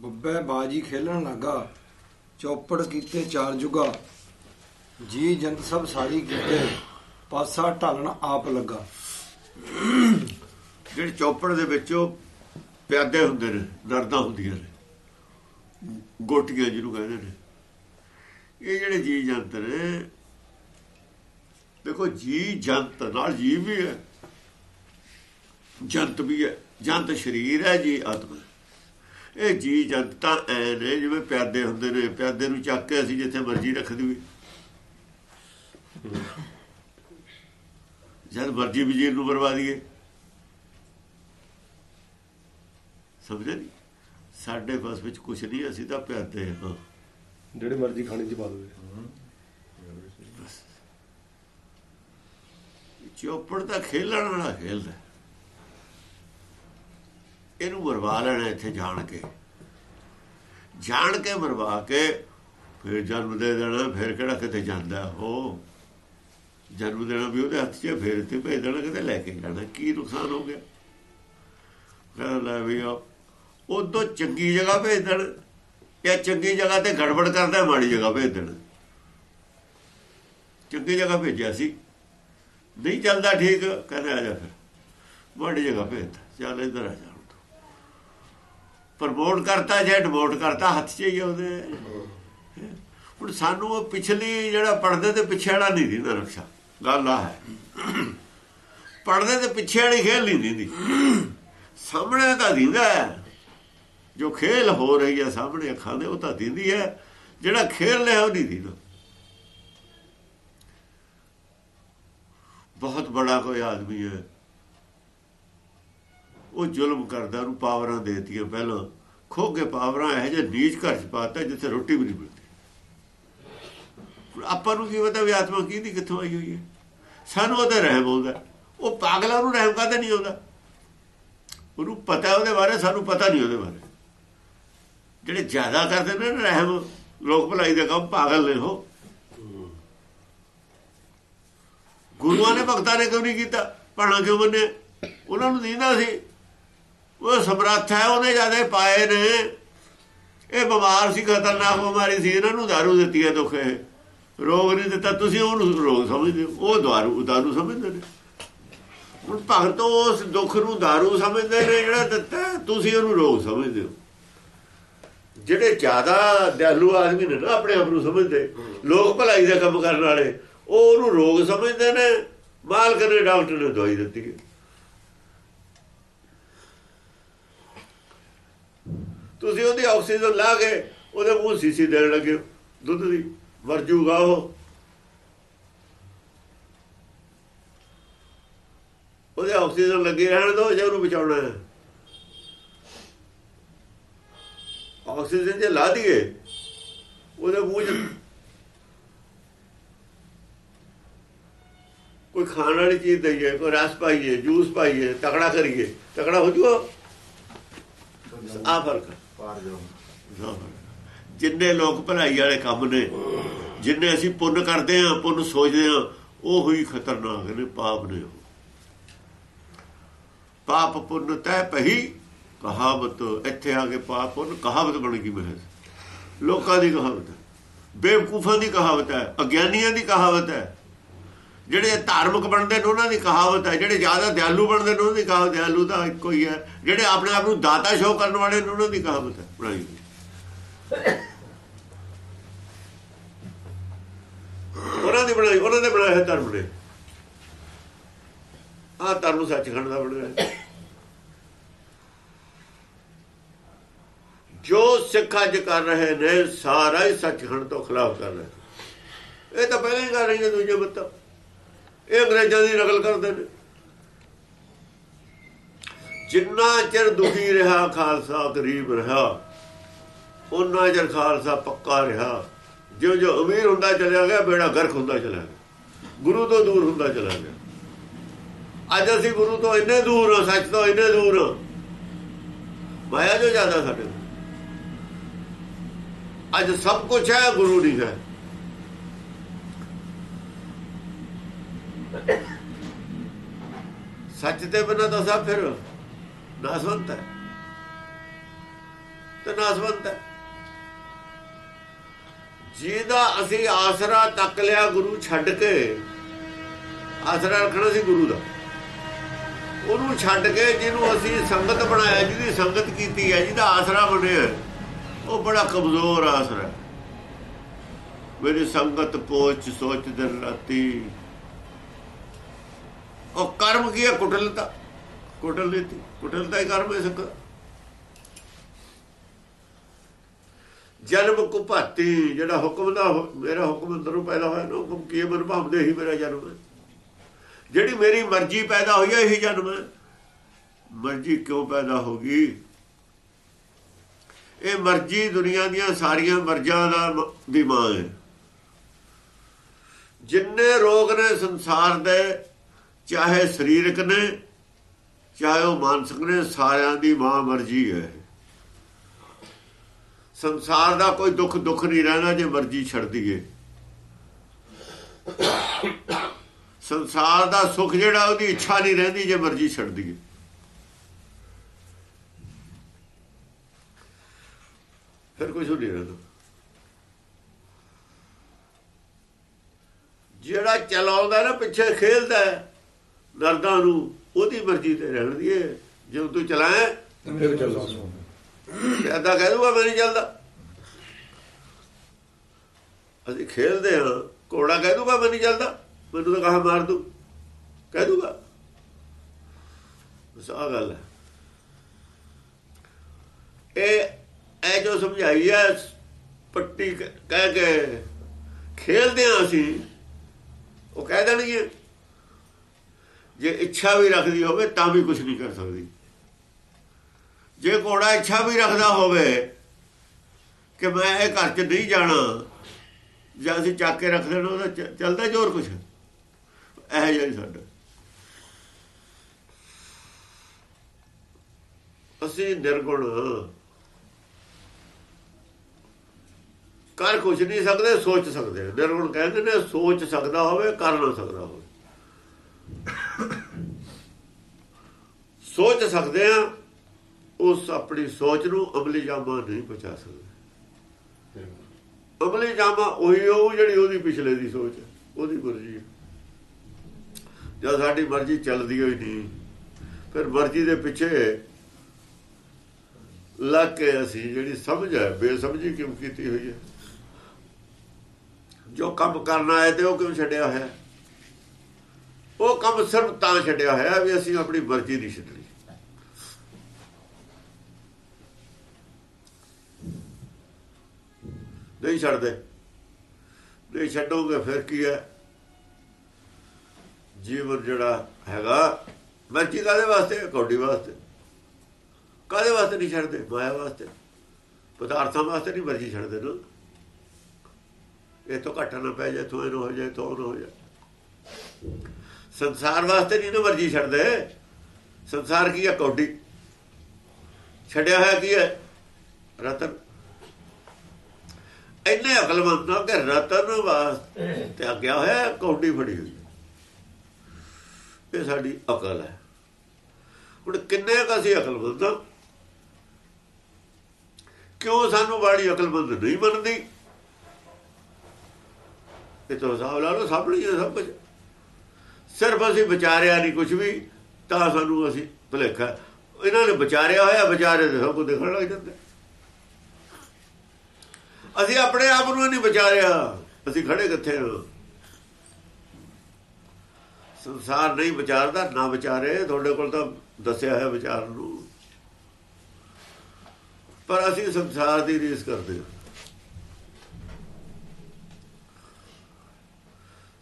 ਬੱਬੇ ਬਾਜੀ ਖੇਲਣ ਲੱਗਾ, ਚੌਪੜ ਕੀਤੇ ਚਾਰ ਜੁਗਾ। ਜੀ ਜੰਤ ਸਭ ਸਾਰੀ ਕੀਤੇ, ਪਾਸਾ ਢਾਲਣ ਆਪ ਲੱਗਾ। ਜਿਹੜੇ ਚੌਪੜ ਦੇ ਵਿੱਚੋਂ ਪਿਆਦੇ ਹੁੰਦੇ ਨੇ, ਦਰਦਾਂ ਹੁੰਦੀਆਂ ਨੇ, ਗੋਟੀਆਂ ਜਿਹਨੂੰ ਕਹਿੰਦੇ ਨੇ। ਇਹ ਜਿਹੜੇ ਜੀ ਜੰਤ ਨੇ, ਦੇਖੋ ਜੀ ਜੰਤ ਨਾਲ ਜੀਵ ਵੀ ਹੈ, ਜੰਤ ਵੀ ਹੈ, ਜੰਤ ਸਰੀਰ ਹੈ, ਜੀ ਆਤਮਾ। ਇਹ ਜੀ ਤਾਂ ਐ ਨੇ ਜਿਵੇਂ ਪਿਆਦੇ ਹੁੰਦੇ ਨੇ ਪਿਆਦੇ ਨੂੰ ਚੱਕ ਕੇ ਅਸੀਂ ਜਿੱਥੇ ਮਰਜ਼ੀ ਰੱਖ ਦਈਏ। ਜਦ ਮਰਜ਼ੀ ਵਜ਼ੀਰ ਨੂੰ ਬਰਵਾ ਦਈਏ। ਸਮਝੇ ਨਹੀਂ ਸਾਡੇ ਪਾਸ ਵਿੱਚ ਕੁਝ ਨਹੀਂ ਅਸੀਂ ਤਾਂ ਪਿਆਦੇ ਹਾਂ ਜਿਹੜੇ ਮਰਜ਼ੀ ਖਾਣੇ ਚ ਪਾ ਦੋਗੇ ਚੋਪੜ ਤਾਂ ਖੇਲਣ ਵਾਲਾ ਖੇਲਦਾ। ਇਹਨੂੰ ਮਰਵਾ ਲੈਣਾ ਇੱਥੇ ਜਾਣ ਕੇ। ਜਾਣ ਕੇ ਮਰਵਾ ਕੇ ਫਿਰ ਜਨਮ ਦੇ ਦੇਣਾ ਫਿਰ ਕਿਹੜਾ ਕਿਤੇ ਜਾਂਦਾ? ਉਹ ਜਨਮ ਦੇਣਾ ਵੀ ਉਹਦੇ ਹੱਥ 'ਚ ਫਿਰ ਤੇ ਭੇਜ ਦੇਣਾ, ਕਿਤੇ ਲੈ ਕੇ ਜਾਣਾ। ਕੀ ਨੁਕਸਾਨ ਹੋ ਗਿਆ? ਕਹਿੰਦਾ, ਲੈ ਵੀ ਉਦੋਂ ਚੰਗੀ ਜਗ੍ਹਾ ਭੇਜ ਦੇਣ ਜਾਂ ਚੰਗੀ ਜਗ੍ਹਾ ਤੇ ਗੜਬੜ ਕਰਦਾ, ਮਾੜੀ ਜਗ੍ਹਾ ਭੇਜ ਦੇਣ। ਚੰਗੀ ਜਗ੍ਹਾ ਭੇਜਿਆ ਸੀ। ਨਹੀਂ ਚੱਲਦਾ ਠੀਕ, ਕਹਿੰਦਾ, ਆ ਜਾ ਫਿਰ। ਮਾੜੀ ਜਗ੍ਹਾ ਭੇਜਦਾ ਚੱਲ ਇੱਧਰ ਆ ਜਾ। ਪ੍ਰਮੋਟ ਕਰਤਾ ਜੇ ਡਿਮੋਟ ਕਰਤਾ, ਹੱਥ 'ਚ ਹੀ ਉਹਦੇ। ਹੁਣ ਸਾਨੂੰ ਉਹ ਪਿਛਲੀ ਜਿਹੜਾ ਪੜਦੇ ਤੇ ਪਿੱਛੇ ਵਾਲਾ ਨਹੀਂ ਦਿੰਦਾ ਰਕਸ਼ਾ, ਗੱਲ ਆ ਹੈ। ਪੜਦੇ ਤੇ ਪਿੱਛੇ ਵਾਲੀ ਖੇਲ ਨਹੀਂ ਦਿੰਦੀ। ਸਾਹਮਣੇ ਤਾਂ ਦਿੰਦਾ ਹੈ। ਜੋ ਖੇਲ ਹੋ ਰਹੀ ਹੈ ਸਾਹਮਣੇ ਅੱਖਾਂ ਦੇ, ਉਹ ਤਾਂ ਦਿੰਦੀ ਹੈ। ਜਿਹੜਾ ਖੇਲ ਲਿਆ ਉਹ ਨਹੀਂ ਦਿੰਦਾ। ਬਹੁਤ ਬੜਾ ਕੋਈ ਆਦਮੀ ਹੈ। ਉਹ ਜ਼ੁਲਮ ਕਰਦਾ, ਉਹਨੂੰ ਪਾਵਰਾਂ ਦੇਤੀਆਂ ਪਹਿਲਾਂ। ਖੋ ਕੇ ਪਾਵਰਾਂ ਇਹ ਜੇ ਨੀਚ ਘਰ ਚ ਪਾਤਾ ਜਿੱਥੇ ਰੋਟੀ ਵੀ ਨਹੀਂ ਮਿਲਦੀ। ਆਪਾਂ ਨੂੰ ਕੀ ਪਤਾ ਵੀ ਆਤਮਾ ਕਿਹਦੀ ਕਿੱਥੋਂ ਆਈ ਹੋਈ ਹੈ? ਸਾਨੂੰ ਉਹਦਾ ਰਹਿਮ ਆਉਂਦਾ। ਉਹ ਪਾਗਲਾਂ ਨੂੰ ਰਹਿਮ ਕਾਹਦਾ ਨਹੀਂ ਆਉਂਦਾ? ਉਹਨੂੰ ਪਤਾ ਉਹਦੇ ਬਾਰੇ, ਸਾਨੂੰ ਪਤਾ ਨਹੀਂ ਉਹਦੇ ਬਾਰੇ। ਜਿਹੜੇ ਜ਼ਿਆਦਾ ਕਰਦੇ ਨੇ ਨਾ ਰਹਿਮ, ਲੋਕ ਭਲਾਈ ਦਾ ਕੰਮ ਪਾਗਲ ਨੇ ਹੋ ਗੁਰੂਆਂ ਨੇ ਭਗਤਾਂ ਨੇ ਕਿਉਂ ਨਹੀਂ ਕੀਤਾ? ਭਾਣਾ ਕਿਉਂ ਬੰਨੇ ਉਹਨਾਂ ਨੂੰ ਦੀਂਦਾ ਸੀ। ਉਹ ਸਮਰੱਥ ਹੈ, ਉਹਨੇ ਜ਼ਿਆਦਾ ਪਾਏ ਨੇ। ਇਹ ਬਿਮਾਰ ਸੀ, ਖਤਰਨਾਕ ਬਿਮਾਰੀ ਸੀ, ਇਹਨਾਂ ਨੂੰ ਦਾਰੂ ਦਿੱਤੀ ਹੈ ਦੁੱਖ ਇਹ। ਰੋਗ ਨਹੀਂ ਦਿੱਤਾ, ਤੁਸੀਂ ਉਹਨੂੰ ਰੋਗ ਸਮਝਦੇ ਹੋ। ਉਹ ਦਾਰੂ ਦਾਰੂ ਸਮਝਦੇ ਨੇ। ਹੁਣ ਭਗਤ ਉਸ ਦੁੱਖ ਨੂੰ ਦਾਰੂ ਸਮਝਦੇ ਨੇ, ਜਿਹੜਾ ਦਿੱਤਾ ਤੁਸੀਂ ਉਹਨੂੰ ਰੋਗ ਸਮਝਦੇ ਹੋ। ਜਿਹੜੇ ਜ਼ਿਆਦਾ ਦਿਆਲੂ ਆਦਮੀ ਨੇ ਨਾ, ਆਪਣੇ ਆਪ ਨੂੰ ਸਮਝਦੇ, ਲੋਕ ਭਲਾਈ ਦਾ ਕੰਮ ਕਰਨ ਵਾਲੇ, ਉਹ ਉਹਨੂੰ ਰੋਗ ਸਮਝਦੇ ਨੇ। ਮਾਲਕ ਨੇ, ਡਾਕਟਰ ਨੇ ਦਵਾਈ ਦਿੱਤੀ ਹੈ। ਤੁਸੀਂ ਉਹਦੀ ਆਕਸੀਜਨ ਲਾ ਕੇ ਉਹਦੇ ਮੂੰਹ ਸੀਸੀ ਦੇਣ ਲੱਗੇ ਦੁੱਧ ਦੀ ਮਰ ਜੂਗਾ ਉਹ ਉਹਦੇ ਆਕਸੀਜਨ ਲੱਗੀ ਰਹਿਣ ਦੋ ਜੇ ਉਹਨੂੰ ਬਚਾਉਣਾ ਹੈ। ਆਕਸੀਜਨ ਜੇ ਲਾ ਦਈਏ, ਉਹਦੇ ਮੂੰਹ 'ਚ ਕੋਈ ਖਾਣ ਵਾਲੀ ਚੀਜ਼ ਦਈਏ, ਕੋਈ ਰਸ ਪਾਈਏ, ਜੂਸ ਪਾਈਏ, ਤਕੜਾ ਕਰੀਏ। ਤਕੜਾ ਹੋ ਜੂਗਾ। ਆ ਫ਼ਰਕ ਜਿੰਨੇ ਲੋਕ ਭਲਾਈ ਵਾਲੇ ਕੰਮ ਨੇ, ਜਿੰਨੇ ਅਸੀਂ ਪੁੰਨ ਕਰਦੇ ਆ ਪੁੰਨ ਸੋਚਦੇ ਆ ਉਹ ਹੀ ਖਤਰਨਾਕ ਨੇ, ਪਾਪ ਨੇ ਪਾਪ ਪੁੰਨ ਤੈ ਪਹੀ ਕਹਾਵਤ ਇੱਥੇ ਆ ਕੇ ਪਾਪ ਪੁੰਨ, ਕਹਾਵਤ ਬਣ ਗਈ ਮਹਿਜ਼। ਲੋਕਾਂ ਦੀ ਕਹਾਵਤ ਬੇਵਕੂਫਾਂ ਦੀ ਕਹਾਵਤ ਹੈ, ਅਗਿਆਨੀਆਂ ਦੀ ਕਹਾਵਤ ਹੈ ਜਿਹੜੇ ਧਾਰਮਿਕ ਬਣਦੇ ਨੇ, ਉਹਨਾਂ ਦੀ ਕਹਾਵਤ ਹੈ। ਜਿਹੜੇ ਜ਼ਿਆਦਾ ਦਿਆਲੂ ਬਣਦੇ ਨੇ, ਉਹਨਾਂ ਦੀ ਕਹਾਵਤ ਦਿਆਲੂ ਤਾਂ ਇੱਕੋ ਹੀ ਹੈ। ਜਿਹੜੇ ਆਪਣੇ ਆਪ ਨੂੰ ਦਾਤਾ ਸ਼ੋਅ ਕਰਨ ਵਾਲੇ ਨੇ, ਉਹਨਾਂ ਦੀ ਕਹਾਵਤ ਹੈ। ਬਣਾਈ ਉਹਨਾਂ ਦੀ ਬਣਾਈ, ਉਹਨਾਂ ਨੇ ਬਣਾਏ ਧਰਮ ਨੇ। ਆ ਧਰਮ ਸੱਚਖੰਡ ਦਾ ਬਣਿਆ ਜੋ ਸਿੱਖ ਅੱਜ ਕਰ ਰਹੇ ਨੇ, ਸਾਰਾ ਹੀ ਸੱਚਖੰਡ ਤੋਂ ਖਿਲਾਫ ਕਰ ਰਹੇ ਇਹ ਤਾਂ ਪਹਿਲਾਂ ਹੀ ਕਰ ਰਹੇ ਨੇ ਦੂਜੇ ਬੱਤਾ। ਇਹ ਅੰਗਰੇਜ਼ਾਂ ਦੀ ਨਕਲ ਕਰਦੇ ਨੇ। ਜਿੰਨਾ ਚਿਰ ਦੁਖੀ ਰਿਹਾ, ਖਾਲਸਾ ਗਰੀਬ ਰਿਹਾ ਉਹਨਾਂ ਚਿਰ ਖਾਲਸਾ ਪੱਕਾ ਰਿਹਾ। ਜਿਉਂ ਜਿਉਂ ਅਮੀਰ ਹੁੰਦਾ ਚਲਿਆ ਗਿਆ, ਬੇੜਾ ਗਰਕ ਹੁੰਦਾ ਚਲਿਆ ਗਿਆ। ਗੁਰੂ ਤੋਂ ਦੂਰ ਹੁੰਦਾ ਚਲਾ ਗਿਆ। ਅੱਜ ਅਸੀਂ ਗੁਰੂ ਤੋਂ ਇੰਨੇ ਦੂਰ ਹਾਂ, ਸੱਚ ਤੋਂ ਇੰਨੇ ਦੂਰ ਹਾਂ। ਮਾਇਆ ਜੋ ਜ਼ਿਆਦਾ ਸਾਡੇ ਅੱਜ ਸਭ ਕੁਝ ਹੈ, ਗੁਰੂ ਨਹੀਂ ਹੈ। ਸੱਚ ਤੇ ਬਿਨਾਂ ਤਾਂ ਸਭ ਫਿਰ ਨਾਸਵੰਤ ਹੈ। ਤੇ ਨਾਸਵੰਤ ਹੈ। ਜਿਹਦਾ ਅਸੀਂ ਆਸਰਾ ਤੱਕ ਲਿਆ ਗੁਰੂ ਛੱਡ ਕੇ, ਆਸਰਾ ਰੱਖਣਾ ਸੀ ਗੁਰੂ ਦਾ। ਉਹਨੂੰ ਛੱਡ ਕੇ ਜਿਹਨੂੰ ਅਸੀਂ ਸੰਗਤ ਬਣਾਇਆ, ਜਿਹਦੀ ਸੰਗਤ ਕੀਤੀ ਹੈ, ਜਿਹਦਾ ਆਸਰਾ ਬਣਿਆ, ਉਹ ਬੜਾ ਕਮਜ਼ੋਰ ਆਸਰਾ ਮੇਰੀ ਸੰਗਤ ਪੋਚ ਸੋਚ ਦਿਨ ਰਾਤੀ ਉਹ ਕਰਮ ਕੀ ਹੈ? ਕੁਟਲਤਾ ਕੁਟਲ ਦਿੱਤੀ ਕੁਟਲਤਾ ਹੀ ਕਰਮ ਹੈ ਸਕ ਜਨਮ ਕੁਪਾਤੀ ਜਿਹੜਾ ਹੁਕਮ ਦਾ ਮੇਰਾ ਹੁਕਮ ਅੰਦਰੋਂ ਪੈਦਾ ਹੋਇਆ ਨਾ, ਹੁਕਮ ਕੀ ਮਨ ਭਾਵਦੇ ਹੀ ਮੇਰਾ ਜਨਮ ਹੈ। ਜਿਹੜੀ ਮੇਰੀ ਮਰਜ਼ੀ ਪੈਦਾ ਹੋਈ ਹੈ, ਇਹੀ ਜਨਮ ਹੈ। ਮਰਜ਼ੀ ਕਿਉਂ ਪੈਦਾ ਹੋ ਗਈ? ਇਹ ਮਰਜ਼ੀ ਦੁਨੀਆ ਦੀਆਂ ਸਾਰੀਆਂ ਮਰਜ਼ਾਂ ਦਾ ਮ- ਦੀ ਮਾਂ ਹੈ। ਜਿੰਨੇ ਰੋਗ ਨੇ ਸੰਸਾਰ ਦੇ ਚਾਹੇ ਸਰੀਰਕ ਨੇ ਚਾਹੇ ਉਹ ਮਾਨਸਿਕ ਨੇ ਸਾਰਿਆਂ ਦੀ ਮਾਂ ਮਰਜ਼ੀ ਹੈ। ਸੰਸਾਰ ਦਾ ਕੋਈ ਦੁੱਖ ਦੁੱਖ ਨਹੀਂ ਰਹਿਣਾ ਜੇ ਮਰਜ਼ੀ ਛੱਡ ਦਈਏ। ਸੰਸਾਰ ਦਾ ਸੁੱਖ ਜਿਹੜਾ ਉਹਦੀ ਇੱਛਾ ਨਹੀਂ ਰਹਿੰਦੀ ਜੇ ਮਰਜ਼ੀ ਛੱਡ ਦਈਏ। ਫਿਰ ਕੁਝ ਨਹੀਂ ਰਹਿੰਦਾ। ਜਿਹੜਾ ਚਲਾਉਂਦਾ ਨਾ ਪਿੱਛੇ ਖੇਲਦਾ ਹੈ, ਨਰਦਾਂ ਨੂੰ ਉਹਦੀ ਮਰਜ਼ੀ ਤੇ ਰਹਿਣ ਦੀਏ ਜੇ ਤੂੰ ਚਲਾਏ ਤੇ ਅੱਧਾ ਕਹਿ ਦੂਗਾ ਮੈਂ ਨਹੀਂ ਚੱਲਦਾ। ਅਸੀਂ ਖੇਲਦੇ ਹਾਂ। ਘੋੜਾ ਕਹਿ ਦੂਗਾ ਮੈਂ ਨਹੀਂ ਚੱਲਦਾ। ਮੈਨੂੰ ਤਾਂ ਕਹਾ ਮਾਰ ਦੂ ਕਹਿ ਦੂਗਾ ਬਸ ਆ ਗੱਲ ਹੈ। ਇਹ ਇਹ ਜੋ ਸਮਝਾਈ ਹੈ ਪੱਟੀ ਕਹਿ ਕੇ ਖੇਲਦੇ ਹਾਂ ਅਸੀਂ ਉਹ ਕਹਿ ਦੇਣਗੇ ਜੇ ਇੱਛਾ ਵੀ ਰੱਖਦੀ ਹੋਵੇ ਤਾਂ ਵੀ ਕੁਝ ਨਹੀਂ ਕਰ ਸਕਦੀ। ਜੇ ਘੋੜਾ ਇੱਛਾ ਵੀ ਰੱਖਦਾ ਹੋਵੇ ਕਿ ਮੈਂ ਇਹ ਘਰ 'ਚ ਨਹੀਂ ਜਾਣਾ, ਜਾਂ ਅਸੀਂ ਚੱਕ ਕੇ ਰੱਖ ਦੇਣਾ, ਉਹਦਾ ਚ- ਚੱਲਦਾ ਜ਼ੋਰ ਕੁਛ? ਇਹ ਜਿਹਾ ਹੀ ਸਾਡਾ। ਅਸੀਂ ਨਿਰਗੁਣ ਕਰ ਕੁਝ ਨਹੀਂ ਸਕਦੇ, ਸੋਚ ਸਕਦੇ ਨਿਰਗੁਣ ਕਹਿੰਦੇ ਨੇ, ਸੋਚ ਸਕਦਾ ਹੋਵੇ, ਕਰ ਨਾ ਸਕਦਾ ਹੋਵੇ। ਸੋਚ ਸਕਦੇ ਆ ਉਸ ਆਪਣੀ ਸੋਚ ਨੂੰ ਅਮਲੀ ਜਾਮਾ ਨਹੀਂ ਪਹੁੰਚਾ ਸਕਦੇ। ਅਮਲੀ ਜਾਮਾ ਉਹੀ ਉਹ ਜਿਹੜੀ ਉਹਦੀ ਪਿਛਲੇ ਦੀ ਸੋਚ ਹੈ, ਉਹਦੀ ਮਰਜ਼ੀ ਹੈ। ਜਦ ਸਾਡੀ ਮਰਜ਼ੀ ਚੱਲਦੀ ਹੋਈ ਨਹੀਂ। ਫਿਰ ਮਰਜ਼ੀ ਦੇ ਪਿੱਛੇ ਲੱਗ ਕੇ ਅਸੀਂ ਜਿਹੜੀ ਸਮਝ ਹੈ, ਬੇਸਮਝੀ ਕਿਉਂ ਕੀਤੀ ਹੋਈ ਹੈ? ਜੋ ਕੰਮ ਕਰਨਾ ਹੈ ਤੇ ਉਹ ਕਿਉਂ ਛੱਡਿਆ ਹੋਇਆ? ਉਹ ਕੰਮ ਸਿਰਫ ਤਾਂ ਛੱਡਿਆ ਹੋਇਆ ਵੀ ਅਸੀਂ ਆਪਣੀ ਮਰਜ਼ੀ ਨਹੀਂ ਛੱਡਣੀ। ਨਹੀਂ ਛੱਡਦੇ। ਨਹੀਂ ਛੱਡੋਗੇ ਫਿਰ ਕੀ ਹੈ? ਜੀਵਨ ਜਿਹੜਾ ਹੈਗਾ ਮਰਜ਼ੀ ਕਾਦੇ ਵਾਸਤੇ? ਕੌਡੀ ਵਾਸਤੇ। ਕਾਦੇ ਵਾਸਤੇ ਨਹੀਂ ਛੱਡਦੇ? ਮਾਇਆ ਵਾਸਤੇ। ਪਦਾਰਥਾਂ ਵਾਸਤੇ ਨਹੀਂ ਮਰਜ਼ੀ ਛੱਡਦੇ ਨਾ। ਇਹ ਤੋਂ ਘਟਾ ਨਾ ਪੈ ਜਾਏ ਤੋਂ ਇਹ ਹੋ ਜਾਏ ਤੋਂ ਉਹ ਹੋ ਜਾਏ। ਸੰਸਾਰ ਵਾਸਤੇ ਨਹੀਂ ਨਾ ਮਰਜ਼ੀ ਛੱਡਦੇ। ਸੰਸਾਰ ਕੀ ਹੈ ਕੌਡੀ ਛੱਡਿਆ ਹੋਇਆ ਕੀ ਹੈ? ਰਤਨ। ਇੰਨੇ ਅਕਲਮੰਦ ਨਾ ਕਿ ਰਤਨ ਵਾਸਤੇ ਤੇ ਅੱਗਿਆ ਹੋਇਆ ਕੌਡੀ ਫੜੀ ਹੋਈ ਇਹ ਸਾਡੀ ਅਕਲ ਹੈ। ਹੁਣ ਕਿੰਨੇ ਕੁ ਅਸੀਂ ਅਕਲਮੰਦ ਹਾਂ ਕਿਉਂ ਸਾਨੂੰ ਬਾੜੀ ਅਕਲਮੰਦ ਨਹੀਂ ਬਣਦੀ ਇਹ ਤਾਂ ਹਿਸਾਬ ਲਾ ਲਓ ਸਭ ਲਈ ਹੈ ਸਭ ਕੁਝ ਸਿਰਫ ਅਸੀਂ ਵਿਚਾਰਿਆ ਨਹੀਂ ਕੁਝ ਵੀ, ਤਾਂ ਸਾਨੂੰ ਅਸੀਂ ਭੁਲੇਖਾ ਇਹਨਾਂ ਨੇ ਵਿਚਾਰਿਆ ਹੋਇਆ, ਵਿਚਾਰੇ ਦੇ ਸਭ ਕੁਝ ਦੇਖਣ ਲੱਗ ਜਾਂਦੇ। ਅਸੀਂ ਆਪਣੇ ਆਪ ਨੂੰ ਨਹੀਂ ਵਿਚਾਰਿਆ ਅਸੀਂ ਖੜੇ ਕਿੱਥੇ ਹਾਂ? ਸੰਸਾਰ ਨਹੀਂ ਵਿਚਾਰਦਾ, ਨਾ ਵਿਚਾਰੇ। ਤੁਹਾਡੇ ਕੋਲ ਤਾਂ ਦੱਸਿਆ ਹੈ ਵਿਚਾਰ ਨੂੰ। ਪਰ ਅਸੀਂ ਸੰਸਾਰ ਦੀ ਰੀਸ ਕਰਦੇ ਹਾਂ।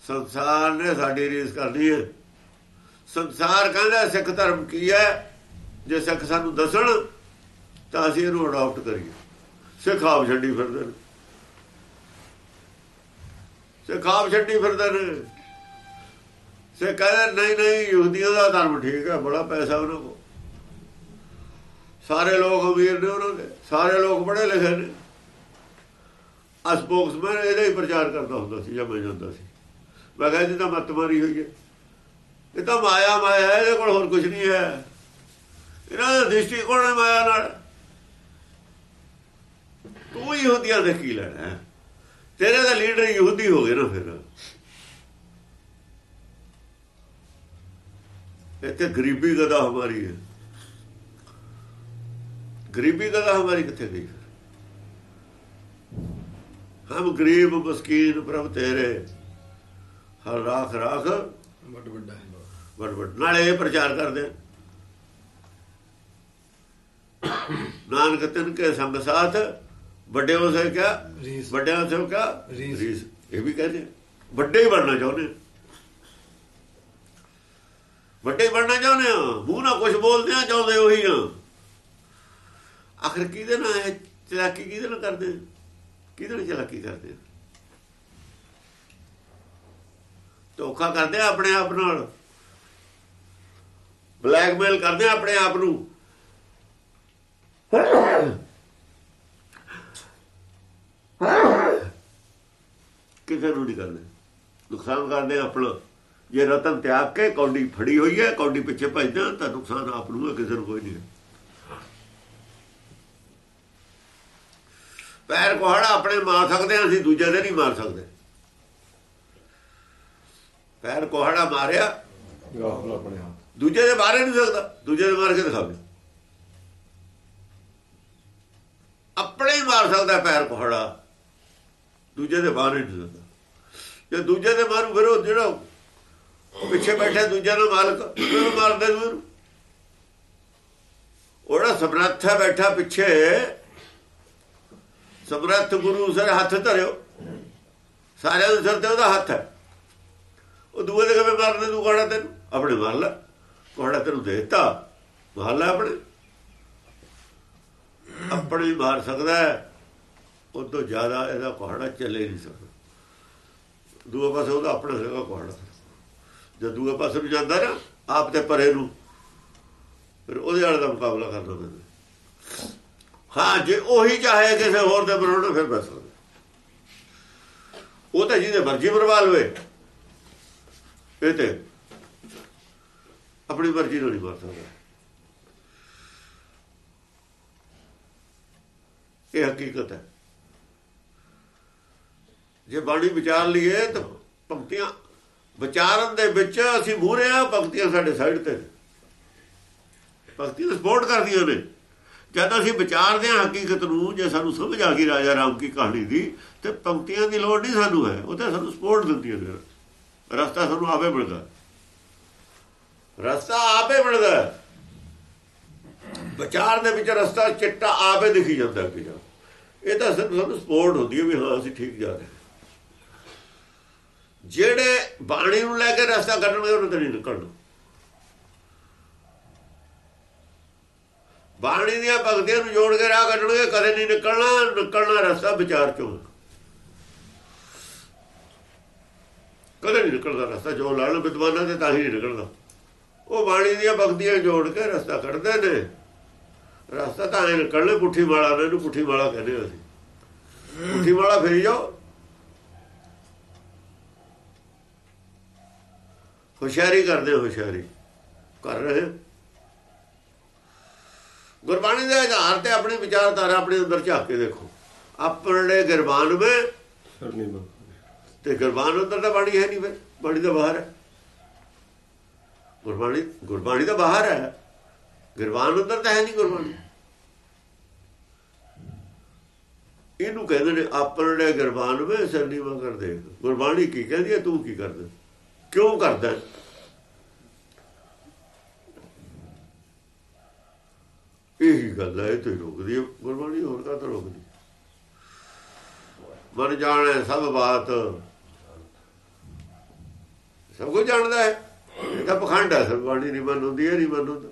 ਸੰਸਾਰ ਨੇ ਸਾਡੀ ਰੀਸ ਕਰਨੀ ਹੈ। ਸੰਸਾਰ ਕਹਿੰਦਾ, ਸਿੱਖ ਧਰਮ ਕੀ ਹੈ? ਜੇ ਸਿੱਖ ਸਾਨੂੰ ਦੱਸਣ, ਤਾਂ ਅਸੀਂ ਇਹਨੂੰ ਅਡਾਪਟ ਕਰੀਏ। ਸਿੱਖ ਆਪ ਛੱਡੀ ਫਿਰਦੇ ਨੇ। ਸਿੱਖ ਆਪ ਛੱਡੀ ਫਿਰਦੇ ਨੇ। ਸੇ ਕਹਿੰਦੇ, ਨਹੀਂ ਨਹੀਂ, ਯਹੂਦੀਆਂ ਦਾ ਧਰਮ ਠੀਕ ਹੈ, ਬੜਾ ਪੈਸਾ ਉਹਨਾਂ ਕੋਲ। ਸਾਰੇ ਲੋਕ ਅਮੀਰ ਨੇ ਉਹਨਾਂ ਦੇ, ਸਾਰੇ ਲੋਕ ਪੜ੍ਹੇ ਲਿਖੇ ਨੇ। ਆ ਸਪੋਕਸਮੈਨ ਇਹਦਾ ਹੀ ਪ੍ਰਚਾਰ ਕਰਦਾ ਹੁੰਦਾ ਸੀ, ਜਾਂ ਮੈਂ ਜਾਂਦਾ ਸੀ। ਮੈਂ ਕਹਿੰਦਾ ਜੀ ਤਾਂ ਮੱਤ ਮਾਰੀ ਹੋਈ ਹੈ। ਇਹ ਤਾਂ ਮਾਇਆ ਮਾਇਆ ਇਹਦੇ ਕੋਲ ਹੋਰ ਕੁਝ ਨਹੀਂ ਹੈ। ਇਹਨਾਂ ਦਾ ਦ੍ਰਿਸ਼ਟੀਕੋਣ ਹੈ ਮਾਇਆ ਨਾਲ। ਤੂੰ ਯਹੂਦੀਆਂ ਦੇ ਕੀ ਲੈਣਾ? ਤੇਰੇ ਦਾ ਲੀਡਰ ਯਹੂਦੀ ਹੋ ਗਏ ਨਾ ਫਿਰ। ਇੱਥੇ ਗਰੀਬੀ ਕਦਾ ਹਮਾਰੀ ਹੈ। ਗਰੀਬੀ ਕਦਾ ਹਮਾਰੀ ਕਿੱਥੇ ਗਈ ਹਮ ਗਰੀਬ ਮਸਕੀਨ ਪ੍ਰਭ ਤੇਰੇ। ਹਰ ਰਾਖ ਰਾਖ। ਵੱਡ ਵੱਡਾ ਵੱਡ ਵੱਡ। ਨਾਲੇ ਇਹ ਪ੍ਰਚਾਰ ਕਰਦੇ ਨਾਨਕ ਤਿਨ ਕੇ ਸੰਗ ਸਾਥ। ਵੱਡੇ ਉਸੇ ਕਿਆ ਰੀਸ। ਵੱਡਿਆਂ ਉਸੇ ਕਿਆ ਰੀਸ। ਇਹ ਵੀ ਕਹਿੰਦੇ ਵੱਡੇ ਹੀ ਬਣਨਾ ਚਾਹੁੰਦੇ। ਵੱਡੇ ਹੀ ਬਣਨਾ ਚਾਹੁੰਦੇ ਆ ਮੂੰਹ ਨਾਲ ਕੁਝ ਬੋਲਦੇ ਆ ਚਾਹੁੰਦੇ ਉਹੀ ਆ ਆਖਰ ਕਿਹਦੇ ਨਾਲ ਇਹ ਚਲਾਕੀ ਕਿਹਦੇ ਨਾਲ ਕਰਦੇ? ਕਿਹਦੇ ਨਾਲ ਚਲਾਕੀ ਕਰਦੇ? ਧੋਖਾ ਕਰਦੇ ਆ ਆਪਣੇ ਆਪ ਨਾਲ ਬਲੈਕਮੇਲ ਕਰਦੇ ਆ ਆਪਣੇ ਆਪ ਨੂੰ ਕਿਸੇ ਨੂੰ ਨਹੀਂ ਕਰਦੇ ਨੁਕਸਾਨ ਕਰਦੇ ਆਪਣਾ। ਜੇ ਰਤਨ ਤਿਆਗ ਕੇ ਕੌਡੀ ਫੜੀ ਹੋਈ ਹੈ ਕੌਡੀ ਪਿੱਛੇ ਭੱਜਦੇ ਤਾਂ ਨੁਕਸਾਨ ਆਪ ਨੂੰ ਹੈ ਕਿਸੇ ਨੂੰ ਕੋਈ ਨਹੀਂ ਹੈ। ਪੈਰ ਕੋਹੜਾ ਆਪਣੇ ਮਾਰ ਸਕਦੇ ਆ ਅਸੀਂ ਦੂਜੇ ਦੇ ਨਹੀਂ ਮਾਰ ਸਕਦੇ। ਪੈਰ ਕੋਹੜਾ ਮਾਰਿਆ ਆਪਣੇ ਹੱਥ ਦੂਜੇ ਦੇ ਮਾਰੇ ਨਹੀਂ ਸਕਦਾ ਦੂਜੇ ਦੇ ਮਾਰ ਕੇ ਦਿਖਾਵੇ। ਆਪਣੇ ਹੀ ਮਾਰ ਸਕਦਾ ਪੈਰ ਕੋਹੜਾ। ਦੂਜੇ ਦੇ ਮਾਰ ਨਹੀਂ ਸਕਦਾ ਜੇ ਦੂਜੇ ਦੇ ਮਾਰੂ ਫਿਰ ਉਹ ਜਿਹੜਾ ਉਹ ਪਿੱਛੇ ਬੈਠਾ ਦੂਜਾ ਦਾ ਮਾਲਕ ਉਹਨੂੰ ਮਾਰਦੇ ਦੂਰ। ਉਹਦਾ ਸਮਰੱਥ ਹੈ ਬੈਠਾ ਪਿੱਛੇ। ਸਮਰੱਥ ਗੁਰੂ ਸਰ ਹੱਥ ਧਰਿਓ। ਸਾਰਿਆਂ ਦੇ ਸਿਰ ਤੇ ਉਹਦਾ ਹੱਥ ਹੈ। ਉਹ ਦੂਏ ਦੇ ਕਿਵੇਂ ਮਾਰਦੇ ਤੂੰ ਕੋੜਾ ਤੈਨੂੰ? ਆਪਣੇ ਮਾਰ ਲੈ ਕੋੜਾ ਤੈਨੂੰ ਦੇਤਾ? ਮਾਰ ਲੈ ਆਪਣੇ। ਆਪਣੇ ਮਾਰ ਸਕਦਾ ਹੈ। ਉਹ ਤੋਂ ਜ਼ਿਆਦਾ ਇਹਦਾ ਕੋੜਾ ਚੱਲੇ ਨਹੀਂ ਸਕਦਾ। ਦੂਏ ਪਾਸੇ ਉਹਦਾ ਆਪਣਾ ਹੈਗਾ ਕੋੜਾ ਜਦ ਦੂਏ ਪਾਸੇ ਨੂੰ ਜਾਂਦਾ ਨਾ, ਆਪ ਤੇ ਪਰੇ ਨੂੰ, ਫਿਰ ਉਹਦੇ ਵਾਲੇ ਦਾ ਮੁਕਾਬਲਾ ਕਰਨਾ ਪੈਂਦਾ। ਹਾਂ, ਜੇ ਉਹੀ ਚਾਹੇ ਕਿਸੇ ਹੋਰ ਦੇ ਬਣਾਉਣਾ ਫਿਰ ਬਸ ਉਹ ਤਾਂ ਜਿਹਦੇ ਮਰਜ਼ੀ ਮਰਵਾ ਲਵੇ ਇਹ ਤੇ ਆਪਣੀ ਮਰਜ਼ੀ ਨਾਲ ਨਹੀਂ ਮਾਰ ਸਕਦਾ। ਇਹ ਹਕੀਕਤ ਹੈ। ਜੇ ਬਾਣੀ ਵਿਚਾਰ ਲਈਏ ਤਾਂ ਪੰਕਤੀਆਂ ਵਿਚਾਰਨ ਦੇ ਵਿੱਚ ਅਸੀਂ ਮੂਹਰੇ ਆ ਪੰਕਤੀਆਂ ਸਾਡੇ ਸਾਈਡ ਤੇ ਨੇ। ਪੰਕਤੀਆਂ ਸਪੋਰਟ ਕਰਦੀਆਂ ਨੇ। ਜਦ ਅਸੀਂ ਵਿਚਾਰਦੇ ਹਾਂ ਹਕੀਕਤ ਨੂੰ, ਜੇ ਸਾਨੂੰ ਸਮਝ ਆ ਗਈ ਰਾਜਾ ਰਾਮ ਕੀ ਕਹਾਣੀ ਦੀ, ਤੇ ਪੰਕਤੀਆਂ ਦੀ ਲੋੜ ਨਹੀਂ ਸਾਨੂੰ ਹੈ। ਉਹ ਤਾਂ ਸਾਨੂੰ ਸਪੋਰਟ ਦਿੰਦੀਆਂ ਨੇ। ਰਸਤਾ ਸਾਨੂੰ ਆਪੇ ਮਿਲਦਾ। ਰਸਤਾ ਆਪੇ ਮਿਲਦਾ। ਵਿਚਾਰ ਦੇ ਵਿੱਚ ਰਸਤਾ, ਚਿੱਟਾ ਆਪੇ ਦਿਖੀ ਜਾਂਦਾ ਕਿ ਜਾ। ਇਹ ਤਾਂ ਸਿਰਫ ਸਾਨੂੰ ਸਪੋਰਟ ਹੁੰਦੀ ਹੈ ਵੀ ਹਾਂ, ਅਸੀਂ ਠੀਕ ਜਾ ਰਹੇ ਜਿਹੜੇ ਬਾਣੀ ਨੂੰ ਲੈ ਕੇ ਰਸਤਾ ਕੱਢਣਗੇ ਉਹਨਾਂ ਤੇ ਨਹੀਂ ਨਿਕਲਣਾ। ਬਾਣੀ ਦੀਆਂ ਭਗਤੀਆਂ ਨੂੰ ਜੋੜ ਕੇ ਰਾਹ ਕੱਢਣਗੇ, ਕਦੇ ਨਹੀਂ ਨਿਕਲਣਾ ਨਿਕਲਣਾ ਰਸਤਾ ਵਿਚਾਰ ਚੋਂ। ਕਦੇ ਨਹੀਂ ਨਿਕਲਦਾ ਰਸਤਾ, ਜੋ ਲਾਣ ਵਿਦਵਾਨਾਂ ਤੇ ਤਾਂ ਹੀ ਨਹੀਂ ਨਿਕਲਦਾ। ਉਹ ਬਾਣੀ ਦੀਆਂ ਭਗਤੀਆਂ ਜੋੜ ਕੇ ਰਸਤਾ ਕੱਢਦੇ ਨੇ। ਰਸਤਾ ਤਾਂ ਐ ਨਿਕਲਣੇ, ਪੁੱਠੀ ਮਾਲਾ ਨੇ ਇਹਨੂੰ ਪੁੱਠੀ ਮਾਲਾ ਕਹਿੰਦੇ ਆ ਅਸੀਂ। ਪੁੱਠੀ ਮਾਲਾ ਫੇਰੀ ਜਾਓ। ਹੁਸ਼ਿਆਰੀ ਕਰਦੇ ਹੁਸ਼ਿਆਰੀ। ਕਰ ਰਹੇ। ਗੁਰਬਾਣੀ ਦੇ ਆਧਾਰ ਤੇ ਆਪਣੀ ਵਿਚਾਰਧਾਰਾ ਆਪਣੇ ਅੰਦਰ ਝਾਕ ਕੇ ਦੇਖੋ। ਆਪਣੇ ਗੁਰਬਾਨ ਵਿੱਚ ਸਰਨੀ ਤੇ ਗੁਰਬਾਨ ਅੰਦਰ ਤਾਂ ਬਾਣੀ ਹੈ ਨਹੀਂ ਫਿਰ ਬਾਣੀ ਤਾਂ ਬਾਹਰ ਹੈ। ਗੁਰਬਾਣੀ ਗੁਰਬਾਣੀ ਤਾਂ ਬਾਹਰ ਹੈ। ਗੁਰਬਾਨ ਅੰਦਰ ਤਾਂ ਹੈ ਨਹੀਂ ਗੁਰਬਾਣੀ। ਇਹਨੂੰ ਕਹਿੰਦੇ ਨੇ ਆਪਣੇ ਗੁਰਬਾਨ ਵਿੱਚ ਸਰਨੀਵਾ ਕਰਦੇ। ਗੁਰਬਾਣੀ ਕੀ ਕਹਿੰਦੀ ਹੈ ਤੂੰ ਕੀ ਕਰਦਾ? ਕਿਉਂ ਕਰਦਾ ਇਹੀ ਗੱਲ ਹੈ? ਇਹ ਤੇ ਰੋਕਦੀ ਗੁਰਬਾਣੀ ਹੋਰ ਕਾ ਤਾਂ ਰੋਕਦੀ? ਮਨ ਜਾਣੇ ਸਭ ਬਾਤ। ਸਭ ਕੁਝ ਜਾਣਦਾ ਹੈ। ਇਹ ਤਾਂ ਪਖੰਡ ਹੈ। ਸਰਬਾਣੀ ਨਹੀਂ ਮਨ ਹੁੰਦੀ ਹੈ ਨਹੀਂ ਮਨ ਹੁੰਦਾ।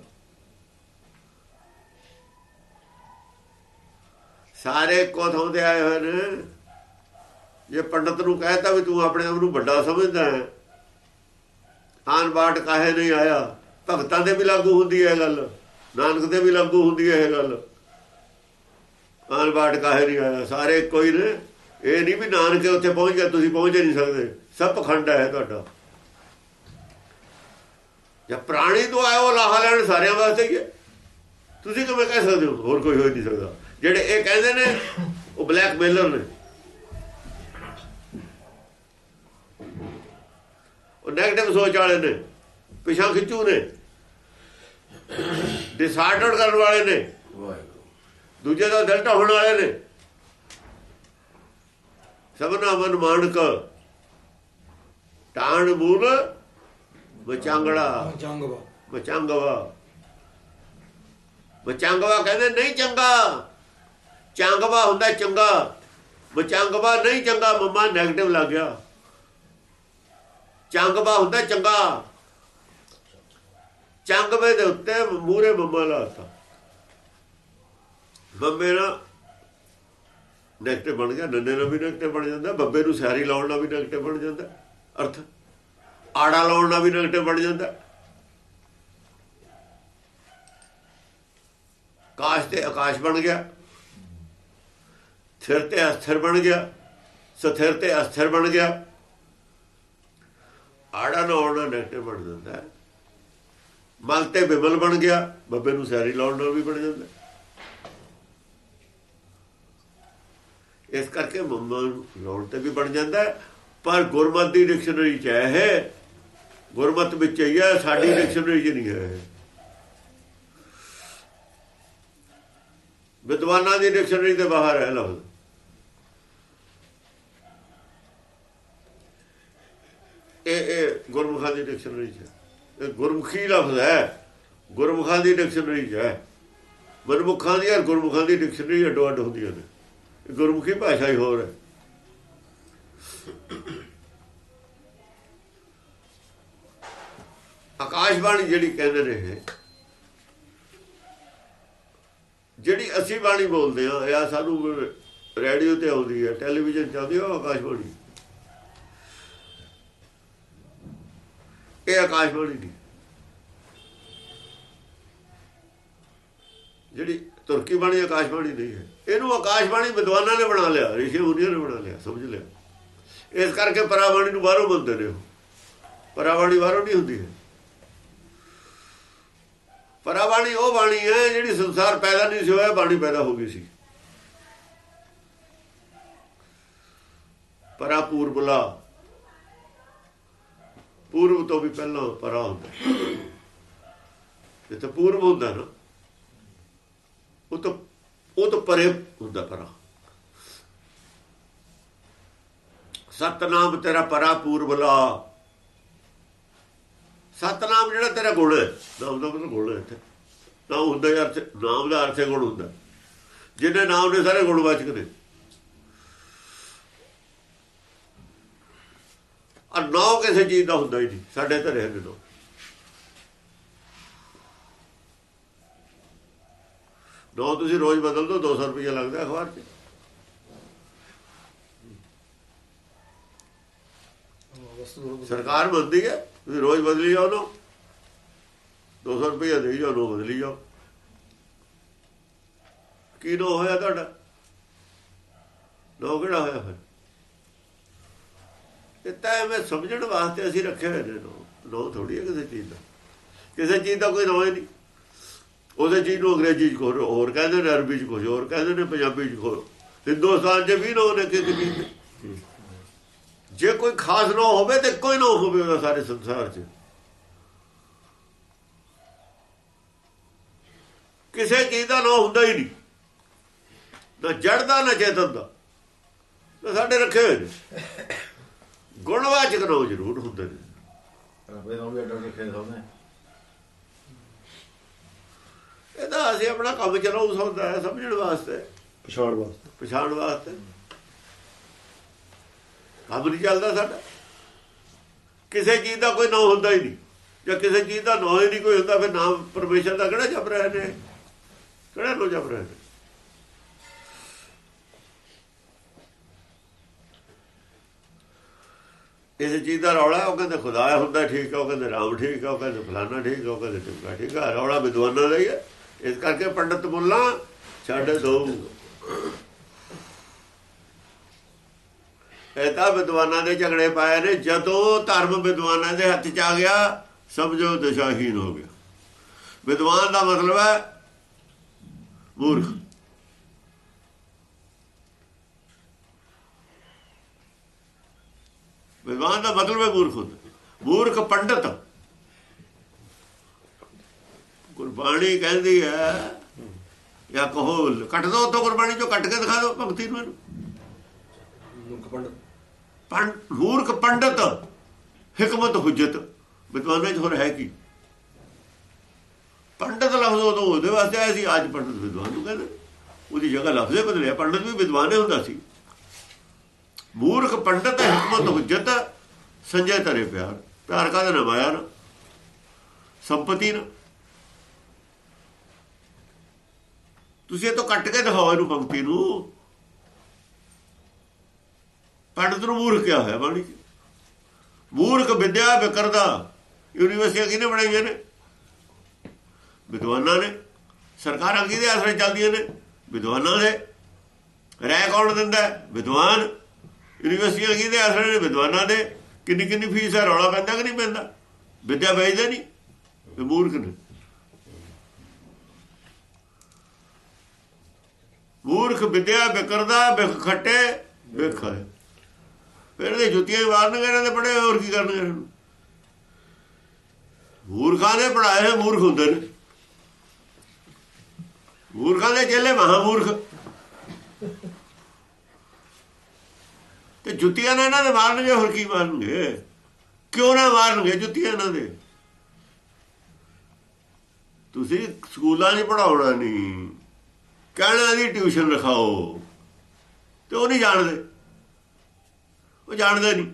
ਸਾਰੇ ਇੱਕੋ ਥਾਂ ਤੇ ਆਏ ਹੋਏ ਨੇ। ਜੇ ਪੰਡਤ ਨੂੰ ਕਹਿਤਾ ਵੀ ਤੂੰ ਆਪਣੇ ਆਪ ਨੂੰ ਵੱਡਾ ਸਮਝਦਾ ਹੈ ਆਨ ਬਾਟ ਕਾਹੇ ਨਹੀਂ ਆਇਆ? ਭਗਤਾਂ ਦੇ ਵੀ ਲਾਗੂ ਹੁੰਦੀ ਹੈ ਇਹ ਗੱਲ। ਨਾਨਕ ਦੇ ਵੀ ਲਾਗੂ ਹੁੰਦੀ ਹੈ ਇਹ ਗੱਲ। ਆਨ ਬਾਟ ਕਾਹੇ ਨਹੀਂ ਆਇਆ? ਸਾਰੇ ਕੋਈ ਨੇ। ਇਹ ਨਹੀਂ ਵੀ ਨਾਨਕੇ ਉੱਥੇ ਪਹੁੰਚ ਗਿਆ, ਤੁਸੀਂ ਪਹੁੰਚ ਹੀ ਨਹੀਂ ਸਕਦੇ। ਸਭ ਪਖੰਡ ਹੈ ਤੁਹਾਡਾ। ਜਾਂ ਪ੍ਰਾਣੀ ਤੋਂ ਆਇਆ, ਉਹ ਲਾਹਾ ਲੈਣ ਸਾਰਿਆਂ ਵਾਸਤੇ ਹੀ ਹੈ। ਤੁਸੀਂ ਕਿਵੇਂ ਕਹਿ ਸਕਦੇ ਹੋ? ਹੋਰ ਕੋਈ ਹੋ ਨਹੀਂ ਸਕਦਾ। ਜਿਹੜੇ ਇਹ ਕਹਿੰਦੇ ਨੇ, ਉਹ ਬਲੈਕ ਮੇਲਰ ਨੇ। ਉਹ 네ਗੇਟਿਵ ਸੋਚ ਵਾਲੇ ਨੇ ਪਿਛਾ ਖਿੱਚੂ ਨੇ ਡਿਸਾਰਡਰ ਕਰਨ ਵਾਲੇ ਨੇ ਦੂਜੇ ਦਾ ਦਿਲ ਢਾਉਣ ਵਾਲੇ ਨੇ। ਸਭਨਾ ਮਨ ਮਾਨਕ ਟਾਣ ਮੂਲ ਬਚਾਂਗੜਾ ਜੰਗਵਾ ਬਚਾਂਗਵਾ ਬਚਾਂਗਵਾ ਕਹਿੰਦੇ ਨਹੀਂ ਚੰਗਾ। ਚੰਗਵਾ ਹੁੰਦਾ ਚੰਗਾ। ਬਚਾਂਗਵਾ ਨਹੀਂ ਚੰਗਾ ਮੰਮਾ 네ਗੇਟਿਵ ਲੱਗ ਗਿਆ। ਚੰਗਵਾ ਹੁੰਦਾ ਚੰਗਾ। ਚੰਗਵੇ ਦੇ ਉੱਤੇ ਮੂਰੇ ਮੰਮਾ ਲਾਤਾ। ਬੰਬੇ ਨਾਲ ਨੈਗਟਿਵ ਬਣ ਗਿਆ, ਨੰਨੇ ਨਾਲ ਵੀ ਨੈਗਟਿਵ ਬਣ ਜਾਂਦਾ, ਬੱਬੇ ਨੂੰ ਸਿਆਰੀ ਲਾਉਣ ਨਾਲ ਵੀ ਨੈਗਟਿਵ ਬਣ ਜਾਂਦਾ, ਅਰਥ? ਆੜਾ ਲਾਉਣ ਨਾਲ ਵੀ ਨੈਗਟਿਵ ਬਣ ਜਾਂਦਾ। ਕਾਸ਼ ਤੇ ਆਕਾਸ਼ ਬਣ ਗਿਆ ਥਿਰ ਤੇ ਅਸਥਿਰ ਬਣ ਗਿਆ, ਸਥਿਰ ਤੇ ਅਸਥਿਰ ਬਣ ਗਿਆ। ਆੜਾ ਨਾ ਆਉਣਾ ਨੈਗੇਟਿਵ ਬਣ ਜਾਂਦਾ। ਮਨ ਤੇ ਬਿਮਲ ਬਣ ਗਿਆ, ਬੱਬੇ ਨੂੰ ਸਿਆਰੀ ਲਾਉਣ ਨਾਲ ਵੀ ਬਣ ਜਾਂਦਾ। ਇਸ ਕਰਕੇ ਮੰਮਾ ਨੂੰ ਲਾਉਣ ਤੇ ਵੀ ਬਣ ਜਾਂਦਾ ਪਰ ਗੁਰਮਤ ਦੀ ਡਿਕਸ਼ਨਰੀ ਚ ਹੈ ਇਹ ਗੁਰਮਤ ਵਿੱਚ ਹੀ ਹੈ, ਸਾਡੀ ਡਿਕਸ਼ਨਰੀ ਚ ਨਹੀਂ ਹੈ ਵਿਦਵਾਨਾਂ ਦੀ ਡਿਕਸ਼ਨਰੀ ਦੇ ਬਾਹਰ ਹੈ ਲਫ਼ਜ਼ ਇਹ ਇਹ ਗੁਰਮੁਖਾਂ ਦੀ ਡਿਕਸ਼ਨਰੀ ਚ ਇਹ ਗੁਰਮੁਖੀ ਲਫ਼ਜ਼ ਹੈ। ਗੁਰਮੁਖਾਂ ਦੀ ਡਿਕਸ਼ਨਰੀ ਚ ਹੈ। ਮਨਮੁਖਾਂ ਦੀ ਔਰ ਗੁਰਮੁਖਾਂ ਦੀ ਡਿਕਸ਼ਨਰੀ ਅੱਡੋ ਅੱਡ ਹੁੰਦੀਆਂ ਨੇ। ਇਹ ਗੁਰਮੁਖੀ ਭਾਸ਼ਾ ਹੀ ਹੋਰ ਹੈ। ਆਕਾਸ਼ਬਾਣੀ ਜਿਹੜੀ ਕਹਿੰਦੇ ਨੇ ਜਿਹੜੀ ਅਸੀਂ ਬਾਣੀ ਬੋਲਦੇ ਆ ਇਹ ਸਾਨੂੰ ਰੇਡੀਓ ਤੇ ਆਉਂਦੀ ਹੈ, ਟੈਲੀਵਿਜ਼ਨ ਤੇ ਆਉਂਦੀ ਹੈ, ਉਹ ਆਕਾਸ਼ਬਾਣੀ। ਇਹ ਆਕਾਸ਼ਬਾਣੀ ਨਹੀਂ। ਜਿਹੜੀ ਤੁਰਕੀ ਬਾਣੀ ਆਕਾਸ਼ਬਾਣੀ ਨਹੀਂ ਹੈ। ਇਹਨੂੰ ਆਕਾਸ਼ਬਾਣੀ ਵਿਦਵਾਨਾਂ ਨੇ ਬਣਾ ਲਿਆ, ਰਿਸ਼ੀ ਮੁਨੀਆਂ ਨੇ ਬਣਾ ਲਿਆ, ਸਮਝ ਲਿਆ। ਇਸ ਕਰਕੇ ਪਰਾਬਾਣੀ ਨੂੰ ਬਾਹਰੋਂ ਮੰਨਦੇ ਨੇ ਉਹ। ਪਰਾਬਾਣੀ ਬਾਹਰੋਂ ਨਹੀਂ ਹੁੰਦੀ ਹੈ। ਪਰਾਬਾਣੀ ਉਹ ਬਾਣੀ ਹੈ ਜਿਹੜੀ ਸੰਸਾਰ ਪੈਦਾ ਨਹੀਂ ਸੀ ਹੋਇਆ, ਬਾਣੀ ਪੈਦਾ ਹੋ ਗਈ ਸੀ। ਪਰਾ ਪੂਰਬਲਾ ਪੂਰਬ ਤੋਂ ਵੀ ਪਹਿਲਾਂ ਪਰਾ ਹੁੰਦਾ। ਜਿੱਥੇ ਪੂਰਬ ਹੁੰਦਾ ਨਾ, ਉਹ ਤਾਂ ਉਹ ਤਾਂ ਪਰੇ ਹੁੰਦਾ ਪਰਾ। ਸਤਨਾਮ ਤੇਰਾ ਪਰਾ ਪੂਰਬਲਾ। ਸਤਨਾਮ ਜਿਹੜਾ ਤੇਰਾ ਗੁਣ ਹੈ, ਨਾਮ ਦਾ ਮਤਲਬ ਗੁਣ ਹੈ ਇੱਥੇ। ਨਾਮ ਹੁੰਦਾ ਯਾਰ ਨਾਮ ਦਾ ਅਰਥ ਗੁਣ ਹੁੰਦਾ। ਜਿਹਨੇ ਨਾਮ ਦੇ ਸਾਰੇ ਗੁਣ ਵਾਚਕ ਨੇ। ਆ ਨੌ ਕਿਸੇ ਚੀਜ਼ ਦਾ ਹੁੰਦਾ ਹੀ ਨਹੀਂ, ਸਾਡੇ ਧਰੇ ਨੇ ਨੌ ਨੌ ਤੁਸੀਂ ਰੋਜ਼ ਬਦਲ ਦੋ 200 ਰੁਪਏ ਲੱਗਦਾ ਅਖਬਾਰ 'ਚ। ਸਰਕਾਰ ਮੰਨਦੀ ਹੈ, ਤੁਸੀਂ ਰੋਜ਼ ਬਦਲੀ ਜਾਓ ਨਾ। 200 ਰੁਪਏ ਦੇਈ ਜਾਓ ਨੋ ਬਦਲੀ ਜਾਓ। ਕੀ ਨੋ ਹੋਇਆ ਤੁਹਾਡਾ? ਨੋ ਕਿਹੜਾ ਹੋਇਆ ਫਿਰ? ਇਹ ਐਵੇਂ ਸਮਝਣ ਵਾਸਤੇ ਅਸੀਂ ਰੱਖੇ ਹੋਏ ਨੇ। ਨੋ ਥੋੜੀ ਹੈ ਕਿਸੇ ਚੀਜ਼ ਦਾ। ਕਿਸੇ ਚੀਜ਼ ਦਾ ਕੋਈ ਨੋ ਹੀ ਨਹੀਂ। ਉਹਦੇ ਚੀਜ਼ ਨੂੰ ਅੰਗਰੇਜ਼ੀ ਚ ਕੁਝ ਹੋਰ ਕਹਿੰਦੇ ਨੇ, ਅਰਬੀ ਚ ਕੁਝ ਹੋਰ ਕਹਿੰਦੇ ਨੇ, ਪੰਜਾਬੀ ਚ ਕੁਝ ਹਿੰਦੁਸਤਾਨ ਚ ਵੀ ਨੋ ਨੇ ਕਿਸੇ ਚੀਜ਼ ਜੇ ਕੋਈ ਖਾਸ ਨਾ ਹੋਵੇ ਤੇ ਕੋਈ ਨਾ ਹੋਵੇ ਉਹਦਾ ਸਾਰੇ ਸੰਸਾਰ 'ਚ। ਕਿਸੇ ਚੀਜ਼ ਦਾ ਨਾ ਹੁੰਦਾ ਹੀ ਨਹੀਂ। ਨਾ ਜੜ ਦਾ, ਨਾ ਚੇਤਨ ਦਾ। ਤਾਂ ਸਾਡੇ ਰੱਖੇ ਹੋਏ ਨੇ। ਗੁਣਵਾਚਕ ਨਾ ਜ਼ਰੂਰ ਹੁੰਦੇ ਨੇ। ਰੱਬੇ ਨੂੰ ਵੀ ਅੱਡਾ ਰੱਖੇ ਸੋਨੇ ਇਹਦਾ ਅਸੀਂ ਆਪਣਾ ਕੰਮ ਚਲਾਉ ਸਕਦਾ ਹੈ ਸਮਝਣ ਵਾਸਤੇ। ਪਛਾਣ ਵਾਸਤੇ। ਪਛਾਣ ਵਾਸਤੇ। ਕੰਮ ਨਹੀਂ ਚੱਲਦਾ ਸਾਡਾ। ਕਿਸੇ ਚੀਜ਼ ਦਾ ਕੋਈ ਨਾਂ ਹੁੰਦਾ ਹੀ ਨਹੀਂ। ਜਾਂ ਕਿਸੇ ਚੀਜ਼ ਦਾ ਨਾਂ ਹੀ ਨਹੀਂ ਕੋਈ ਹੁੰਦਾ ਫਿਰ ਨਾਮ ਪਰਮੇਸ਼ਰ ਦਾ ਕਿਹੜਾ ਜਪ ਰਹੇ ਨੇ? ਕਿਹੜਾ ਲੋ ਜਪ ਰਹੇ ਨੇ? ਇਸ ਚੀਜ਼ ਦਾ ਰੌਲਾ, ਉਹ ਕਹਿੰਦੇ ਖੁਦਾ ਹੁੰਦਾ ਠੀਕ ਹੈ ਉਹ ਕਹਿੰਦੇ ਰਾਮ ਠੀਕ ਆ, ਉਹ ਕਹਿੰਦੇ ਫਲਾਣਾ ਠੀਕ ਆ, ਉਹ ਕਹਿੰਦੇ ਟਿਮਕਾ ਠੀਕ ਆ, ਰੌਲਾ ਵਿਦਵਾਨਾਂ ਦਾ ਹੀ ਹੈ ਇਸ ਕਰਕੇ ਪੰਡਤ ਮੁੱਲਾ ਛੱਡ ਦੋ। ਇਹ ਤਾਂ ਵਿਦਵਾਨਾਂ ਦੇ ਝਗੜੇ ਪਾਏ ਨੇ, ਜਦੋਂ ਧਰਮ ਵਿਦਵਾਨਾਂ ਦੇ ਹੱਥ 'ਚ ਆ ਗਿਆ, ਸਮਝੋ ਦਿਸ਼ਾਹੀਨ ਹੋ ਗਿਆ। ਵਿਦਵਾਨ ਦਾ ਮਤਲਬ ਹੈ ਮੂਰਖ। ਵਿਦਵਾਨ ਦਾ ਮਤਲਬ ਹੈ ਮੂਰਖ ਹੁੰਦਾ ਮੂਰਖ ਪੰਡਤ। ਗੁਰਬਾਣੀ ਕਹਿੰਦੀ ਹੈ ਜਾਂ ਕਹੋ ਕੱਟ ਦੋ ਤੋਂ ਗੁਰਬਾਣੀ ਚੋਂ ਕੱਟ ਕੇ ਦਿਖਾ ਦਿਓ ਭਗਤੀ ਨੂੰ ਮੁਖ ਪੰਡਤ। ਪੰਡ ਮੂਰਖ ਪੰਡਤ ਹਕਮਤ ਹੁਜਤ। ਵਿਦਵਾਨਾਂ 'ਚ ਹੋਰ ਹੈ ਕੀ? ਪੰਡਤ ਲਫ਼ਜ਼ ਉਦੋਂ ਉਹਦੇ ਵਾਸਤੇ ਆਇਆ ਸੀ ਅੱਜ ਪੰਡਤ ਵਿਦਵਾਨ ਨੂੰ ਕਹਿੰਦੇ। ਉਹਦੀ ਜਗ੍ਹਾ ਲਫ਼ਜ਼ੇ ਬਦਲਿਆ। ਪੰਡਤ ਵੀ ਵਿਦਵਾਨ ਹੁੰਦਾ ਸੀ। ਮੂਰਖ ਪੰਡਤ ਹਕਮਤ ਹੁਜਤ ਸੰਜੇ ਤਰੇ ਪਿਆਰ। ਪਿਆਰ ਕਾਹਦੇ ਨਾ ਮਾਇਆ ਨਾ ਸੰਪਤੀ ਨਾ ਤੁਸੀਂ ਇਹ ਤੋਂ ਕੱਟ ਕੇ ਦਿਖਾਓ ਇਹਨੂੰ ਪੰਕਤੀ ਨੂੰ। ਪੰਡਤ ਨੂੰ ਮੂਰਖ ਕਿਹਾ ਹੋਇਆ ਬਾਣੀ ਚ। ਮੂਰਖ ਵਿਦਿਆ ਵਿਕਰਦਾ। ਯੂਨੀਵਰਸਿਟੀਆਂ ਕਿਹਨੇ ਬਣਾਈਆਂ ਨੇ? ਵਿਦਵਾਨਾਂ ਨੇ। ਸਰਕਾਰਾਂ ਕਿਹਦੇ ਆਸਰੇ ਚੱਲਦੀਆਂ ਨੇ? ਵਿਦਵਾਨਾਂ ਦੇ। ਰਹਿ ਕੌਣ ਦਿੰਦਾ? ਵਿਦਵਾਨ। ਯੂਨੀਵਰਸਿਟੀਆਂ ਕਿਹਦੇ ਆਸਰੇ ਨੇ ਵਿਦਵਾਨਾਂ ਦੇ ਕਿੰਨੀ ਕਿੰਨੀ ਫੀਸ ਹੈ? ਰੌਲਾ ਪੈਂਦਾ ਕਿ ਨਹੀਂ ਪੈਂਦਾ? ਵਿਦਿਆ ਵੇਚਦੇ ਨਹੀਂ? ਮੂਰਖ ਨੇ। ਮੂਰਖ ਵਿਦਿਆ ਵਿਕਰਦਾ, ਵਿਖ ਖੱਟੇ, ਵਿਖ ਹੈ ਫਿਰ ਇਹਦੇ ਜੁੱਤੀਆਂ ਹੀ ਮਾਰਨਗੇ, ਇਹਨਾਂ ਦੇ ਪੜੇ ਹੋਰ ਕੀ ਕਰਨਗੇ ਇਹਨਾਂ ਮੂਰਖਾਂ ਦੇ ਪੜਾਏ ਹੋਏ ਮੂਰਖ ਹੁੰਦੇ ਨੇ। ਮੂਰਖਾਂ ਦੇ ਚੇਲੇ ਮਹਾ ਤੇ ਜੁੱਤੀਆਂ ਨਾਲ ਇਹਨਾਂ ਦੇ ਮਾਰਨਗੇ, ਹੋਰ ਕੀ ਮਾਰਨਗੇ? ਕਿਉਂ ਨਾ ਮਾਰਨਗੇ ਜੁੱਤੀਆਂ ਇਹਨਾਂ ਦੇ? ਤੁਸੀਂ ਸਕੂਲਾਂ 'ਚ ਪੜਾਉਣਾ ਨਹੀਂ। ਕਹਿਣਾ ਦੀ ਟਿਊਸ਼ਨ ਰਖਾਓ। ਤੇ ਉਹ ਨਹੀਂ ਜਾਣਦੇ। ਉਹ ਜਾਣਦੇ ਨਹੀਂ।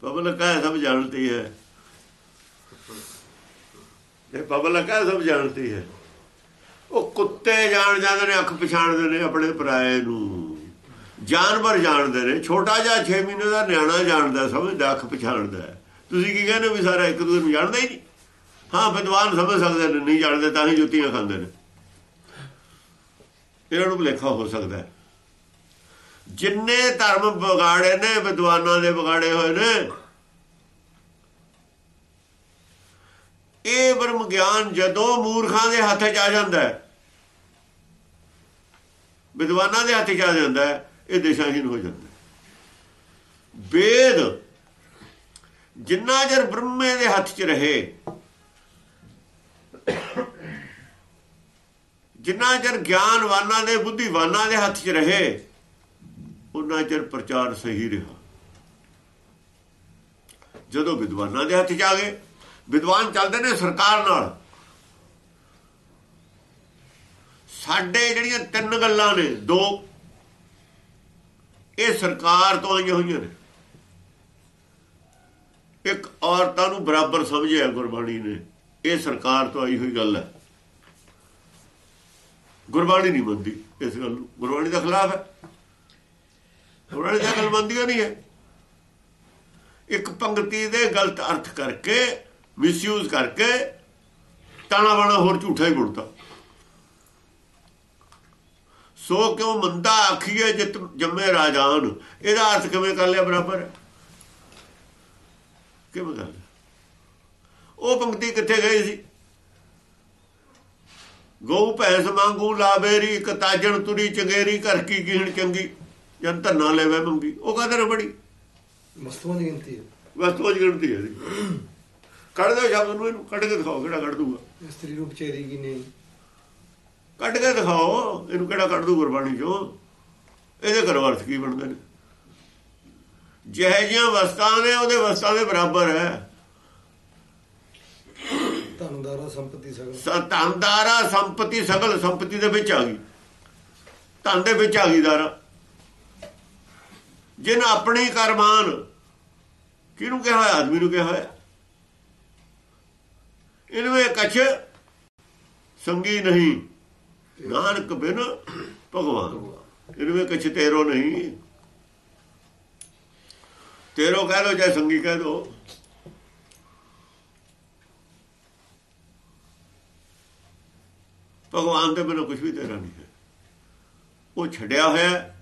ਪਬਲਿਕ ਹੈ ਸਭ ਜਾਣਦੀ ਹੈ। ਇਹ ਪਬਲਿਕ ਹੈ ਸਭ ਜਾਣਦੀ ਹੈ। ਉਹ ਕੁੱਤੇ ਜਾਣ ਜਾਂਦੇ ਨੇ, ਅੱਖ ਪਛਾਣਦੇ ਨੇ ਆਪਣੇ ਪਰਾਏ ਨੂੰ। ਜਾਨਵਰ ਜਾਣਦੇ ਨੇ, ਛੋਟਾ ਜਿਹਾ 6 ਮਹੀਨੇ ਦਾ ਨਿਆਣਾ ਜਾਣਦਾ, ਸਮਝਦਾ, ਅੱਖ ਪਛਾਣਦਾ ਤੁਸੀਂ ਕੀ ਕਹਿੰਦੇ ਹੋ ਵੀ ਸਾਰਾ ਇੱਕ ਦੂਜੇ ਨੂੰ ਜਾਣਦਾ ਹੀ ਨਹੀਂ? ਹਾਂ, ਵਿਦਵਾਨ ਸਮਝ ਸਕਦੇ ਨੇ, ਨਹੀਂ ਜਾਣਦੇ ਤਾਂ ਹੀ ਜੁੱਤੀਆਂ ਖਾਂਦੇ ਨੇ। ਇਹਨਾਂ ਨੂੰ ਭੁਲੇਖਾ ਹੋ ਸਕਦਾ ਜਿੰਨੇ ਧਰਮ ਵਿਗਾੜੇ ਨੇ, ਵਿਦਵਾਨਾਂ ਦੇ ਵਿਗਾੜੇ ਹੋਏ ਨੇ, ਇਹ ਬ੍ਰਹਮ ਗਿਆਨ ਜਦੋਂ ਮੂਰਖਾਂ ਦੇ ਹੱਥ 'ਚ ਆ ਜਾਂਦਾ ਹੈ, ਵਿਦਵਾਨਾਂ ਦੇ ਹੱਥ 'ਚ ਆ ਜਾਂਦਾ ਹੈ ਇਹ ਦਿਸ਼ਾਹੀਨ ਹੋ ਜਾਂਦਾ। ਵੇਦ ਜਿੰਨਾ ਚਿਰ ਬ੍ਰਹਮੇ ਦੇ ਹੱਥ 'ਚ ਰਹੇ, ਜਿੰਨਾ ਚਿਰ ਗਿਆਨਵਾਨਾਂ ਦੇ, ਬੁੱਧੀਵਾਨਾਂ ਦੇ ਹੱਥ 'ਚ ਰਹੇ ਉਹਨਾਂ ਚਿਰ ਪ੍ਰਚਾਰ ਸਹੀ ਰਿਹਾ। ਜਦੋਂ ਵਿਦਵਾਨਾਂ ਦੇ ਹੱਥ 'ਚ ਆ ਗਏ, ਵਿਦਵਾਨ ਚੱਲਦੇ ਨੇ ਸਰਕਾਰ ਨਾਲ। ਸਾਡੇ ਜਿਹੜੀਆਂ ਤਿੰਨ ਗੱਲਾਂ ਨੇ, ਦੋ ਇਹ ਸਰਕਾਰ ਤੋਂ ਆਈਆਂ ਹੋਈਆਂ ਨੇ। ਇੱਕ ਔਰਤਾਂ ਨੂੰ ਬਰਾਬਰ ਸਮਝਿਆ ਗੁਰਬਾਣੀ ਨੇ। ਇਹ ਸਰਕਾਰ ਤੋਂ ਆਈ ਹੋਈ ਗੱਲ ਹੈ। ਗੁਰਬਾਣੀ ਨਹੀਂ ਮੰਨਦੀ ਇਸ ਗੱਲ ਨੂੰ। ਗੁਰਬਾਣੀ ਦਾ ਖਿਲਾਫ ਹੈ। ਗੁਰਬਾਣੀ ਦਾ ਗੱਲ ਮੰਨਦੀ ਨਹੀਂ ਹੈ। ਇੱਕ ਪੰਕਤੀ ਦੇ ਗਲਤ ਅਰਥ ਕਰਕੇ ਮਿਸਯੂਜ਼ ਕਰਕੇ ਤਾਣਾ ਬਾਣਾ ਹੋਰ ਝੂਠਾ ਹੀ ਬੁੜਦਾ ਸੋ ਕਿਉ ਮੰਦਾ ਆਖੀਏ ਜਿਤ ਜੰਮੇ ਰਾਜਾਨ? ਇਹਦਾ ਅਰਥ ਕਿਵੇਂ ਕਰ ਲਿਆ ਬਰਾਬਰ? ਕਿਵੇਂ ਕਰ ਉਹ ਪੰਕਤੀ ਕਿੱਥੇ ਗਈ ਸੀ? ਗਊ ਭੈਂਸ ਮੰਗੂ ਲਾਵੇਰੀ ਕਤਾਜਣ ਤੁਰੀ ਚੰਗੇਰੀ ਘਰ ਕੀ ਕੀਹਣ ਚੰਗੀ? ਜਨ ਧੰਨਾ ਲੈਵੇ ਮੰਗੀ। ਉਹ ਕਹਿੰਦੇ ਨੇ ਬੜੀ ਵਸਤੂਆਂ ਦੀ ਗਿਣਤੀ ਹੈ। ਵਸਤੂ ਦੀ ਗਿਣਤੀ ਹੈ। ਕੱਢ ਦਿਓ ਸ਼ਬਦ ਨੂੰ ਇਹਨੂੰ ਕੱਢ ਕੇ ਦਿਖਾਓ ਕਿਹੜਾ ਕੱਢ ਦੂਗਾ ਇਸਤਰੀ ਰੂਪ ਚੇਰੀ ਕੀ ਨਹੀਂ ਕੱਢ ਕੇ ਦਿਖਾਓ ਇਹਨੂੰ ਕਿਹੜਾ ਕੱਢ ਦੂ ਗੁਰਬਾਣੀ ਚੋਂ? ਇਹਦੇ ਘਰ ਅਰਥ ਕੀ ਬਣਦੇ ਨੇ? ਜਿਹੇ ਜਿਹੀਆਂ ਵਸਤਾਂ ਨੇ ਉਹਦੇ ਵਸਤਾਂ ਦੇ ਬਰਾਬਰ ਹੈ। ਧਨਦਾਰਾ ਸੰਪਤੀ ਸਗਲ। ਸਤੰਦਾਰਾ ਸੰਪਤੀ ਸਗਲ ਸੰਪਤੀ ਦੇ ਵਿੱਚ ਆ ਗਈ। ਧਨ ਦੇ ਵਿੱਚ ਆ ਗਈ ਦਾਰਾ। ਜਿਨ ਆਪਣੀ ਕਰਮਾਨ ਕਿਹਨੂੰ ਕਿਹਾ ਹੋਇਆ? ਆਦਮੀ ਨੂੰ ਕਿਹਾ ਹੋਇਆ। ਇਹਨੂੰ ਕਛ ਸੰਗੀ ਨਹੀਂ। ਨਾਨਕ ਬਿਨ ਭਗਵਾਨ। ਇਹਨੂੰ ਕਛ ਤੇਰੋ ਨਹੀਂ। ਤੇਰੋ ਕਹਿ ਲੋ ਜਾਂ ਸੰਗੀ ਕਹਿ ਦੋ। ਭਗਵਾਨ ਦੇ ਬਿਨਾਂ ਕੁਝ ਵੀ ਤੇਰਾ ਨਹੀਂ ਹੈ। ਉਹ ਛੱਡਿਆ ਹੋਇਆ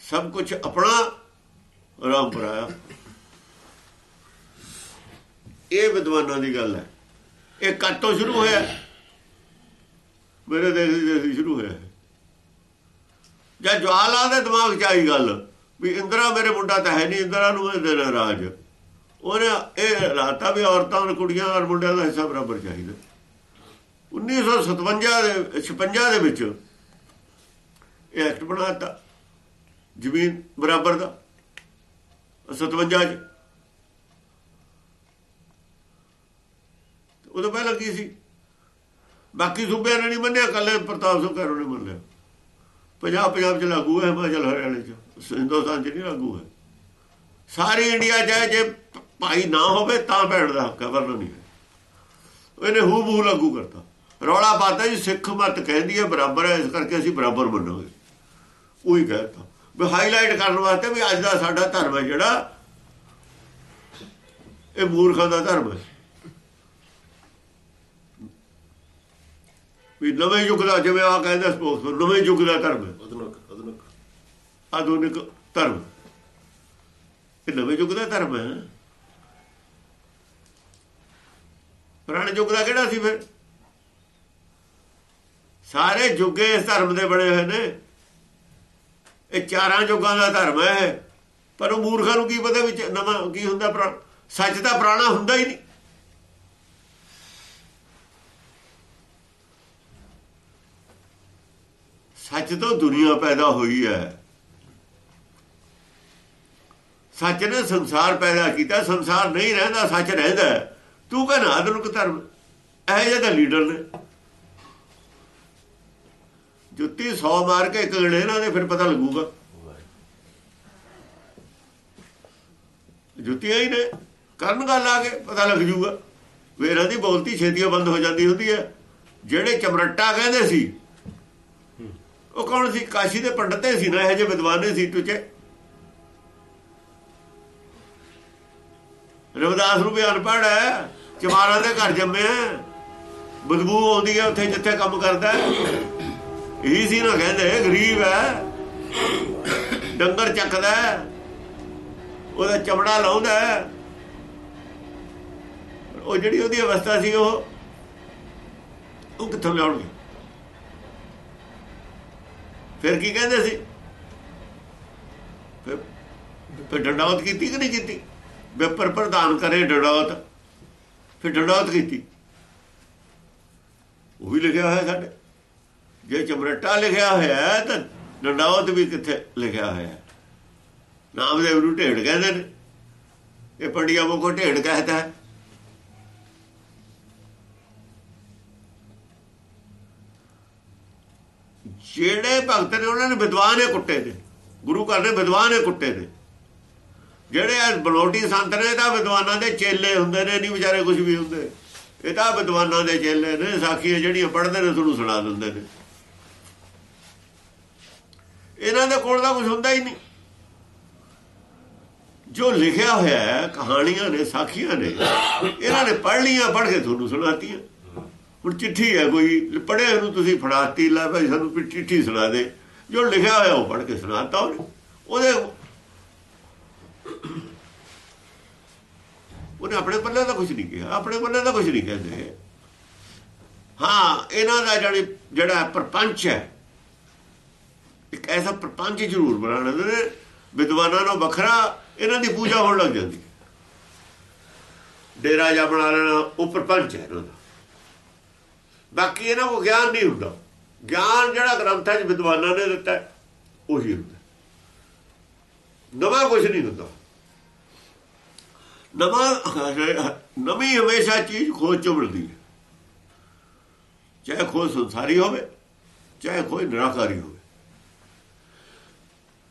ਸਭ ਕੁਝ ਆਪਣਾ ਰਾਮ ਪਰਾਇਆ ਇਹ ਵਿਦਵਾਨਾਂ ਦੀ ਗੱਲ ਹੈ। ਇਹ ਕੱਟ ਤੋਂ ਸ਼ੁਰੂ ਹੋਇਆ ਮੇਰੇ ਦੇਸ਼ ਦੇ ਸ਼ੁਰੂ ਹੋਇਆ ਹੈ। ਜਾਂ ਜਵਾਲਾ ਦੇ ਦਿਮਾਗ 'ਚ ਆਈ ਗੱਲ ਵੀ ਇੰਦਰਾ ਮੇਰੇ ਮੁੰਡਾ ਤਾਂ ਹੈ ਨਹੀਂ, ਇੰਦਰਾ ਨੂੰ ਇਹ ਦੇਣਾ ਰਾਜ। ਉਹਨੇ ਇਹ ਰਾਤਾ ਵੀ ਔਰਤਾਂ ਔਰ ਕੁੜੀਆਂ ਔਰ ਮੁੰਡਿਆਂ ਦਾ ਹਿੱਸਾ ਬਰਾਬਰ ਚਾਹੀਦਾ। 1957 ਦੇ 56 ਦੇ ਵਿੱਚ ਇਹ ਐਕਟ ਬਣਾਤਾ, ਜ਼ਮੀਨ ਬਰਾਬਰ ਦਾ 57 ਚ। ਉਦੋਂ ਪਹਿਲਾਂ ਕੀ ਸੀ? ਬਾਕੀ ਸੂਬਿਆਂ ਨੇ ਨਹੀਂ ਮੰਨਿਆ ਕੱਲੇ ਪ੍ਰਤਾਪ ਸਿੰਘ ਘਰੋਂ ਨੇ ਮੰਨਿਆ। ਪੰਜਾਬ ਪੰਜਾਬ ਚ ਲਾਗੂ ਹੈ ਹਿਮਾਚਲ ਹਰਿਆਣੇ ਚ। ਹਿੰਦੁਸਤਾਨ ਚ ਨਹੀਂ ਲਾਗੂ ਹੈ। ਸਾਰੀ ਇੰਡੀਆ ਚ ਹੈ, ਜੇ ਭਾਈ ਨਾ ਹੋਵੇ ਤਾਂ ਭੈਣ ਦਾ ਹੱਕ ਹੈ ਵਰਨਾ ਨਹੀਂ ਹੈ। ਇਹਨੇ ਹੂ ਬੂ ਲਾਗੂ ਕਰਤਾ। ਰੌਲਾ ਪਾਤਾ ਜੀ ਸਿੱਖ ਮਤ ਕਹਿੰਦੀ ਹੈ ਬਰਾਬਰ ਹੈ ਇਸ ਕਰਕੇ ਅਸੀਂ ਬਰਾਬਰ ਮੰਨਾਂਗੇ। ਉਹੀ ਕਹਿਤਾ ਵੀ ਹਾਈਲਾਈਟ ਕਰਨ ਵਾਸਤੇ ਵੀ ਅੱਜ ਦਾ ਸਾਡਾ ਧਰਮ ਹੈ ਜਿਹੜਾ ਇਹ ਮੂਰਖਾਂ ਦਾ ਧਰਮ ਹੈ। ਵੀ ਨਵੇਂ ਯੁੱਗ ਦਾ ਜਿਵੇਂ ਆ ਕਹਿੰਦੇ ਸਪੋਕਸ ਨਵੇਂ ਯੁੱਗ ਦਾ ਧਰਮ। ਅਦਨਕ ਅਦਨਕ ਆਧੁਨਿਕ ਧਰਮ। ਇਹ ਨਵੇਂ ਯੁੱਗ ਦਾ ਧਰਮ ਹੈ। ਪੁਰਾਣੇ ਯੁੱਗ ਦਾ ਕਿਹੜਾ ਸੀ ਫਿਰ? ਸਾਰੇ ਯੁੱਗੇ ਇਸ ਧਰਮ ਦੇ ਬਣੇ ਹੋਏ ਨੇ। ਇਹ ਚਾਰਾਂ ਯੁੱਗਾਂ ਦਾ ਧਰਮ ਹੈ। ਪਰ ਉਹ ਮੂਰਖਾਂ ਨੂੰ ਕੀ ਪਤਾ ਵਿੱਚ ਨਵਾਂ ਕੀ ਹੁੰਦਾ ਸੱਚ ਤਾਂ ਪੁਰਾਣਾ ਹੁੰਦਾ ਹੀ ਨਹੀਂ। ਸੱਚ ਤੋਂ ਦੁਨੀਆ ਪੈਦਾ ਹੋਈ ਹੈ। ਸੱਚ ਨੇ ਸੰਸਾਰ ਪੈਦਾ ਕੀਤਾ, ਸੰਸਾਰ ਨਹੀਂ ਰਹਿੰਦਾ, ਸੱਚ ਰਹਿੰਦਾ ਤੂੰ ਕਹਿੰਦਾ ਆਧੁਨਿਕ ਧਰਮ, ਇਹ ਜਿਹੇ ਲੀਡਰ ਨੇ। ਜੁੱਤੀ 100 ਮਾਰ ਕੇ ਇੱਕ ਗੜੇ ਇਹਨਾਂ ਦੇ, ਫਿਰ ਪਤਾ ਲੱਗੂਗਾ। ਜੁੱਤੀਆਂ ਹੀ ਨੇ। ਕਰਨ ਗੱਲ ਆ ਕੇ ਪਤਾ ਲੱਗ ਜੂਗਾ। ਵੀ ਇਹਨਾਂ ਦੀ ਬੋਲਤੀ ਛੇਤੀਆਂ ਬੰਦ ਹੋ ਜਾਂਦੀ ਹੁੰਦੀ ਹੈ। ਜਿਹੜੇ ਚਮਰਟਾ ਕਹਿੰਦੇ ਸੀ ਉਹ ਕੌਣ ਸੀ? ਕਾਸ਼ੀ ਦੇ ਪੰਡਤੇ ਸੀ ਨਾ, ਇਹ ਜਿਹੇ ਵਿਦਵਾਨੇ ਸੀ ਤੁਚੇ ਰਵਿਦਾਸ ਨੂੰ ਵੀ ਅਨਪੜ੍ਹ ਹੈ। ਚਮਾਰਾਂ ਦੇ ਘਰ ਜੰਮਿਆ ਬਦਬੂ ਆਉਂਦੀ ਹੈ ਉੱਥੇ ਜਿੱਥੇ ਕੰਮ ਕਰਦਾ ਇਹੀ ਸੀ ਨਾ ਕਹਿੰਦੇ, ਗਰੀਬ ਹੈ। ਡੰਗਰ ਚੱਕਦਾ ਉਹਦਾ ਚਮੜਾ ਲਾਉਂਦਾ ਉਹ ਜਿਹੜੀ ਉਹਦੀ ਅਵਸਥਾ ਸੀ ਉਹ ਉਹ ਕਿੱਥੋਂ ਲਿਆਉਣਗੇ? ਫਿਰ ਕੀ ਕਹਿੰਦੇ ਸੀ? ਫਿਰ ਫਿਰ ਡੰਡੌਤ ਕੀਤੀ ਕਿ ਨਹੀਂ ਕੀਤੀ? ਬੇਪਰ ਪ੍ਰਦਾਨ ਕਰੇ ਡੰਡੌਤ ਫਿਰ ਡੰਡੌਤ ਕੀਤੀ। ਉਹ ਵੀ ਲਿਖਿਆ ਹੋਇਆ ਸਾਡੇ। ਜੇ ਚਮਰਟਾ ਲਿਖਿਆ ਹੋਇਆ ਤਾਂ ਡੰਡੌਤ ਵੀ ਕਿੱਥੇ ਲਿਖਿਆ ਹੋਇਆ ਨਾਮਦੇਵ ਨੂੰ ਢੇੜ ਕਹਿੰਦੇ ਨੇ। ਇਹ ਪੰਡਿਆ ਕੋ ਢੇੜ ਕਹਤਾ ਹੈ। ਜਿਹੜੇ ਭਗਤ ਨੇ, ਉਹਨਾਂ ਨੇ ਵਿਦਵਾਨ ਇਹ ਕੁੱਟੇ ਨੇ। ਗੁਰੂ ਘਰ ਨੇ ਵਿਦਵਾਨ ਇਹ ਕੁੱਟੇ ਨੇ। ਜਿਹੜੇ ਇਹ ਬਲੋਟੀ ਸੰਤ ਨੇ ਤਾਂ ਵਿਦਵਾਨਾਂ ਦੇ ਚੇਲੇ ਹੁੰਦੇ ਨੇ, ਨਹੀਂ ਵਿਚਾਰੇ ਕੁਝ ਵੀ ਹੁੰਦੇ। ਇਹ ਤਾਂ ਵਿਦਵਾਨਾਂ ਦੇ ਚੇਲੇ ਨੇ, ਸਾਖੀਆਂ ਜਿਹੜੀਆਂ ਪੜ੍ਹਦੇ ਨੇ, ਤੁਹਾਨੂੰ ਸੁਣਾ ਦਿੰਦੇ ਨੇ। ਇਹਨਾਂ ਦੇ ਕੋਲ ਤਾਂ ਕੁਝ ਹੁੰਦਾ ਹੀ ਨਹੀਂ। ਜੋ ਲਿਖਿਆ ਹੋਇਆ ਹੈ, ਕਹਾਣੀਆਂ ਨੇ, ਸਾਖੀਆਂ ਨੇ, ਇਹਨਾਂ ਨੇ ਪੜ੍ਹ ਲੀਆਂ, ਪੜ੍ਹ ਕੇ ਤੁਹਾਨੂੰ ਸੁਣਾਤੀਆਂ। ਹੁਣ ਚਿੱਠੀ ਹੈ ਕੋਈ ਪੜ੍ਹਿਆ ਨੂੰ ਤੁਸੀਂ ਫੜਾਤੀ ਲੈ ਭਾਈ ਸਾਨੂੰ ਵੀ ਚਿੱਠੀ ਸੁਣਾ ਦੇ। ਜੋ ਲਿਖਿਆ ਹੋਇਆ ਉਹ ਪੜ੍ਹ ਕੇ ਸੁਣਾਤਾ ਉਹਨੇ। ਉਹਦੇ ਉਹਨੇ ਆਪਣੇ ਪੱਲੇ ਦਾ ਕੁਝ ਨਹੀਂ ਕਿਹਾ, ਆਪਣੇ ਪੱਲੇ ਦਾ ਕੁਝ ਨਹੀਂ ਕਹਿੰਦੇ। ਹਾਂ, ਇਹਨਾਂ ਦਾ ਜਿਹੜੀ ਜਿਹੜਾ ਪ੍ਰਪੰਚ ਹੈ। ਇੱਕ ਐਸਾ ਪ੍ਰਪੰਚ ਜ਼ਰੂਰ ਬਣਾਉਣਾ ਨੇ ਵਿਦਵਾਨਾਂ ਨੂੰ ਵੱਖਰਾ ਇਹਨਾਂ ਦੀ ਪੂਜਾ ਹੋਣ ਲੱਗ ਜਾਂਦੀ। ਡੇਰਾ ਜਾ ਬਣਾ ਲੈਣਾ, ਉਹ ਪ੍ਰਪੰਚ ਹੈ ਇਹਨਾਂ ਦਾ। ਬਾਕੀ ਇਹਨਾਂ ਕੋ ਗਿਆਨ ਨਹੀਂ ਹੁੰਦਾ। ਗਿਆਨ ਜਿਹੜਾ ਗ੍ਰੰਥਾਂ 'ਚ ਵਿਦਵਾਨਾਂ ਨੇ ਦਿੱਤਾ ਉਹੀ ਹੁੰਦਾ। ਨਵਾਂ ਕੁਝ ਨਹੀਂ ਹੁੰਦਾ। ਨਵਾਂ, ਨਵੀਂ ਹਮੇਸ਼ਾ ਚੀਜ਼ ਖੋਜ ਚ ਮਿਲਦੀ ਹੈ। ਚਾਹੇ ਖੋਜ ਸੰਸਾਰੀ ਹੋਵੇ, ਚਾਹੇ ਕੋਈ ਨਿਰਾਕਾਰੀ ਹੋਵੇ।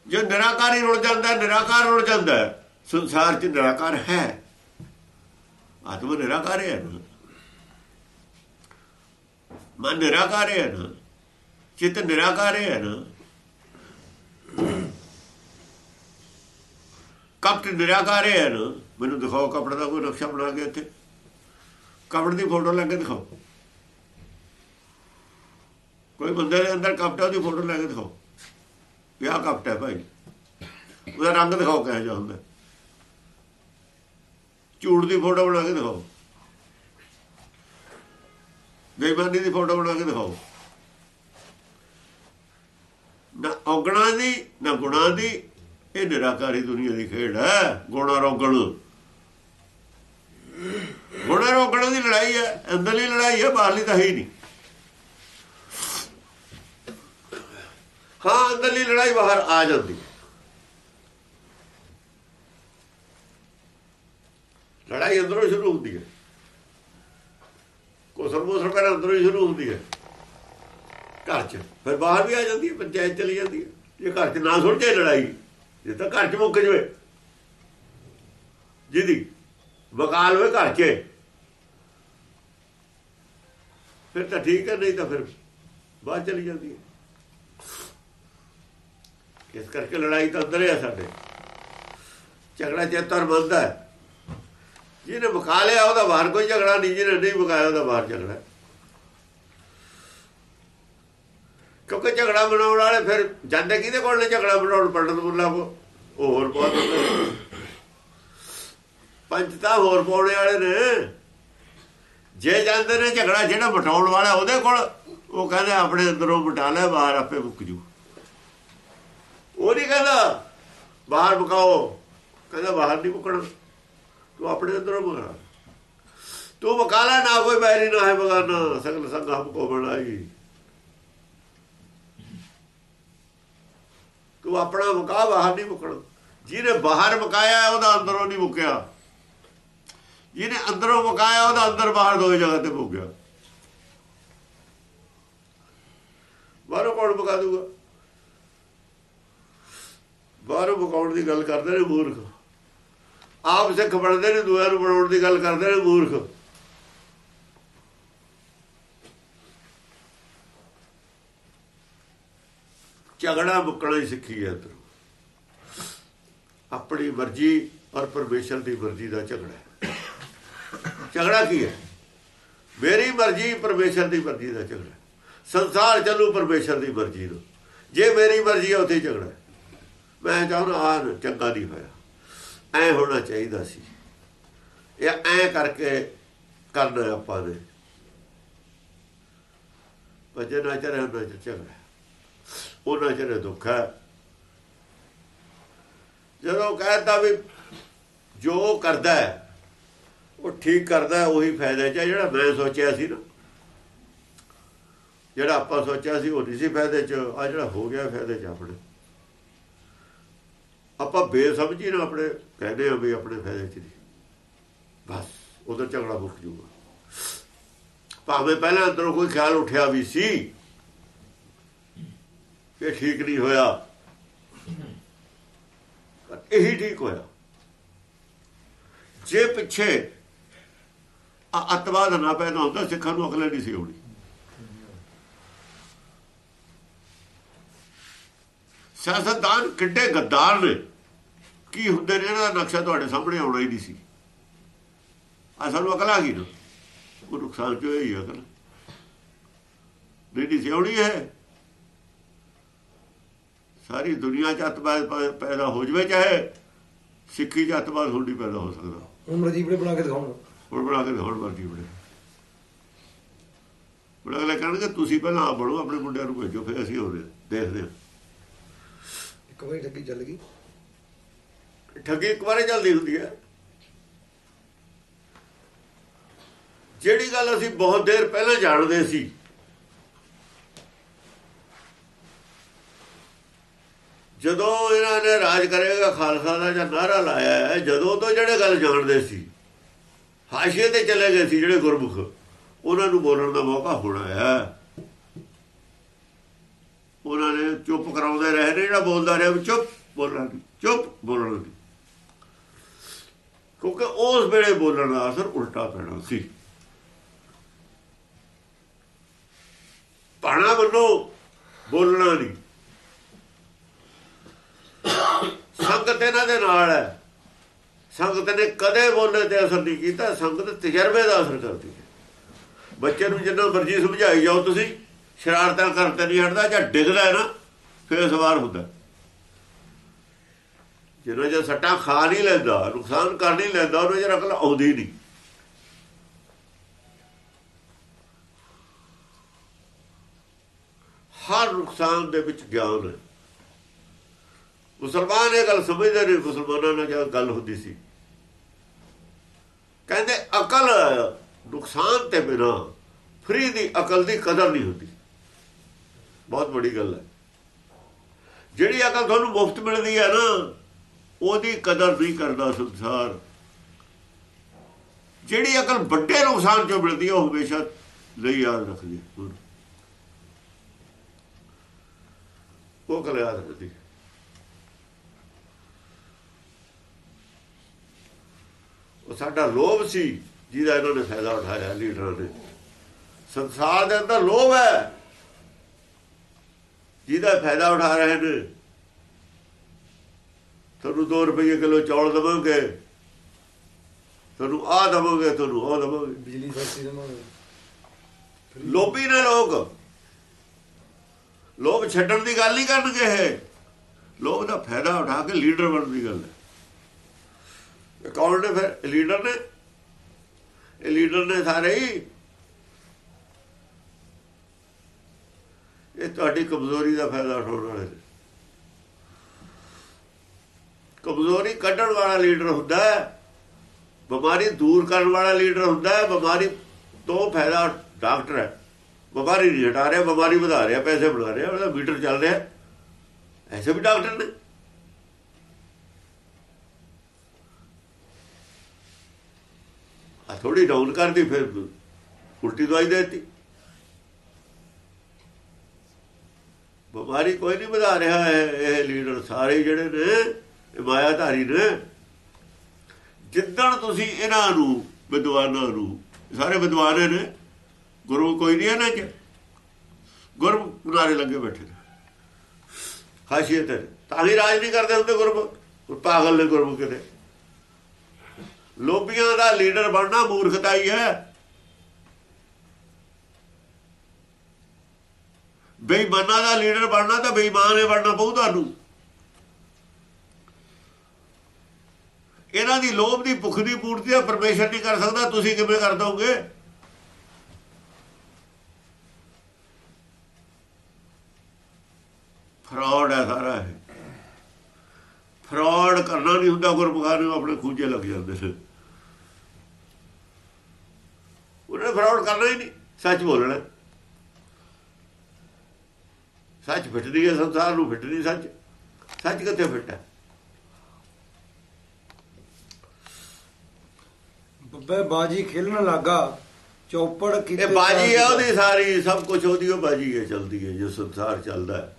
ਜੇ ਨਿਰਾਕਾਰੀ ਰੁੜ ਜਾਂਦਾ, ਨਿਰਾਕਾਰ ਰੁੜ ਜਾਂਦਾ, ਸੰਸਾਰ 'ਚ ਨਿਰਾਕਾਰ ਹੈ। ਆਤਮ ਨਿਰਾਕਾਰ ਹੈ। ਨਾ ਮਨ ਨਿਰਾਕਾਰ ਹੈ ਨਾ। ਚਿੱਤ ਨਿਰਾਕਾਰ ਹੈ ਨਾ। ਕਪਟ ਨਿਰਾਕਾਰ ਹੈ ਨਾ। ਮੈਨੂੰ ਦਿਖਾਓ ਕਪੜ ਦਾ ਕੋਈ ਨਕਸ਼ਾ ਬਣਾ ਕੇ ਇੱਥੇ। ਕਪੜ ਦੀ ਫੋਟੋ ਲਾ ਕੇ ਦਿਖਾਓ। ਕੋਈ ਬੰਦੇ ਦੇ ਅੰਦਰ ਕਪਟਾ ਦੀ ਫੋਟੋ ਲੈ ਕੇ ਦਿਖਾਓ। ਵੀ ਆਹ ਕਪਟ ਹੈ ਭਾਈ। ਉਹਦਾ ਰੰਗ ਦਿਖਾਓ ਕਿਹੋ ਜਿਹਾ ਹੁੰਦਾ। ਝੂੜ ਦੀ ਫੋਟੋ ਬਣਾ ਕੇ ਦਿਖਾਓ। ਬੇਈਮਾਨੀ ਦੀ ਫੋਟੋ ਬਣਾ ਕੇ ਦਿਖਾਓ। ਨਾ ਔਗਣਾ ਦੀ, ਨਾ ਗੁਣਾ ਦੀ, ਇਹ ਨਿਰਾਕਾਰੀ ਦੁਨੀਆ ਦੀ ਖੇਡ ਹੈ, ਗੁਣਾ ਰੋਗਣ। ਗੁਣਾ ਰੋਗਣ ਦੀ ਲੜਾਈ ਹੈ, ਅੰਦਰਲੀ ਲੜਾਈ ਹੈ, ਬਾਹਰਲੀ ਤਾਂ ਹੈ ਹੀ ਨਹੀਂ। ਹਾਂ, ਅੰਦਰਲੀ ਲੜਾਈ ਬਾਹਰ ਆ ਜਾਂਦੀ ਹੈ। ਲੜਾਈ ਅੰਦਰੋਂ ਸ਼ੁਰੂ ਹੁੰਦੀ ਹੈ। ਕੋਸਰ ਮੋਸਰ ਪਹਿਲਾਂ ਅੰਦਰੋਂ ਹੀ ਸ਼ੁਰੂ ਹੁੰਦੀ ਹੈ। ਘਰ 'ਚ। ਫਿਰ ਬਾਹਰ ਵੀ ਆ ਜਾਂਦੀ ਹੈ, ਪੰਚਾਇਤ ਚਲੀ ਜਾਂਦੀ ਹੈ। ਜੇ ਘਰ 'ਚ ਨਾ ਸੁਲਝੇ ਲੜਾਈ, ਜੇ ਤਾਂ ਘਰ 'ਚ ਮੁੱਕ ਜਵੇ। ਜਿਹਦੀ ਵਕਾਲ ਹੋਏ ਘਰ 'ਚ। ਫਿਰ ਤਾਂ ਠੀਕ ਹੈ, ਨਹੀਂ ਤਾਂ ਫਿਰ ਬਾਹਰ ਚਲੀ ਜਾਂਦੀ ਹੈ। ਇਸ ਕਰਕੇ ਲੜਾਈ ਤਾਂ ਅੰਦਰ ਹੈ ਸਾਡੇ। ਝਗੜਾ ਚੇਤਰ ਬੰਦਾ ਹੈ। ਜਿਹਨੇ ਮੁਕਾ ਲਿਆ ਉਹਦਾ ਬਾਹਰ ਕੋਈ ਝਗੜਾ ਨਹੀਂ, ਜਿਹਨੇ ਨਹੀਂ ਮੁਕਾਇਆ ਉਹਦਾ ਬਾਹਰ ਝਗੜਾ। ਕਿਉਂਕਿ ਝਗੜਾ ਬਣਾਉਣ ਵਾਲੇ ਫਿਰ ਜਾਂਦੇ ਕਿਹਦੇ ਕੋਲ ਨੇ ਝਗੜਾ ਬਣਾਉਣ? ਪੰਡਤ ਮੁੱਲਾ ਕੋ। ਉਹ ਹੋਰ ਬਹੁਤ ਹੁੰਦੇ ਪੰਚ ਤਾਂ ਹੋਰ ਪਾਉਣੇ ਵਾਲੇ ਨੇ। ਜੇ ਜਾਂਦੇ ਨੇ ਝਗੜਾ ਜਿਹੜਾ ਮਟਾਉਣ ਵਾਲਾ ਉਹਦੇ ਕੋਲ, ਉਹ ਕਹਿੰਦੇ ਆਪਣੇ ਅੰਦਰੋਂ ਮਟਾ ਲੈ, ਬਾਹਰ ਆਪੇ ਮੁੱਕ ਜੂ। ਉਹ ਨਹੀਂ ਕਹਿੰਦਾ, ਬਾਹਰ ਮੁਕਾਓ। ਕਹਿੰਦਾ ਬਾਹਰ ਨਹੀਂ ਮੁਕਣਾ। ਤੂੰ ਆਪਣੇ ਅੰਦਰੋਂ ਮਗਾ। ਤੂੰ ਮੁਕਾ ਲੈ, ਨਾ ਕੋਈ ਬੈਰੀ ਨਾ ਹੈ ਬਗਾਨਾ ਸਗਲ ਸੰਗ ਹਮ ਕੋ ਬਣਾਈ। ਤੂੰ ਆਪਣਾ ਮੁਕਾ, ਬਾਹਰ ਨਹੀਂ ਮੁਕਣਾ। ਜਿਹਨੇ ਬਾਹਰ ਮੁਕਾਇਆ, ਉਹਦਾ ਅੰਦਰੋਂ ਨਹੀਂ ਮੁੱਕਿਆ। ਜਿਹਨੇ ਅੰਦਰੋਂ ਮੁਕਾਇਆ, ਉਹਦਾ ਅੰਦਰ ਬਾਹਰ ਦੋਏ ਜਗ੍ਹਾ ਤੇ ਮੁੱਕ ਬਾਹਰੋਂ ਕੌਣ ਮੁਕਾ ਦੂਗਾ? ਬਾਹਰੋਂ ਮੁਕਾਉਣ ਦੀ ਗੱਲ ਕਰਦੇ ਨੇ ਮੂਰਖ। ਆਪ ਸਿੱਖ ਬਣਦੇ ਨੇ ਦੂਆਂ ਨੂੰ ਬਣਾਉਣ ਦੀ ਗੱਲ ਕਰਦੇ ਨੇ, ਮੂਰਖ। ਝਗੜਾ ਮੁੱਕਣਾ ਹੀ ਸਿੱਖੀ ਹੈ ਅੰਦਰੋਂ ਆਪਣੀ ਮਰਜ਼ੀ ਔਰ ਪਰਮੇਸ਼ਰ ਦੀ ਮਰਜ਼ੀ ਦਾ ਝਗੜਾ ਝਗੜਾ ਕੀ ਹੈ? ਮੇਰੀ ਮਰਜ਼ੀ, ਪਰਮੇਸ਼ਰ ਦੀ ਮਰਜ਼ੀ ਦਾ ਝਗੜਾ ਸੰਸਾਰ ਚੱਲੂ ਪਰਮੇਸ਼ਰ ਦੀ ਮਰਜ਼ੀ ਨੂੰ ਜੇ ਮੇਰੀ ਮਰਜ਼ੀ ਹੈ, ਉੱਥੇ ਹੀ ਝਗੜਾ ਮੈਂ ਚਾਹੁੰਦਾ ਆਹ ਚੰਗਾ ਨਹੀਂ ਹੋਇਆ। ਐ ਹੋਣਾ ਚਾਹੀਦਾ ਸੀ। ਇਹ ਐ ਕਰਕੇ ਕਰਨਾ ਆਪਾਂ ਨੇ। ਭਜਨ ਨਾ ਚਰੇ ਉਹਨਾਂ ਚ ਝਗੜਾ ਉਹਨਾਂ ਚਿਰ ਦੁੱਖ ਹੈ। ਜਦੋਂ ਕਹਿੰਦਾ ਵੀ ਜੋ ਕਰਦਾ ਹੈ, ਉਹ ਠੀਕ ਕਰਦਾ ਉਹੀ ਫਾਇਦਾ ਚ ਹੈ। ਜਿਹੜਾ ਮੈਂ ਸੋਚਿਆ ਸੀ ਨਾ, ਜਿਹੜਾ ਆਪਾਂ ਸੋਚਿਆ ਸੀ, ਉਹ ਨਹੀਂ ਸੀ ਫਾਇਦੇ ਚ। ਆ ਜਿਹੜਾ ਹੋ ਗਿਆ ਫਾਇਦੇ ਚ ਆਪਣੇ। ਆਪਾਂ ਬੇਸਮਝੀ ਨਾਲ ਆਪਣੇ ਕਹਿੰਦੇ ਆ ਵੀ ਆਪਣੇ ਫਾਇਦੇ ਚ ਨਹੀਂ। ਬਸ, ਉਧਰ ਝਗੜਾ ਮੁੱਕ ਜੂਗਾ। ਭਾਵੇਂ ਪਹਿਲਾਂ ਅੰਦਰੋਂ ਕੋਈ ਖਿਆਲ ਉੱਠਿਆ ਵੀ ਸੀ, ਇਹ ਠੀਕ ਨਹੀਂ ਹੋਇਆ। ਇਹੀ ਠੀਕ ਹੋਇਆ। ਜੇ ਪਿੱਛੇ ਆ ਅਤਵਾਦ ਨਾ ਪੈਦਾ ਹੁੰਦਾ, ਸਿੱਖਾਂ ਨੂੰ ਅਕਲ ਨਹੀਂ ਸੀ ਹੋਣੀ ਸਿਆਸਤਦਾਨ ਕਿੱਡੇ ਗੱਦਾਰ ਨੇ। ਕੀ ਹੁੰਦੇ ਨੇ ਇਹਨਾਂ ਦਾ ਨਕਸ਼ਾ ਤੁਹਾਡੇ ਸਾਹਮਣੇ ਆਉਣਾ ਹੀ ਨਹੀਂ ਸੀ। ਆ ਸਾਨੂੰ ਅਕਲ ਆ ਗਈ ਨਾ। ਉਹ ਨੁਕਸਾਨ ਚ ਹੋਈ ਹੈ ਅਕਲ? ਨਹੀਂ ਸੀ ਆਉਣੀ ਹੈ ਸਾਰੀ ਦੁਨੀਆ ਚ ਅਤਵਾਦ ਪੈਦਾ ਹੋ ਜਵੇ ਚਾਹੇ ਸਿੱਖੀ ਚ ਅਤਵਾਦ ਹੁਣ ਪੈਦਾ ਹੋ ਸਕਦਾ। ਹੁਣ ਮਰਜ਼ੀ ਬੜੇ ਬਣਾ ਕੇ ਦਿਖਾਉਣ। ਹੁਣ ਬਣਾ ਕੇ ਹੁਣ ਮਰਜ਼ੀ ਬਣੇ ਹੁਣ ਅਗਲੇ ਕਹਿਣਗੇ ਤੁਸੀਂ ਪਹਿਲਾਂ ਬਣੋ ਆਪਣੇ ਮੁੰਡਿਆਂ ਨੂੰ ਭੇਜੋ ਫਿਰ ਅਸੀਂ ਹੋਰੇ ਦੇਖਦੇ ਹਾਂ। ਇੱਕ ਵਾਰੀ ਠੱਗੀ ਚੱਲ ਗਈ। ਠੱਗੀ ਇੱਕ ਵਾਰੇ ਚੱਲਦੀ ਹੁੰਦੀ ਹੈ। ਜਿਹੜੀ ਗੱਲ ਅਸੀਂ ਬਹੁਤ ਦੇਰ ਪਹਿਲਾਂ ਜਾਣਦੇ ਸੀ, ਜਦੋਂ ਇਹਨਾਂ ਨੇ ਰਾਜ ਕਰੇਗਾ, ਖਾਲਸਾ ਦਾ ਜਾਂ ਨਾਰਾ ਲਾਇਆ ਹੈ, ਜਦੋਂ ਤੋਂ ਜਿਹੜੇ ਗੱਲ ਜਾਣਦੇ ਸੀ, ਹਾਸ਼ੀਏ ਤੇ ਚਲੇ ਗਏ ਸੀ ਜਿਹੜੇ ਗੁਰਮੁਖ, ਉਹਨਾਂ ਨੂੰ ਬੋਲਣ ਦਾ ਮੌਕਾ ਹੋਣਾ ਹੈ। ਉਹਨਾਂ ਨੇ ਚੁੱਪ ਕਰਾਉਂਦੇ ਰਹੇ ਨੇ ਜਿਹੜਾ ਬੋਲਦਾ ਰਿਹਾ ਵੀ ਚੁੱਪ, ਬੋਲਣਾ ਨਹੀਂ, ਚੁੱਪ, ਬੋਲਣਾ ਨਹੀਂ। ਕਿਉਂਕਿ ਉਸ ਵੇਲੇ ਬੋਲਣ ਦਾ ਅਸਰ ਉਲਟਾ ਪੈਣਾ ਸੀ। ਪਾਣਾ ਵੱਲੋਂ ਬੋਲਣਾ ਨਹੀਂ। ਸੰਗਤ ਇਹਨਾਂ ਦੇ ਨਾਲ ਹੈ। ਸੰਗਤ ਨੇ ਕਦੇ ਬੋਲੇ ਤੇ ਅਸਰ ਨਹੀਂ ਕੀਤਾ, ਸੰਗਤ ਤਜਰਬੇ ਦਾ ਅਸਰ ਕਰਦੀ ਹੈ। ਬੱਚੇ ਨੂੰ ਜਿੰਨਾ ਮਰਜ਼ੀ ਸਮਝਾਈ ਜਾਓ ਤੁਸੀਂ। ਸ਼ਰਾਰਤਾਂ ਕਰਤੇ ਨਹੀਂ ਹਟਦਾ ਜਾਂ ਡਿੱਗਦਾ ਨਾ, ਫਿਰ ਸਵਾਰ ਹੁੰਦਾ। ਜਿਹਨਾਂ ਜੇ ਸੱਟਾਂ ਖਾ ਨਹੀਂ ਲੈਂਦਾ, ਨੁਕਸਾਨ ਕਰ ਨਹੀਂ ਲੈਂਦਾ, ਉਹਨੂੰ ਜੇ ਅਕਲ ਆਉਂਦੀ ਨਹੀਂ। ਹਰ ਨੁਕਸਾਨ ਦੇ ਵਿੱਚ ਗਿਆਨ ਹੈ। ਮੁਸਲਮਾਨ ਇਹ ਗੱਲ ਸਮਝਦੇ ਨੇ, ਮੁਸਲਮਾਨਾਂ ਨਾਲ ਜਦ ਗੱਲ ਹੁੰਦੀ ਸੀ। ਕਹਿੰਦੇ ਅਕਲ ਨੁਕਸਾਨ ਤੇ ਬਿਨਾ, ਫਰੀ ਦੀ ਅਕਲ ਦੀ ਕਦਰ ਨਹੀਂ ਹੁੰਦੀ। ਬਹੁਤ ਵੱਡੀ ਗੱਲ ਹੈ। ਜਿਹੜੀ ਅਕਲ ਤੁਹਾਨੂੰ ਮੁਫਤ ਮਿਲਦੀ ਹੈ ਨਾ, ਉਹਦੀ ਕਦਰ ਨਹੀਂ ਕਰਦਾ ਸੰਸਾਰ। ਜਿਹੜੀ ਅਕਲ ਵੱਡੇ ਨੁਕਸਾਨ ਚੋਂ ਮਿਲਦੀ ਹੈ, ਉਹ ਹਮੇਸ਼ਾ ਲਈ ਯਾਦ ਰੱਖਦੀ ਹੈ। ਉਹ ਕਲ ਯਾਦ ਰੱਖਦੀ ਉਹ ਸਾਡਾ ਲੋਭ ਸੀ, ਜਿਹਦਾ ਇਹਨਾਂ ਨੇ ਫਾਇਦਾ ਉਠਾਇਆ ਲੀਡਰਾਂ ਨੇ। ਸੰਸਾਰ ਦੇ ਅੰਦਰ ਲੋਭ ਹੈ। ਜਿਹਦਾ ਫਾਇਦਾ ਉਠਾ ਰਹੇ ਨੇ? ਤੁਹਾਨੂੰ 2 ਰੁਪਏ ਕਿਲੋ ਚੌਲ ਦਵਾਂਗੇ। ਤੁਹਾਨੂੰ ਆ ਦਵਾਂਗੇ ਤੁਹਾਨੂੰ ਉਹ ਦਵਾਂਗੇ। ਬਿਜਲੀ ਸਸਤੀ ਦੇਵਾਂਗੇ। ਲੋਭੀ ਨੇ ਲੋਕ। ਲੋਭ ਛੱਡਣ ਦੀ ਗੱਲ ਨਹੀਂ ਕਰਨਗੇ ਇਹ। ਲੋਭ ਦਾ ਫਾਇਦਾ ਉਠਾ ਕੇ ਲੀਡਰ ਬਣਨ ਦੀ ਗੱਲ ਹੈ। ਕੌਣ ਨੇ ਫਿਰ? ਲੀਡਰ ਨੇ। ਇਹ ਲੀਡਰ ਨੇ ਸਾਰੇ ਹੀ। ਇਹ ਤੁਹਾਡੀ ਕਮਜ਼ੋਰੀ ਦਾ ਫਾਇਦਾ ਉਠਾਉਣ ਵਾਲੇ ਨੇ। ਕਮਜ਼ੋਰੀ ਕੱਢਣ ਵਾਲਾ ਲੀਡਰ ਹੁੰਦਾ ਹੈ, ਬਿਮਾਰੀ ਦੂਰ ਕਰਨ ਵਾਲਾ ਲੀਡਰ ਹੁੰਦਾ ਹੈ, ਬਿਮਾਰੀ ਤੋਂ ਫਾਇਦਾ ਡਾਕਟਰ ਹੈ। ਬਿਮਾਰੀ ਨਹੀਂ ਹਟਾ ਰਿਹਾ, ਬਿਮਾਰੀ ਵਧਾ ਰਿਹਾ, ਪੈਸੇ ਬਣਾ ਰਿਹਾ, ਉਹਦਾ ਮੀਟਰ ਚੱਲ ਰਿਹਾ। ਐਸੇ ਵੀ ਡਾਕਟਰ ਨੇ। ਆ ਥੋੜੀ ਡਾਊਨ ਕਰਦੀ ਫਿਰ ਉਲਟੀ ਦਵਾਈ ਦੇਤੀ। ਬਿਮਾਰੀ ਕੋਈ ਨਹੀਂ ਵਧਾ ਰਿਹਾ ਹੈ ਇਹ ਲੀਡਰ ਸਾਰੇ ਜਿਹੜੇ ਨੇ, ਇਹ ਮਾਇਆਧਾਰੀ ਨੇ। ਜਿੱਦਣ ਤੁਸੀਂ ਇਹਨਾਂ ਨੂੰ, ਵਿਦਵਾਨਾਂ ਨੂੰ, ਸਾਰੇ ਵਿਦਵਾਨ ਨੇ, ਗੁਰੂ ਕੋਈ ਨਹੀਂ ਇਹਨਾਂ ਚ। ਗੁਰੂ ਨਾਰੇ ਲੱਗੇ ਬੈਠੇ ਨੇ। ਖਾਸੀਅਤ ਹੈ। ਤਾਂ ਹੀ ਰਾਜ ਨਹੀਂ ਕਰਦੇ ਹੁੰਦੇ ਗੁਰੂ ਪਾਗਲ ਨੇ ਗੁਰੂ ਕਿਤੇ। ਲੋਭੀਆਂ ਦਾ ਲੀਡਰ ਬਣਨਾ ਮੂਰਖਤਾ ਹੀ ਹੈ। ਬੇਈਮਾਨਾਂ ਦਾ ਲੀਡਰ ਬਣਨਾ ਤਾਂ ਬੇਈਮਾਨ ਹੀ ਬਣਨਾ ਪਊ ਤੁਹਾਨੂੰ। ਇਹਨਾਂ ਦੀ ਲੋਭ ਦੀ ਭੁੱਖ ਦੀ ਪੂਰਤੀ ਆ ਪਰਮੇਸ਼ਰ ਨਹੀਂ ਕਰ ਸਕਦਾ, ਤੁਸੀਂ ਕਿਵੇਂ ਕਰ ਦੋਗੇ? ਫਰਾਡ ਹੈ ਸਾਰਾ ਇਹ। ਫਰਾਡ ਕਰਨਾ ਨਹੀਂ ਹੁੰਦਾ, ਗੁਰਮੁਖਾਂ ਨੂੰ ਆਪਣੇ ਖੂਜੇ ਲੱਗ ਜਾਂਦੇ ਨੇ। ਉਹਨੇ ਫਰਾਡ ਕਰਨਾ ਹੀ ਨਹੀਂ, ਸੱਚ ਬੋਲਣਾ। ਸੱਚ ਫਿੱਟਦੀ ਹੈ ਸੰਸਾਰ ਨੂੰ ਫਿੱਟ ਨਹੀਂ ਸੱਚ। ਸੱਚ ਕਿੱਥੇ ਫਿੱਟ ਹੈ? ਬੱਬੇ ਬਾਜੀ ਖੇਲਣ ਲੱਗਾ। ਚੌਪੜ ਕੀਤੇ ਇਹ ਬਾਜੀ ਹੈ ਉਹਦੀ ਸਾਰੀ ਸਭ ਕੁਝ ਉਹਦੀ ਉਹ ਬਾਜੀ ਹੈ ਚਲਦੀ ਹੈ ਜੋ ਸੰਸਾਰ ਚੱਲਦਾ ਹੈ।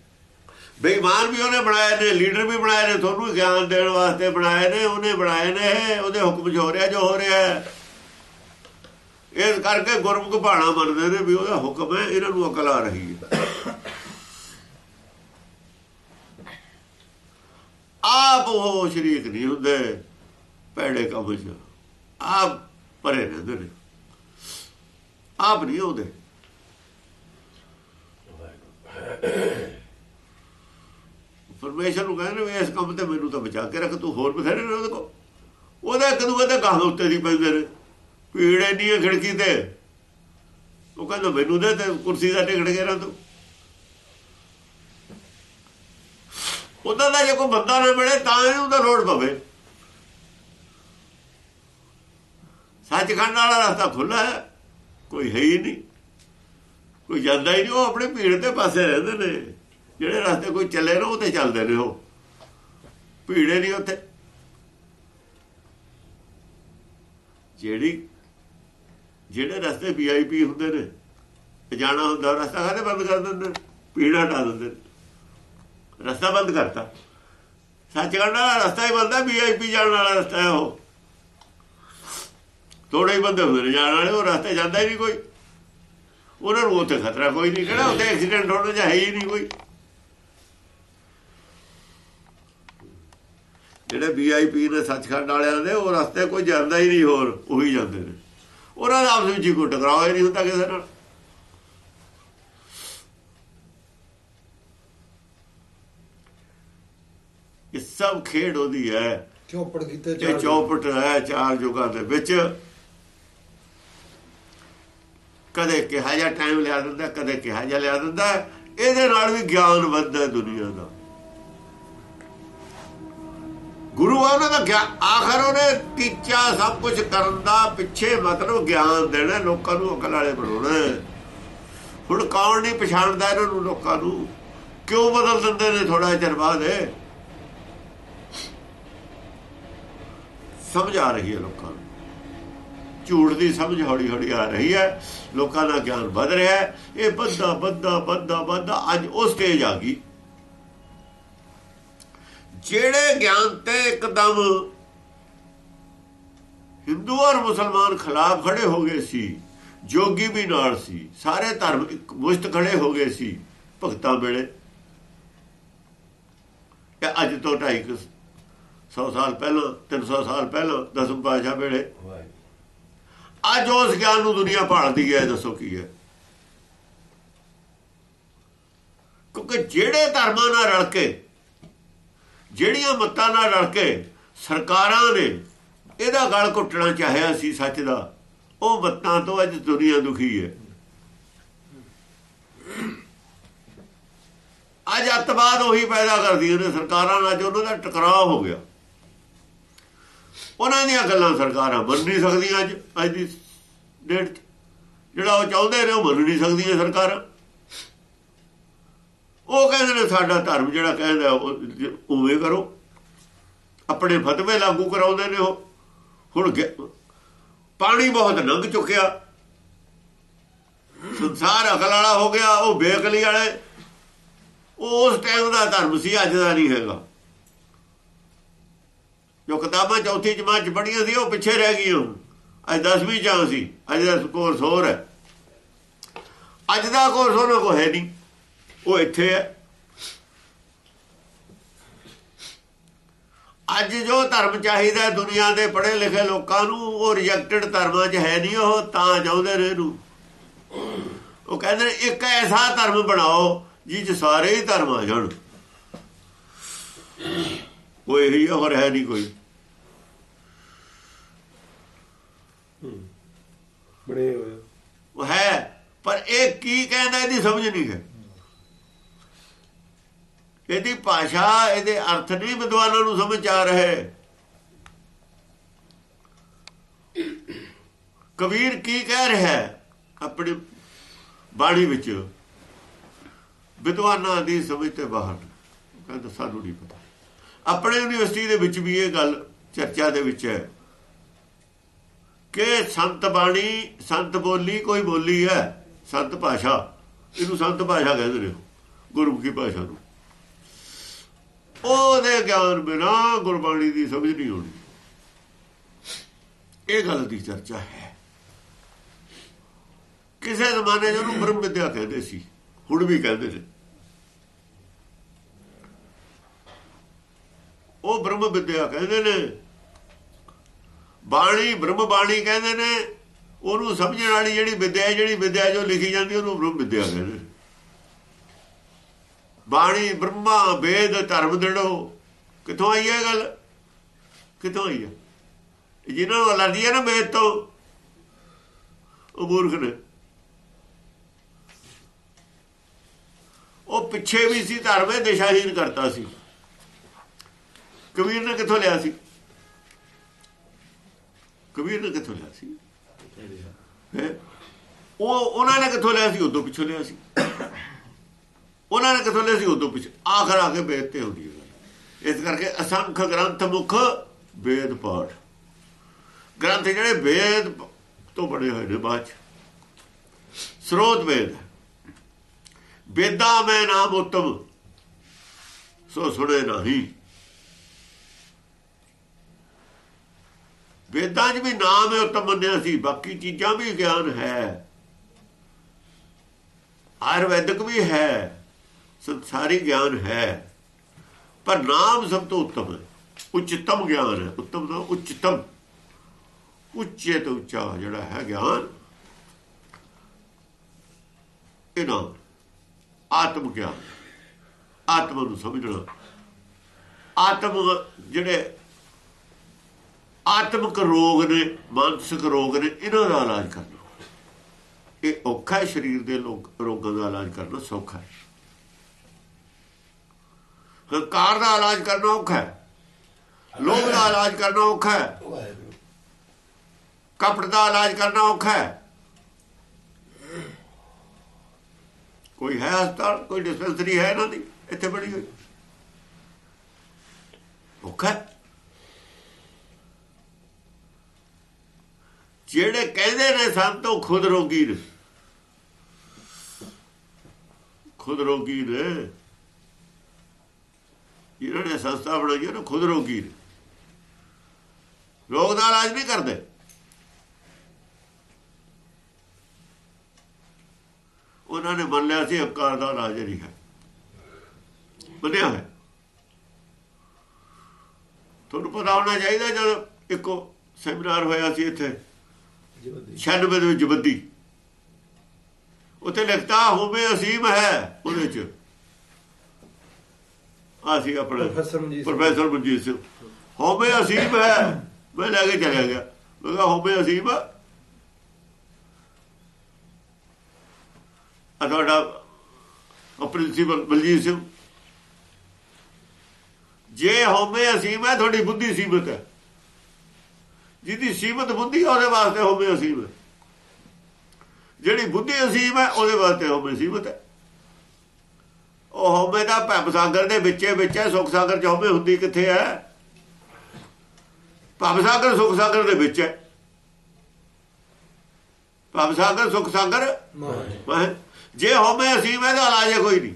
ਬੇਈਮਾਨ ਵੀ ਉਹਨੇ ਬਣਾਏ ਨੇ ਲੀਡਰ ਵੀ ਬਣਾਏ ਨੇ ਤੁਹਾਨੂੰ ਗਿਆਨ ਦੇਣ ਵਾਸਤੇ ਬਣਾਏ ਨੇ ਉਹਨੇ ਬਣਾਏ ਨੇ ਉਹਦੇ ਹੁਕਮ 'ਚ ਹੋ ਰਿਹਾ ਜੋ ਹੋ ਰਿਹਾ ਹੈ। ਇਸ ਕਰਕੇ ਗੁਰਮੁਖ ਭਾਣਾ ਮੰਨਦੇ ਨੇ ਵੀ ਉਹਦਾ ਹੁਕਮ ਹੈ ਇਹਨਾਂ ਨੂੰ ਅਕਲ ਆ ਰਹੀ ਹੈ। ਆਪ ਉਹ ਸ਼ਰੀਕ ਨਹੀਂ ਹੁੰਦੇ, ਭੈੜੇ ਕੰਮ 'ਚ। ਆਪ ਪਰੇ ਰਹਿੰਦੇ ਨੇ। ਆਪ ਨਹੀਂ ਉਹਦੇ ਪਰਮੇਸ਼ਰ ਨੂੰ ਕਹਿੰਦੇ ਵੀ ਇਸ ਕੰਮ ਤੇ ਮੈਨੂੰ ਤਾਂ ਬਚਾ ਕੇ ਰੱਖ, ਤੂੰ ਹੋਰ ਬਥੇਰੇ ਨੇ ਉਹਦੇ ਕੋ ਉਹਦਾ ਇੱਕ ਦੂਏ ਤੇ ਗਾਹ ਉੱਤੇ ਦੀ ਪੈਂਦੇ ਨੇ। ਪੀੜੇ ਨਹੀਂ ਹੈ ਖਿੜਕੀ ਤੇ। ਉਹ ਕਹਿੰਦਾ, ਮੈਨੂੰ ਦੇ ਤੇ ਕੁਰਸੀ ਦਾ ਟਿਕੜ ਗਿਆ ਤੂੰ ਉਹਦਾ ਦਾ ਜੇ ਕੋਈ ਬੰਦਾ ਨਾ ਮਿਲੇ, ਤਾਂ ਇਹਨੂੰ ਤਾਂ ਲੋੜ ਪਵੇ। ਸੱਚਖੰਡ ਵਾਲਾ ਰਸਤਾ ਖੁੱਲਾ ਹੈ, ਕੋਈ ਹੈ ਹੀ ਨਹੀਂ। ਕੋਈ ਜਾਂਦਾ ਹੀ ਨਹੀਂ, ਉਹ ਆਪਣੇ ਭੀੜ ਦੇ ਪਾਸੇ ਰਹਿੰਦੇ ਨੇ। ਜਿਹੜੇ ਰਸਤੇ ਕੋਈ ਚੱਲੇ ਨਾ, ਉਹ ਤੇ ਚੱਲਦੇ ਨੇ ਉਹ। ਭੀੜੇ ਨਹੀਂ ਉੱਥੇ। ਜਿਹੜੀ, ਜਿਹੜੇ ਰਸਤੇ ਵੀਆਈਪੀ ਹੁੰਦੇ ਨੇ ਜਾਣਾ ਹੁੰਦਾ, ਰਸਤਾ ਕਾਹਦੇ ਬੰਦ ਕਰ ਦਿੰਦੇ ਨੇ? ਭੀੜ ਹਟਾ ਦਿੰਦੇ ਨੇ। ਰਸਤਾ ਬੰਦ ਕਰਤਾ। ਸੱਚਖੰਡ ਵਾਲਾ ਰਸਤਾ ਹੀ ਬੰਦਾ ਵੀਆਈਪੀ ਜਾਣ ਵਾਲਾ ਰਸਤਾ ਹੈ ਉਹ। ਥੋੜੇ ਹੀ ਬੰਦੇ ਹੁੰਦੇ ਨੇ ਜਾਣ ਵਾਲੇ, ਉਹ ਰਸਤੇ ਜਾਂਦਾ ਹੀ ਨਹੀਂ ਕੋਈ। ਉਹਨਾਂ ਨੂੰ ਉੱਥੇ ਖਤਰਾ ਕੋਈ ਨਹੀਂ ਕਿਹੜਾ ਉੱਥੇ ਐਕਸੀਡੈਂਟ ਹੋਣ ਜਾਂ ਹੈ ਹੀ ਨਹੀਂ ਕੋਈ। ਜਿਹੜੇ ਵੀਆਈਪੀ ਨੇ ਸੱਚਖੰਡ ਵਾਲਿਆਂ ਦੇ, ਉਹ ਰਸਤੇ ਕੋਈ ਜਾਂਦਾ ਹੀ ਨਹੀਂ ਹੋਰ, ਉਹੀ ਜਾਂਦੇ ਨੇ। ਉਹਨਾਂ ਦਾ ਆਪਸ ਵਿੱਚ ਹੀ ਕੋਈ ਟਕਰਾਅ ਹੀ ਨਹੀਂ ਹੁੰਦਾ ਕਿਸੇ ਨਾਲ। ਸਭ ਖੇਡ ਉਹਦੀ ਹੈ। ਚੌਪੜ ਕੀਤੇ ਚਾਰ ਚੌਪਟ ਹੈ ਚਾਰ ਯੁਗਾਂ ਦੇ ਵਿੱਚ। ਕਦੇ ਕਿਹਾ ਜਾਂ ਟਾਈਮ ਲਿਆ ਦਿੰਦਾ ਕਦੇ ਕਿਹਾ ਜਾਂ ਲਿਆ ਦਿੰਦਾ। ਇਹਦੇ ਨਾਲ ਵੀ ਗਿਆਨ ਵੱਧਦਾ ਦੁਨੀਆ ਦਾ। ਗੁਰੂ ਉਹਨਾਂ ਦਾ ਗਿਆਨ ਆਖਰ ਉਹਨੇ ਟੀਚਾ ਸਭ ਕੁਝ ਕਰਨ ਦਾ ਪਿੱਛੇ ਮਤਲਬ ਗਿਆਨ ਦੇਣਾ ਲੋਕਾਂ ਨੂੰ ਅਕਲ ਵਾਲੇ ਬਣਾਉਣਾ। ਹੁਣ ਕੌਣ ਨਹੀਂ ਪਛਾਣਦਾ ਇਹਨਾਂ ਨੂੰ ਲੋਕਾਂ ਨੂੰ? ਕਿਉਂ ਬਦਲ ਦਿੰਦੇ ਨੇ ਥੋੜਾ ਚਿਰ ਬਾਅਦ? ਸਮਝ ਆ ਰਹੀ ਹੈ ਲੋਕਾਂ ਨੂੰ। ਝੂਠ ਦੀ ਸਮਝ ਹੌਲੀ ਹੌਲੀ ਆ ਰਹੀ ਹੈ। ਲੋਕਾਂ ਦਾ ਗਿਆਨ ਵੱਧ ਰਿਹਾ ਹੈ। ਇਹ ਵੱਧਦਾ ਵੱਧਦਾ ਵੱਧਦਾ ਵੱਧਦਾ ਅੱਜ ਉਹ ਸਟੇਜ ਆ ਗਈ। ਜਿਹੜੇ ਗਿਆਨ ਤੇ ਇੱਕਦਮ ਹਿੰਦੂ ਔਰ ਮੁਸਲਮਾਨ ਖਿਲਾਫ ਖੜੇ ਹੋ ਗਏ ਸੀ, ਜੋਗੀ ਵੀ ਨਾਲ ਸੀ, ਸਾਰੇ ਧਰਮ ਇੱਕ ਮੁਸ਼ਤ ਖੜੇ ਹੋ ਗਏ ਸੀ, ਭਗਤਾਂ ਵੇਲੇ। ਇਹ ਅੱਜ ਤੋਂ 250 100 ਸਾਲ ਪਹਿਲਾਂ 300 ਸਾਲ ਪਹਿਲਾਂ ਦਸਮ ਪਾਸ਼ਾ ਵੇਲੇ। ਅੱਜ ਉਸ ਗਿਆਨ ਨੂੰ ਦੁਨੀਆ ਭਾਲਦੀ ਹੈ ਦੱਸੋ ਕੀ ਹੈ? ਕਿਉਂਕਿ ਜਿਹੜੇ ਧਰਮਾਂ ਨਾਲ ਰਲ ਕੇ ਜਿਹੜੀਆਂ ਮੱਤਾਂ ਨਾਲ ਰਲ ਕੇ ਸਰਕਾਰਾਂ ਨੇ ਇਹਦਾ ਗਲ ਘੁੱਟਣਾ ਚਾਹਿਆ ਸੀ ਸੱਚ ਦਾ ਉਹ ਮੱਤਾਂ ਤੋਂ ਅੱਜ ਦੁਨੀਆ ਦੁਖੀ ਹੈ। ਅੱਜ ਅੱਤਵਾਦ ਉਹੀ ਪੈਦਾ ਕਰਦੀਆਂ ਨੇ ਸਰਕਾਰਾਂ ਨਾਲ ਅੱਜ ਉਹਨਾਂ ਦਾ ਟਕਰਾਅ ਹੋ ਗਿਆ। ਉਹਨਾਂ ਦੀਆਂ ਗੱਲਾਂ ਸਰਕਾਰਾਂ ਮੰਨ ਨਹੀਂ ਸਕਦੀਆਂ ਅੱਜ ਅੱਜ ਦੀ ਡੇਟ 'ਚ। ਜਿਹੜਾ ਉਹ ਚਾਹੁੰਦੇ ਨੇ ਉਹ ਮੰਨ ਨਹੀਂ ਸਕਦੀਆਂ ਸਰਕਾਰਾਂ। ਉਹ ਕਹਿੰਦੇ ਨੇ ਸਾਡਾ ਧਰਮ ਜਿਹੜਾ ਕਹਿੰਦਾ ਉਹ ਉਵੇਂ ਕਰੋ। ਆਪਣੇ ਫਤਵੇ ਲਾਗੂ ਕਰਾਉਂਦੇ ਨੇ ਉਹ। ਹੁਣ ਪਾਣੀ ਬਹੁਤ ਲੰਘ ਚੁੱਕਿਆ। ਸੰਸਾਰ ਅਕਲ ਵਾਲਾ ਹੋ ਗਿਆ, ਉਹ ਬੇਅਕਲੀ ਵਾਲੇ ਉਹ ਉਸ ਟਾਈਮ ਦਾ ਧਰਮ ਸੀ, ਅੱਜ ਦਾ ਨਹੀਂ ਹੈਗਾ। ਜੋ ਕਿਤਾਬਾਂ ਚੌਥੀ ਜਮਾਤ ਚ ਪੜੀਆਂ ਸੀ, ਉਹ ਪਿੱਛੇ ਰਹਿ ਗਈਆਂ। ਅੱਜ 10ਵੀਂ ਚ ਸੀ, ਅੱਜ ਦਾ ਕੋਰਸ ਹੋਰ ਹੈ। ਅੱਜ ਦਾ ਕੋਰਸ ਉਹਨਾਂ ਕੋ ਹੈ ਨਹੀਂ। ਉਹ ਇੱਥੇ ਹੈ। ਅੱਜ ਜੋ ਧਰਮ ਚਾਹੀਦਾ ਦੁਨੀਆ ਦੇ ਪੜ੍ਹੇ ਲਿਖੇ ਲੋਕਾਂ ਨੂੰ, ਉਹ ਰਿਜੈਕਟਡ ਧਰਮਾਂ 'ਚ ਹੈ ਨਹੀਂ ਉਹ, ਤਾਂ ਚਾਹੁੰਦੇ ਨੇ ਇਹਨੂੰ। ਉਹ ਕਹਿੰਦੇ ਨੇ, ਇੱਕ ਐਸਾ ਧਰਮ ਬਣਾਓ, ਜਿਹ 'ਚ ਸਾਰੇ ਹੀ ਧਰਮ ਆ ਜਾਣ। ਕੋਈ ਇਹੀ ਹੋਰ ਹੈ ਨਹੀਂ ਕੋਈ। ਬੜੇ ਹੋਏ ਉਹ ਹੈ, ਪਰ ਇਹ ਕੀ ਕਹਿੰਦਾ ਇਹਦੀ ਸਮਝ ਨਹੀਂ ਹੈ। ਇਹਦੀ ਭਾਸ਼ਾ, ਇਹਦੇ ਅਰਥ ਨਹੀਂ ਵਿਦਵਾਨਾਂ ਨੂੰ ਸਮਝ ਆ ਰਹੇ। ਕਬੀਰ ਕੀ ਕਹਿ ਰਿਹਾ ਹੈ ਆਪਣੀ ਬਾਣੀ ਵਿੱਚ? ਵਿਦਵਾਨਾਂ ਦੀ ਸਮਝ ਤੇ ਬਾਹਰ ਕਹਿੰਦਾ ਸਾਨੂੰ ਨਹੀਂ ਪਤਾ। ਆਪਣੇ ਯੂਨੀਵਰਸਿਟੀ ਦੇ ਵਿੱਚ ਵੀ ਇਹ ਗੱਲ ਚਰਚਾ ਦੇ ਵਿੱਚ ਹੈ। ਕਿ ਸੰਤ ਬਾਣੀ, ਸੰਤ ਬੋਲੀ ਕੋਈ ਬੋਲੀ ਹੈ? ਸੰਤ ਭਾਸ਼ਾ। ਇਹਨੂੰ ਸੰਤ ਭਾਸ਼ਾ ਕਹਿੰਦੇ ਨੇ ਗੁਰਮੁਖੀ ਭਾਸ਼ਾ ਨੂੰ। ਉਹਦੇ ਗਿਆਨ ਬਿਨਾ ਗੁਰਬਾਣੀ ਦੀ ਸਮਝ ਨਹੀਂ ਹੋਣੀ ਇਹ ਗੱਲ ਦੀ ਚਰਚਾ ਹੈ। ਕਿਸੇ ਜ਼ਮਾਨੇ 'ਚ ਉਹਨੂੰ ਬ੍ਰਹਮ ਵਿਦਿਆ ਕਹਿੰਦੇ ਸੀ, ਹੁਣ ਵੀ ਕਹਿੰਦੇ ਨੇ। ਉਹ ਬ੍ਰਹਮ ਵਿਦਿਆ ਕਹਿੰਦੇ ਨੇ ਬਾਣੀ, ਬ੍ਰਹਮ ਬਾਣੀ ਕਹਿੰਦੇ ਨੇ, ਉਹਨੂੰ ਸਮਝਣ ਵਾਲੀ ਜਿਹੜੀ ਵਿਦਿਆ ਜਿਹੜੀ ਵਿਦਿਆ ਜੋ ਲਿਖੀ ਜਾਂਦੀ, ਉਹਨੂੰ ਬ੍ਰਹਮ ਵਿਦਿਆ ਕਹਿੰਦੇ ਬਾਣੀ, ਬ੍ਰਹਮਾ, ਵੇਦ, ਧਰਮ ਦੇੜੋ ਕਿੱਥੋਂ ਆਈ ਹੈ ਗੱਲ? ਕਿੱਥੋਂ ਆਈ ਹੈ? ਜਿਹਨਾਂ ਨੂੰ ਅਲਰਜੀ ਹੈ ਨਾ ਵੇਦ ਤੋਂ, ਉਹ ਮੂਰਖ ਨੇ। ਉਹ ਪਿੱਛੇ ਵੀ ਸੀ, ਧਰਮੇ ਦਿਸ਼ਾਹੀਨ ਕਰਤਾ ਸੀ। ਕਬੀਰ ਨੇ ਕਿੱਥੋਂ ਲਿਆ ਸੀ? ਕਬੀਰ ਨੇ ਕਿੱਥੋਂ ਲਿਆ ਸੀ? ਉਹ ਉਹਨਾਂ ਨੇ ਕਿੱਥੋਂ ਲਿਆ ਸੀ? ਉਦੋਂ ਪਿੱਛੋਂ ਲਿਆ ਸੀ। ਉਹਨਾਂ ਨੇ ਕਿੱਥੋਂ ਲਿਆ ਸੀ? ਉਦੋਂ ਪਿੱਛੇ। ਆਖਰ ਆ ਕੇ ਵੇਦ ਤੇ ਹੁੰਦੀ ਹੈ ਇਸ ਕਰਕੇ ਅਸੰਖ ਗ੍ਰੰਥ ਮੁਖ ਵੇਦ ਪਾਠ। ਗ੍ਰੰਥ ਜਿਹੜੇ ਵੇਦ ਤੋਂ ਬਣੇ ਹੋਏ ਨੇ ਬਾਅਦ ਚ। ਸਰੋਤ ਵੇਦ। ਵੇਦਾ ਮੈਂ ਨਾਮ ਉਤਮ। ਸੋ ਸੁਣੇ ਨਹੀਂ। ਵੇਦਾਂ 'ਚ ਵੀ ਨਾਮ ਹੈ, ਉਤਮ ਮੰਨਿਆ ਸੀ, ਬਾਕੀ ਚੀਜ਼ਾਂ ਵੀ ਗਿਆਨ ਹੈ। ਆਯੁਰਵੈਦਿਕ ਵੀ ਹੈ, ਸੰਸਾਰੀ ਗਿਆਨ ਹੈ, ਪਰ ਨਾਮ ਸਭ ਤੋਂ ਉੱਤਮ ਹੈ। ਉੱਚਤਮ ਗਿਆਨ ਹੈ, ਉੱਤਮ ਤੋਂ ਉੱਚਤਮ। ਉੱਚੇ ਤੋਂ ਉੱਚਾ ਜਿਹੜਾ ਹੈ ਗਿਆਨ, ਇਹ ਨਾਮ ਆਤਮ ਗਿਆਨ, ਆਤਮ ਨੂੰ ਸਮਝਣਾ। ਆਤਮ ਜਿਹੜੇ ਆਤਮਿਕ ਰੋਗ ਨੇ, ਮਾਨਸਿਕ ਰੋਗ ਨੇ, ਇਹਨਾਂ ਦਾ ਇਲਾਜ ਕਰਨਾ। ਇਹ ਔਖਾ ਹੈ, ਸਰੀਰ ਦੇ ਲੋਕ, ਰੋਗਾਂ ਦਾ ਇਲਾਜ ਕਰਨਾ ਸੌਖਾ ਹੈ। ਹੰਕਾਰ ਦਾ ਇਲਾਜ ਕਰਨਾ ਔਖਾ ਹੈ। ਲੋਭ ਦਾ ਇਲਾਜ ਕਰਨਾ ਔਖਾ ਹੈ। ਵਾਹਿਗੁਰੂ ਦਾ ਇਲਾਜ ਕਰਨਾ ਔਖਾ ਹੈ। ਕੋਈ ਹੈ ਹਸਪਤਾਲ, ਕੋਈ ਡਿਸਪੈਂਸਰੀ ਹੈ ਇਹਨਾਂ ਦੀ, ਇੱਥੇ ਬੜੀ ਹੋਈ। ਔਖਾ ਜਿਹੜੇ ਕਹਿੰਦੇ ਨੇ ਸੰਤੋ ਖੁਦ ਰੋਗੀ ਨੇ ਖੁਦ ਰੋਗੀ ਨੇ ਇਹਨਾਂ ਨੇ ਸੰਸਥਾ ਬਣਾਈ ਹੈ ਨਾ ਖੁਦ ਰੋਗੀ ਨੇ ਰੋਗ ਦਾ ਇਲਾਜ ਨਹੀਂ ਕਰਦੇ। ਉਹਨਾਂ ਨੇ ਮੰਨ ਲਿਆ ਸੀ ਅਹੰਕਾਰ ਦਾ ਇਲਾਜ ਨਹੀਂ ਹੈ। ਮੰਨਿਆ ਹੈ ਤੁਹਾਨੂੰ ਪਤਾ ਹੋਣਾ ਚਾਹੀਦਾ ਜਦ ਇੱਕੋ ਸੈਮੀਨਾਰ ਹੋਇਆ ਸੀ ਇੱਥੇ। 96 ਦੇ ਵਿੱਚ ਜਬੱਦੀ। ਉੱਥੇ ਲਿਖਤਾ ਹੋਵੇ ਅਸੀਮ ਹੈ ਉਹਦੇ ਚ। ਆ ਸੀ ਆਪਣਾ ਪ੍ਰੋਫੈਸਰ ਮਨਜੀਤ ਸਿੰਘ। ਹੋਵੇ ਅਸੀਮ ਹੈ। ਮੈਂ ਲੈ ਕੇ ਚਲਿਆ ਗਿਆ। ਮੈਂ ਕਿਹਾ ਹੋਵੇ ਅਸੀਮ ਆ? ਤੁਹਾਡਾ ਪ੍ਰਿੰਸੀਪਲ ਬਲਜੀਤ ਸਿੰਘ। ਜੇ ਹੋਵੇ ਅਸੀਮ ਹੈ ਤੁਹਾਡੀ ਬੁੱਧੀ ਸੀਮਤ ਹੈ। ਜਿਹਦੀ ਸੀਮਤ ਬੁੱਧੀ ਉਹਦੇ ਵਾਸਤੇ ਹੋਵੇ ਅਸੀਮ ਜਿਹੜੀ ਬੁੱਧੀ ਅਸੀਮ ਹੈ ਉਹਦੇ ਵਾਸਤੇ ਹੋਵੇ ਸੀਮਤ ਹੈ। ਉਹ ਹੋਵੇ ਦਾ ਭਵ ਸਾਗਰ ਦੇ ਵਿੱਚੇ ਵਿੱਚ ਹੈ ਸੁਖ ਸਾਗਰ ਚ ਹੋਵੇ ਹੁੰਦੀ ਕਿੱਥੇ ਹੈ? ਭਵ ਸਾਗਰ ਸੁਖ ਸਾਗਰ ਦੇ ਵਿੱਚ ਹੈ। ਭਵ ਸਾਗਰ ਸੁਖ ਸਾਗਰ। ਜੇ ਹੋਵੇ ਅਸੀਮ ਹੈ ਤਾਂ ਇਲਾਜ ਹੈ ਕੋਈ ਨਹੀਂ।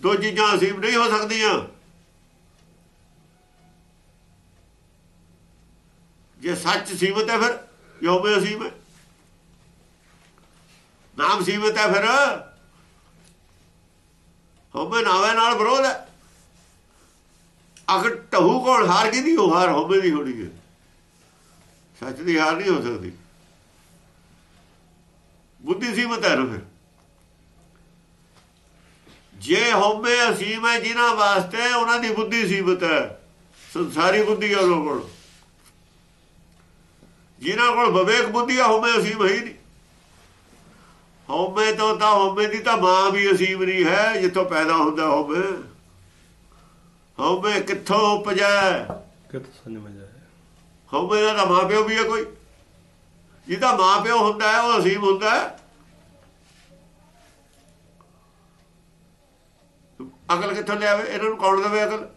ਦੋ ਚੀਜ਼ਾਂ ਅਸੀਮ ਨਹੀਂ ਹੋ ਸਕਦੀਆਂ। ਜੇ ਸੱਚ ਸੀਮਤ ਹੈ ਫਿਰ ਜੇ ਹੋਵੇ ਅਸੀਮ ਨਾਮ ਸੀਮਤ ਹੈ ਫਿਰ। ਹੋਮੇ ਨਾਵੇਂ ਨਾਲ ਵਿਰੋਧ ਹੈ। ਅਗਰ ਟਹੂ ਕੋਲ ਹਾਰ ਗਈ ਦੀ ਉਹ ਹਾਰ ਹੋਮੇ ਦੀ ਹੋਣੀ ਹੈ। ਸੱਚ ਦੀ ਹਾਰ ਨਹੀਂ ਹੋ ਸਕਦੀ। ਬੁੱਧੀ ਸੀਮਤ ਹੈ ਨਾ ਫਿਰ। ਜੇ ਹੋਮੇ ਅਸੀਮ ਹੈ ਜਿਨ੍ਹਾਂ ਵਾਸਤੇ, ਉਹਨਾਂ ਦੀ ਬੁੱਧੀ ਸੀਮਤ ਹੈ। ਸੰਸਾਰੀ ਬੁੱਧੀ ਹੈ ਉਹਨਾਂ ਕੋਲ। ਜਿਨ੍ਹਾਂ ਕੋਲ ਵਿਵੇਕ ਬੁੱਧੀ ਆ ਹੋਵੇ ਅਸੀਮ ਹੈ ਨਹੀਂ। ਹੋਵੇ ਤੋਂ ਤਾਂ ਹੋਵੇ ਦੀ ਤਾਂ ਮਾਂ ਵੀ ਅਸੀਮ ਨਹੀਂ ਹੈ ਜਿੱਥੋਂ ਪੈਦਾ ਹੁੰਦਾ ਹੋਵੇ ਹੋਵੇ ਕਿੱਥੋਂ ਉਪਜਾ? ਸੰਨ ਮਜਾ ਹੈ? ਹੋਵੇ ਦਾ ਮਾਂ ਪਿਓ ਵੀ ਹੈ ਕੋਈ। ਜਿਹਦਾ ਮਾਂ ਪਿਓ ਹੁੰਦਾ ਹੈ ਉਹ ਅਸੀਮ ਹੁੰਦਾ ਹੈ। ਅਕਲ ਕਿੱਥੋਂ ਲਿਆਵੇ? ਇਹਨਾਂ ਨੂੰ ਕੌਣ ਦੇਵੇ ਅਕਲ?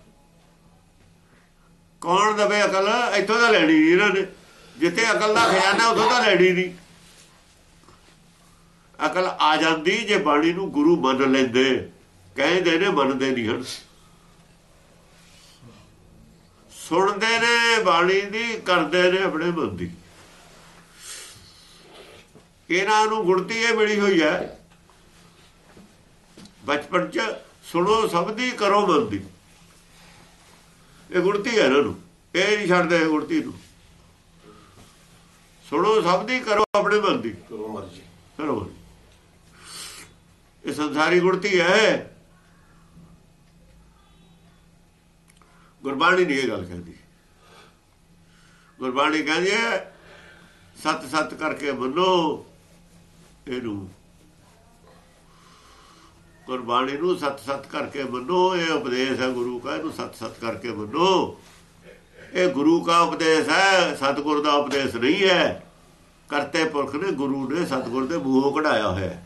ਕੌਣ ਦੇਵੇ ਅਕਲ? ਇੱਥੋਂ ਦਾ ਲੈਣੀ ਇਹਨਾਂ ਨੇ। ਜਿੱਥੇ ਅਕਲ ਦਾ ਖਜ਼ਾਨਾ ਉਥੋਂ ਤਾਂ ਲੈਣੀ ਨਹੀਂ। ਅਕਲ ਆ ਜਾਂਦੀ ਜੇ ਬਾਣੀ ਨੂੰ ਗੁਰੂ ਮੰਨ ਲੈਂਦੇ। ਕਹਿੰਦੇ ਨੇ, ਮੰਨਦੇ ਨਹੀਂ ਹਨ। ਸੁਣਦੇ ਨੇ, ਬਾਣੀ ਦੀ, ਕਰਦੇ ਨੇ ਆਪਣੇ ਮਨ ਦੀ ਇਹਨਾਂ ਨੂੰ ਗੁੜਤੀ ਇਹ ਮਿਲੀ ਹੋਈ ਹੈ। ਬਚਪਨ ਚ ਸੁਣੋ, ਸਭ ਦੀ ਕਰੋ ਮਨ ਦੀ ਇਹ ਗੁੜਤੀ ਹੈ ਇਹਨਾਂ ਨੂੰ। ਇਹ ਨਹੀਂ ਛੱਡਦੇ ਗੁੜਤੀ ਨੂੰ। ਸੁਣੋ ਸਭ ਦੀ ਕਰੋ ਆਪਣੇ ਮਨ ਦੀ। ਕਰੋ ਮਰਜ਼ੀ। ਕਰੋ ਇਹ ਸੰਸਾਰੀ ਗੁੜਤੀ ਹੈ ਗੁਰਬਾਣੀ ਨਹੀਂ ਇਹ ਗੱਲ ਕਹਿੰਦੀ। ਗੁਰਬਾਣੀ ਕਹਿੰਦੀ ਹੈ ਸਤ ਸਤ ਕਰਕੇ ਮੰਨੋ ਇਹਨੂੰ। ਗੁਰਬਾਣੀ ਨੂੰ ਸਤ ਸਤ ਕਰਕੇ ਮੰਨੋ ਇਹ ਉਪਦੇਸ਼ ਹੈ ਗੁਰੂ ਦਾ ਇਹਨੂੰ ਸਤ ਸਤ ਕਰਕੇ ਮੰਨੋ। ਇਹ ਗੁਰੂ ਦਾ ਉਪਦੇਸ਼ ਹੈ, ਸਤਿਗੁਰ ਦਾ ਉਪਦੇਸ਼ ਨਹੀਂ ਹੈ। ਕਰਤੇ ਪੁਰਖ ਨੇ ਗੁਰੂ ਨੇ ਸਤਿਗੁਰ ਦੇ ਮੂੰਹੋਂ ਕਢਾਇਆ ਹੋਇਆ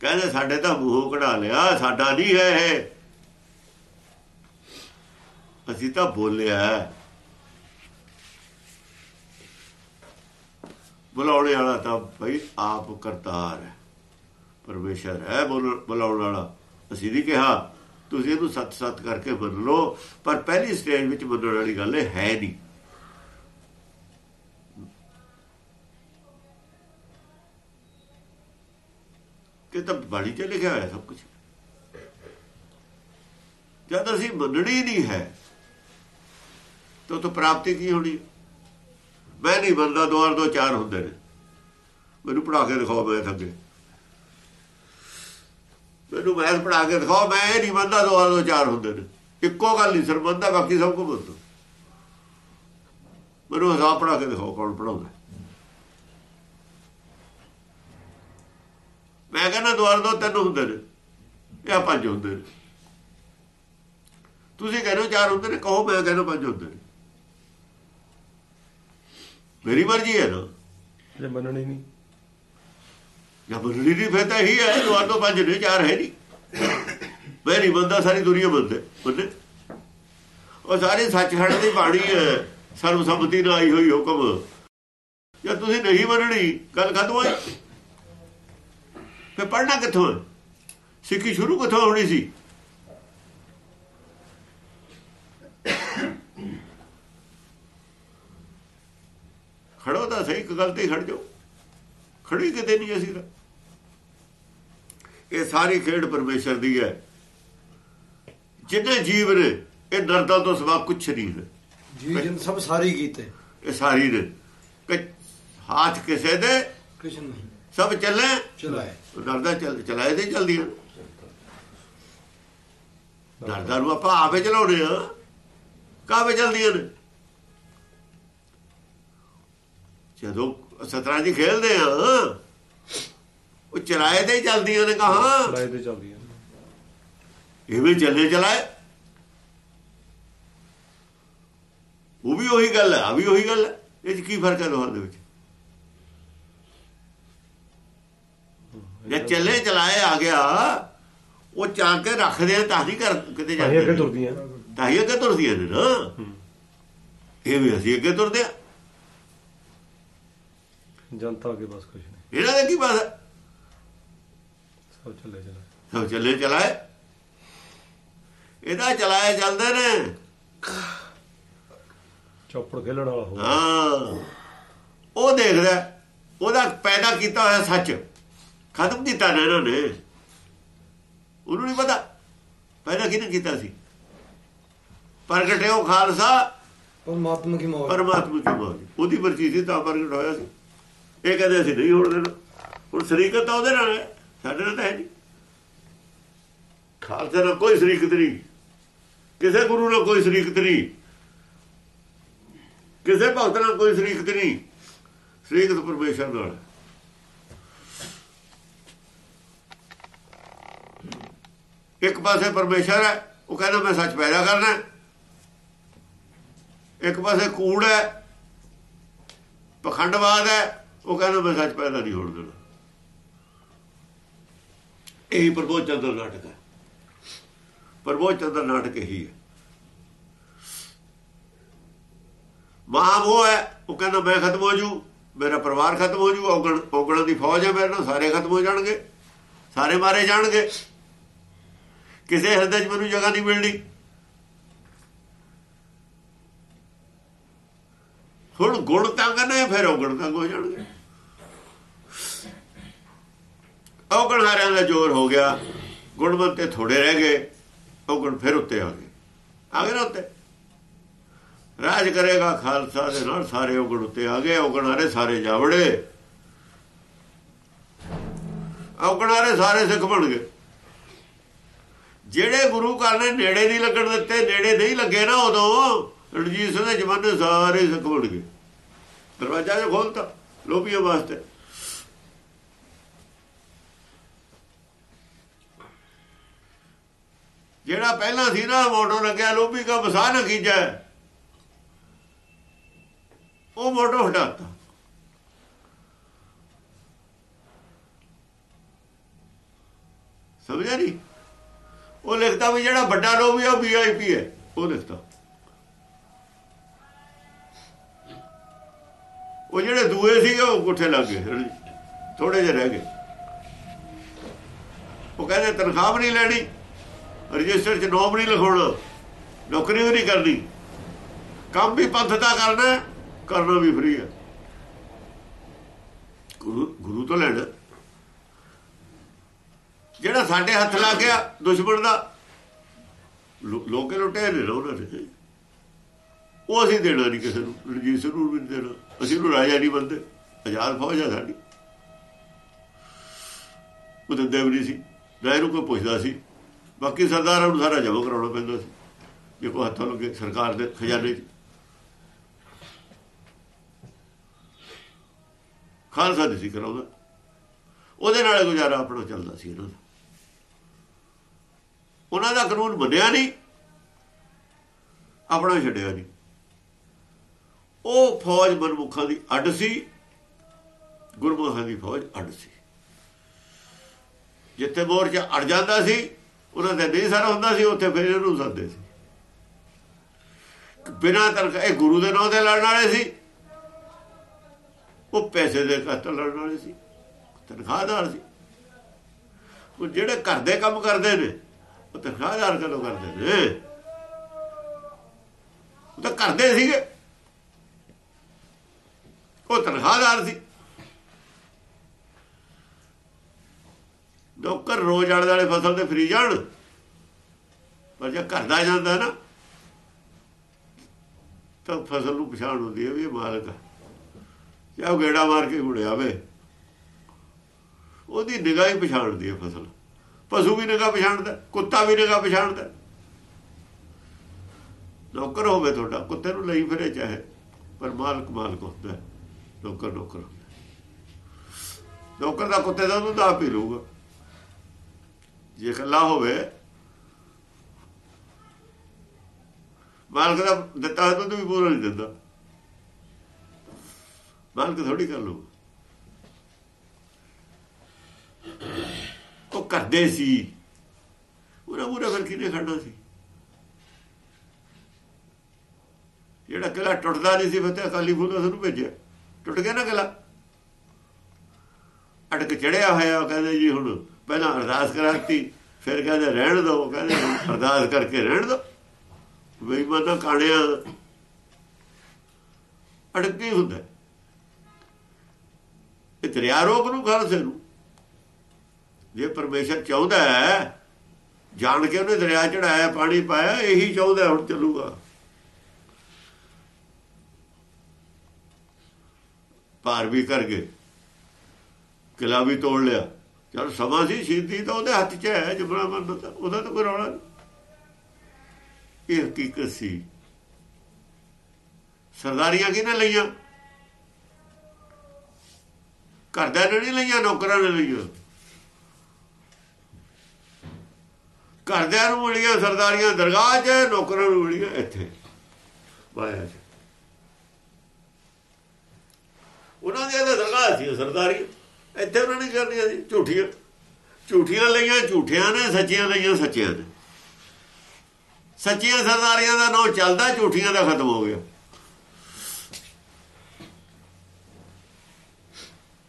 ਕਹਿੰਦੇ ਸਾਡੇ ਤਾਂ ਮੂੰਹੋਂ ਕਢਾ ਲਿਆ, ਸਾਡਾ ਨਹੀਂ ਹੈ ਇਹ। ਅਸੀਂ ਤਾਂ ਬੋਲਿਆ ਬੁਲਾਉਣੇ ਵਾਲਾ ਤਾਂ ਭਈ ਆਪ ਕਰਤਾਰ ਹੈ। ਪਰਮੇਸ਼ਰ ਹੈ ਬੋਲ- ਬੁਲਾਉਣ ਵਾਲਾ। ਅਸੀਂ ਨਹੀਂ ਕਿਹਾ ਤੁਸੀਂ ਇਹਨੂੰ ਸੱਤ ਸੱਤ ਕਰਕੇ ਮੰਨ ਲਓ ਪਰ ਪਹਿਲੀ ਸਟੇਜ ਵਿੱਚ ਮੰਨਣ ਵਾਲੀ ਗੱਲ ਇਹ ਹੈ ਨਹੀਂ। ਕਿ ਤਾਂ ਬਾਣੀ 'ਚ ਲਿਖਿਆ ਹੋਇਆ ਸਭ ਕੁਝ ਜਦ ਅਸੀਂ ਮੰਨਣੀ ਨਹੀਂ ਹੈ, ਤਾਂ ਉਹ ਪ੍ਰਾਪਤੀ ਕੀ ਹੋਣੀ? ਮੈਂ ਨਹੀਂ ਬੰਦਾ ਦੋ ਔਰ ਦੋ ਚਾਰ ਹੁੰਦੇ ਨੇ। ਮੈਨੂੰ ਪੜਾ ਕੇ ਦਿਖਾਓ ਮੈਂ ਥੱਕੇ ਮੈਨੂੰ ਮੈਥ ਪੜਾ ਕੇ ਦਿਖਾਓ, ਮੈਂ ਇਹ ਨਹੀਂ ਮੰਨਦਾ ਦੋ ਦੋ ਚਾਰ ਹੁੰਦੇ ਨੇ। ਇੱਕੋ ਗੱਲ ਨਹੀਂ ਸਰ ਮੰਨਦਾ, ਬਾਕੀ ਸਭ ਕੁਝ ਬੰਦਾ ਮੈਨੂੰ ਹਿਸਾਬ ਪੜਾ ਕੇ ਦਿਖਾਓ ਕੌਣ ਪੜਾਉਂਦਾ ਮੈਂ ਕਹਿੰਦਾ ਦੁਆਰ ਦੋ ਤਿੰਨ ਹੁੰਦੇ ਨੇ ਇਹ ਪੰਜ ਹੁੰਦੇ ਨੇ। ਤੁਸੀਂ ਕਹਿੰਦੇ ਹੋ ਚਾਰ ਹੁੰਦੇ ਨੇ, ਕਹੋ ਮੈਂ ਕਹਿੰਦਾ ਪੰਜ ਹੁੰਦੇ ਨੇ। ਮੇਰੀ ਮਰਜ਼ੀ ਹੈ ਨਾ। ਜੇ ਮੰਨਣੀ ਨਹੀਂ। ਜਾਂ ਮੰਨਣੀ ਨਹੀਂ ਫਿਰ ਤਾਂ ਇਹੀ ਹੈ ਦੁਆ ਤੋਂ ਪੰਜ ਨੇ ਚਾਰ ਹੈ ਨਹੀਂ। ਮੈਂ ਨਹੀਂ ਬੰਦਾ, ਸਾਰੀ ਦੁਨੀਆ ਬੰਦੇ ਬੰਦੇ। ਉਹ ਸਾਰੇ ਸੱਚਖੰਡ ਦੀ ਬਾਣੀ ਹੈ ਸਰਬਸੰਮਤੀ ਨਾਲ ਆਈ ਹੋਈ ਹੁਕਮ। ਜੇ ਤੁਸੀਂ ਨਹੀਂ ਮੰਨਣੀ, ਗੱਲ ਖਤਮ ਹੋਈ। ਫਿਰ ਪੜਨਾ ਕਿੱਥੋਂ ਸਿੱਖੀ ਸ਼ੁਰੂ ਕਿੱਥੋਂ ਹੋਣੀ ਸੀ? ਖੜੋ ਤਾਂ ਸਹੀ, ਇੱਕ ਗੱਲ ਤੇ ਖੜ ਜਾਓ। ਖੜੀ ਕਿਤੇ ਨਹੀਂ ਅਸੀਂ ਤਾਂ। ਇਹ ਸਾਰੀ ਖੇਡ ਪਰਮੇਸ਼ਰ ਦੀ ਹੈ। ਜਿੰਨੇ ਜੀਵ ਨੇ ਇਹ ਨਰਦਾਂ ਤੋਂ ਸਿਵਾ ਕੁਛ ਨਹੀਂ ਹੈ ਜੀ ਜਨ ਸਭ ਸਾਰੀ ਕੀਤੇ। ਇਹ ਸਾਰੀ ਨੇ। ਹੱਥ ਕਿਸੇ ਦੇ ਕ੍ਰਿਸ਼ਨ ਨਹੀਂ। ਸਭ ਚੱਲੇ। ਚਲਾਏ। ਨਰਦਾ ਚੱਲ ਚਲਾਏ ਤੇ ਚਲਦੀਆਂ। ਨਰਦਾ ਨੂੰ ਆਪਾਂ ਆਪੇ ਚਲਾਉਣੇ ਆ। ਕਾਵੇ ਚਲਦੀਆਂ ਨੇ? ਜਦੋਂ ਸਤਰੰਜ ਖੇਲਦੇ ਆ ਉਹ ਚਲਾਏ ਤੇ ਹੀ ਚਲਦੀਆਂ ਨੇ ਕਹਾ ਲੜਾਈ ਤੇ ਚੱਲਦੀ ਹੈ ਇਵੇਂ ਚੱਲੇ ਚਲਾਏ। ਉਹ ਵੀ ਉਹੀ ਗੱਲ ਹੈ ਆ ਵੀ ਉਹੀ ਗੱਲ ਹੈ ਇਹ 'ਚ ਕੀ ਫ਼ਰਕ ਹੈ ਦੋਹਾਂ ਦੇ ਵਿੱਚ? ਜੇ ਚੱਲੇ ਚਲਾਏ ਆ ਗਿਆ ਉਹ ਚਾਹ ਕੇ ਰੱਖਦੇ ਆ ਤਾਂ ਨਹੀਂ ਕਰ ਕਿਤੇ ਅਸੀਂ ਅੱਗੇ ਜਾਂਦੇ ਤੁਰਦੀਆਂ। ਤਾਂ ਹੀ ਅੱਗੇ ਤੁਰਦੀਆਂ ਨੇ ਨਾ। ਇਹ ਵੀ ਅਸੀਂ ਅੱਗੇ ਤੁਰਦੇ ਆ। ਜਨਤਾ ਅੱਗੇ ਬਸ ਕੁਝ ਨਹੀਂ। ਇਹਨਾਂ ਦਾ ਕੀ ਬਾਤ ਹੈ ਚੱਲੇ ਚੱਲੇ। ਸਭ ਚੱਲੇ ਚਲਾਏ ਇਹਦਾ ਚਲਾਏ ਚੱਲਦੇ ਨੇ। ਚੌਪੜ ਖੇਲਣ ਵਾਲਾ ਹੋ ਹਾਂ। ਉਹ ਦੇਖਦਾ ਉਹਦਾ ਪੈਦਾ ਕੀਤਾ ਹੋਇਆ ਸੱਚ। ਖਤਮ ਕੀਤਾ ਨਾ ਇਹਨਾਂ ਨੇ। ਉਹਨੂੰ ਨਹੀਂ ਪਤਾ। ਪੈਦਾ ਕਿਹਨੇ ਕੀਤਾ ਸੀ? ਪ੍ਰਗਟਿਓ ਖਾਲਸਾ ਪਰਮਾਤਮਾ ਕੀ ਮੌਜ। ਪਰਮਾਤਮਾ ਕੀ ਮੌਜ। ਉਹਦੀ ਮਰਜ਼ੀ ਸੀ ਤਾਂ ਪ੍ਰਗਟ ਹੋਇਆ ਸੀ। ਇਹ ਕਹਿੰਦੇ ਅਸੀਂ ਨਹੀਂ ਹੋਣ ਦੇਣਾ। ਹੁਣ ਸ਼ਰੀਕਤ ਤਾਂ ਉਹਦੇ ਨਾਲ ਹੈ। ਸਾਡੇ ਨਾਲ ਤਾਂ ਹੈ ਨਹੀਂ ਖਾਲਸੇ ਨਾਲ ਕੋਈ ਸ਼ਰੀਕਤ ਨਹੀਂ। ਕਿਸੇ ਗੁਰੂ ਨਾਲ ਕੋਈ ਸ਼ਰੀਕਤ ਨਹੀਂ। ਕਿਸੇ ਭਗਤ ਨਾਲ ਕੋਈ ਸ਼ਰੀਕਤ ਨਹੀਂ। ਸ਼ਰੀਕਤ ਪਰਮੇਸ਼ਰ ਨਾਲ ਇੱਕ ਪਾਸੇ ਪਰਮੇਸ਼ਰ ਹੈ, ਉਹ ਕਹਿੰਦਾ ਮੈਂ ਸੱਚ ਪੈਦਾ ਕਰਨਾ ਇੱਕ ਪਾਸੇ ਕੂੜ ਹੈ, ਪਖੰਡਵਾਦ ਹੈ, ਉਹ ਕਹਿੰਦਾ ਮੈਂ ਸੱਚ ਪੈਦਾ ਨਹੀਂ ਹੋਣ ਦੇਣਾ। ਇਹੀ ਪ੍ਰਬੋਧ ਚੰਦਰ ਨਾਟਕ ਹੈ। ਪ੍ਰਬੋਧ ਚੰਦਰ ਨਾਟਕ ਇਹੀ ਹੈ। ਮਾਂ ਉਹ ਹੈ, ਉਹ ਕਹਿੰਦਾ, ਮੈਂ ਖਤਮ ਹੋ ਜੂ, ਮੇਰਾ ਪਰਿਵਾਰ ਖਤਮ ਹੋ ਜੂ, ਔਗਣ, ਔਗਣਾਂ ਦੀ ਫੌਜ ਹੈ ਮੇਰੇ ਨਾਲ, ਸਾਰੇ ਖਤਮ ਹੋ ਜਾਣਗੇ, ਸਾਰੇ ਮਾਰੇ ਜਾਣਗੇ। ਕਿਸੇ ਹਿਰਦੇ 'ਚ ਮੈਨੂੰ ਜਗ੍ਹਾ ਨਹੀਂ ਮਿਲਣੀ। ਹੁਣ ਗੁਣ ਤੰਗ ਨੇ, ਫਿਰ ਔਗਣ ਤੰਗ ਹੋ ਜਾਣਗੇ। ਔਗਣ ਹਾਰਿਆਂ ਦਾ ਜ਼ੋਰ ਹੋ ਗਿਆ। ਗੁਣਵੰਤੇ ਥੋੜੇ ਰਹਿ ਗਏ। ਔਗਣ ਫਿਰ ਉੱਤੇ ਆ ਗਏ। ਆ ਗਏ ਨਾ ਉੱਤੇ। ਰਾਜ ਕਰੇਗਾ ਖਾਲਸਾ ਦੇ ਨਾਲ ਸਾਰੇ ਔਗਣ ਉੱਤੇ ਆ ਗਏ। ਔਗਣਹਾਰੇ ਸਾਰੇ ਜਾਵੜੇ। ਔਗਣਹਾਰੇ ਸਾਰੇ ਸਿੱਖ ਬਣ ਗਏ। ਜਿਹੜੇ ਗੁਰੂ ਘਰ ਨੇ ਨੇੜੇ ਨਹੀਂ ਲੱਗਣ ਦਿੱਤੇ, ਨੇੜੇ ਨਹੀਂ ਲੱਗੇ ਨਾ ਉਦੋਂ, ਰਣਜੀਤ ਸਿੰਘ ਦੇ ਜਮਾਨੇ ਸਾਰੇ ਸਿੱਖ ਬਣ ਗਏ। ਦਰਵਾਜ਼ਾ ਜੋ ਖੋਲਤਾ, ਲੋਭੀਆਂ ਵਾਸਤੇ। ਜਿਹੜਾ ਪਹਿਲਾਂ ਸੀ ਨਾ ਮੋਟੋ ਲੱਗਿਆ, ਲੋਭੀ ਕਾ ਵਸਾ ਨਾ ਖੀਜੈ ਉਹ ਮੋਟੋ ਹਟਾਤਾ ਸਮਝਿਆ ਨਹੀਂ ਉਹ ਲਿਖਦਾ ਵੀ ਜਿਹੜਾ ਵੱਡਾ ਲੋਭੀ ਆ, ਉਹ ਵੀਆਈਪੀ ਹੈ। ਉਹ ਲਿਖਦਾ ਉਹ ਜਿਹੜੇ ਦੂਏ ਸੀਗੇ, ਉਹ ਕੋਠੇ ਲੱਗ ਗਏ। ਥੋੜੇ ਜਿਹੇ ਰਹਿ ਗਏ। ਉਹ ਕਹਿੰਦੇ ਤਨਖਾਹ ਵੀ ਨਹੀਂ ਲੈਣੀ। ਰਜਿਸਟਰ 'ਚ ਨਾਮ ਨਹੀਂ ਲਿਖਾਉਣਾ ਨੌਕਰੀ ਵੀ ਨਹੀਂ ਕਰਨੀ। ਕੰਮ ਵੀ ਪੰਥ ਦਾ ਕਰਨਾ ਕਰਨਾ ਵੀ ਫਰੀ ਹੈ। ਗੁਰੂ ਗੁਰੂ ਤੋਂ ਲੈਣਾ। ਜਿਹੜਾ ਸਾਡੇ ਹੱਥ ਲੱਗ ਗਿਆ, ਦੁਸ਼ਮਣ ਦਾ, ਲੋ- ਲੋਕੇ ਲੁੱਟੇ ਨੇ ਨਾ ਉਹਨਾਂ ਨੇ ਉਹ ਅਸੀਂ ਦੇਣਾ ਨਹੀਂ ਕਿਸੇ ਨੂੰ, ਰਣਜੀਤ ਸਿੰਘ ਨੂੰ ਵੀ ਨਹੀਂ ਦੇਣਾ। ਅਸੀਂ ਨੂੰ ਰਾਜਾ ਨਹੀਂ ਬੰਦੇ ਆਜ਼ਾਦ ਫੌਜ ਆ ਸਾਡੀ। ਉਹ ਦਿੰਦੇ ਵੀ ਨਹੀਂ ਸੀ। ਨਾ ਇਹਨੂੰ ਕੋਈ ਪੁੱਛਦਾ ਸੀ। ਬਾਕੀ ਸਰਦਾਰਾਂ ਨੂੰ ਸਾਰਾ ਜਮ੍ਹਾਂ ਕਰਾਉਣਾ ਪੈਂਦਾ ਸੀ। ਜੇ ਕੋਈ ਹੱਥੋਂ ਲੱਗੇ ਸਰਕਾਰ ਦੇ ਖਜ਼ਾਨੇ 'ਚ। ਖਾਲਸਾ ਨਹੀਂ ਸੀ ਕਰਾਉਂਦਾ। ਉਹਦੇ ਨਾਲ ਗੁਜ਼ਾਰਾ ਆਪਣਾ ਚੱਲਦਾ ਸੀ ਇਹਨਾਂ ਦਾ। ਉਹਨਾਂ ਦਾ ਕਾਨੂੰਨ ਮੰਨਿਆ ਨਹੀਂ। ਆਪਣਾ ਛੱਡਿਆ ਨਹੀਂ। ਉਹ ਫੌਜ ਮਨਮੁਖਾਂ ਦੀ ਅੱਡ ਸੀ। ਗੁਰਮੁਖਾਂ ਦੀ ਫੌਜ ਅੱਡ ਸੀ। ਜਿੱਥੇ ਮੋਰਚਾ ਅੜ ਜਾਂਦਾ ਸੀ ਉਹਨਾਂ ਦੇ ਨਹੀਂ ਸਾਰਾ ਹੁੰਦਾ ਸੀ, ਉੱਥੇ ਫਿਰ ਇਹਨੂੰ ਸੱਦੇ ਸੀ। ਬਿਨਾਂ ਤਰਕ ਇਹ ਗੁਰੂ ਦੇ ਨਾਂ ਤੇ ਲੜਨ ਵਾਲੇ ਸੀ। ਉਹ ਪੈਸੇ ਦੇ ਖਾਤਰ ਲੜਨ ਵਾਲੇ ਸੀ। ਤਨਖਾਹਦਾਰ ਸੀ। ਉਹ ਜਿਹੜੇ ਘਰ ਦੇ ਕੰਮ ਕਰਦੇ ਨੇ, ਉਹ ਤਨਖਾਹਦਾਰ ਕਦੋਂ ਕਰਦੇ ਨੇ। ਉਹ ਤਾਂ ਕਰਦੇ ਸੀਗੇ। ਉਹ ਤਨਖਾਹਦਾਰ ਸੀ। ਨੌਕਰ ਰੋਜ਼ ਆਲੇ ਵਾਲੇ ਫਸਲ ਤੇ ਫਰੀ ਜਾਣ। ਪਰ ਜੇ ਘਰ ਦਾ ਜਾਂਦਾ ਨਾ, ਤਾਂ ਫਸਲ ਨੂੰ ਪਛਾਣ ਹੁੰਦੀ ਹੈ ਵੀ ਇਹ ਮਾਲਕ ਹੈ ਜਾਂ ਉਹ ਗੇੜਾ ਮਾਰ ਕੇ ਗੁੜਿਆ ਵੇ ਉਹਦੀ ਨਿਗਾਹ ਹੀ ਪਛਾਣਦੀ ਹੈ ਫਸਲ। ਪਸ਼ੂ ਵੀ ਨਿਗਾਹ ਪਛਾਣਦਾ, ਕੁੱਤਾ ਵੀ ਨਿਗਾਹ ਪਛਾਣਦਾ। ਨੌਕਰ ਹੋਵੇ ਤੁਹਾਡਾ, ਕੁੱਤੇ ਨੂੰ ਲਈ ਫਿਰੇ ਚਾਹੇ, ਪਰ ਮਾਲਕ ਮਾਲਕ ਹੁੰਦਾ ਨੌਕਰ ਨੌਕਰ ਹੁੰਦਾ ਨੌਕਰ ਦਾ ਕੁੱਤੇ ਦਾ ਦੁੱਧ ਆਪ ਹੀ ਲਊਗਾ। ਜੇ ਇਕੱਲਾ ਹੋਵੇ ਮਾਲਕ ਦਾ ਦਿੱਤਾ ਦੁੱਧ ਵੀ ਪੂਰਾ ਨਹੀਂ ਦਿੰਦਾ। ਮਾਲਕ ਥੋੜੀ ਕਰ ਲਊ। ਉਹ ਕਰਦੇ ਸੀ। ਪੂਰਾ ਪੂਰਾ ਫਿਰ ਕਿਨੇ ਖੜਨਾ ਸੀ? ਜਿਹੜਾ ਕਿਲਾ ਟੁੱਟਦਾ ਨਹੀਂ ਸੀ ਫਤਿਹ ਅਕਾਲੀ ਫੂਲ ਨੂੰ ਭੇਜਿਆ। ਟੁੱਟ ਗਿਆ ਨਾ ਕਿਲਾ ਅਟਕ ਚੜਿਆ ਹੋਇਆ, ਉਹ ਕਹਿੰਦੇ ਜੀ ਹੁਣ ਪਹਿਲਾਂ ਅਰਦਾਸ ਕਰਾਤੀ, ਫਿਰ ਕਹਿੰਦੇ, ਰਹਿਣ ਦਿਓ। ਕਹਿੰਦੇ, ਅਰਦਾਸ ਕਰਕੇ ਰਹਿਣ ਦਿਓ। ਬੇਈਮਾਨਾ ਕਾਣਿਆਂ ਅੜਕੀ ਹੁੰਦਾ। ਇਹ ਦਰਿਆ ਰੋਗ ਨੂੰ, ਖਾਲਸੇ ਨੂੰ। ਜੇ ਪਰਮੇਸ਼ਰ ਚਾਹੁੰਦਾ ਹੈ, ਜਾਣ ਕੇ ਉਹਨੇ ਦਰਿਆ ਚੜਾਇਆ ਪਾਣੀ ਪਾਇਆ, ਇਹੀ ਚਾਹੁੰਦਾ ਹੁਣ ਚੱਲੂਗਾ। ਪਾਰ ਵੀ ਕਰ ਗਏ। ਕਿਲਾ ਵੀ ਤੋੜ ਲਿਆ। ਚਲ ਸਮਾਂ ਸੀ ਸ਼ਹੀਦੀ ਤਾਂ ਉਹਦੇ ਹੱਥ 'ਚ ਹੈ, ਜਬਰਾ ਮਰਨ ਤਾਂ। ਉਹਦਾ ਤਾਂ ਕੋਈ ਰੌਲਾ ਨਹੀਂ। ਇਹ ਹਕੀਕਤ ਸੀ। ਸਰਦਾਰੀਆਂ ਕਿਹਨੇ ਲਈਆਂ? ਘਰਦਿਆਂ ਨੇ ਨਹੀਂ ਲਈਆਂ, ਨੌਕਰਾਂ ਨੇ ਲਈਆਂ। ਘਰਦਿਆਂ ਨੂੰ ਮਿਲੀਆਂ ਸਰਦਾਰੀਆਂ ਦਰਗਾਹ 'ਚ, ਨੌਕਰਾਂ ਨੂੰ ਮਿਲੀਆਂ ਇੱਥੇ। ਬਾਇਆ 'ਚ ਉਹਨਾਂ ਦੀਆਂ ਤਾਂ ਦਰਗਾਹ ਸੀ ਸਰਦਾਰੀ ਇੱਥੇ ਉਹਨਾਂ ਨੇ ਕਰਨੀਆਂ ਸੀ ਝੂਠੀਆਂ। ਝੂਠੀਆਂ ਲਈਆਂ, ਝੂਠਿਆਂ ਨੇ, ਸੱਚੀਆਂ ਲਈਆਂ, ਸੱਚਿਆਂ ਨੇ। ਸੱਚੀਆਂ ਸਰਦਾਰੀਆਂ ਦਾ ਨਾਂ ਚੱਲਦਾ, ਝੂਠੀਆਂ ਦਾ ਖਤਮ ਹੋ ਗਿਆ।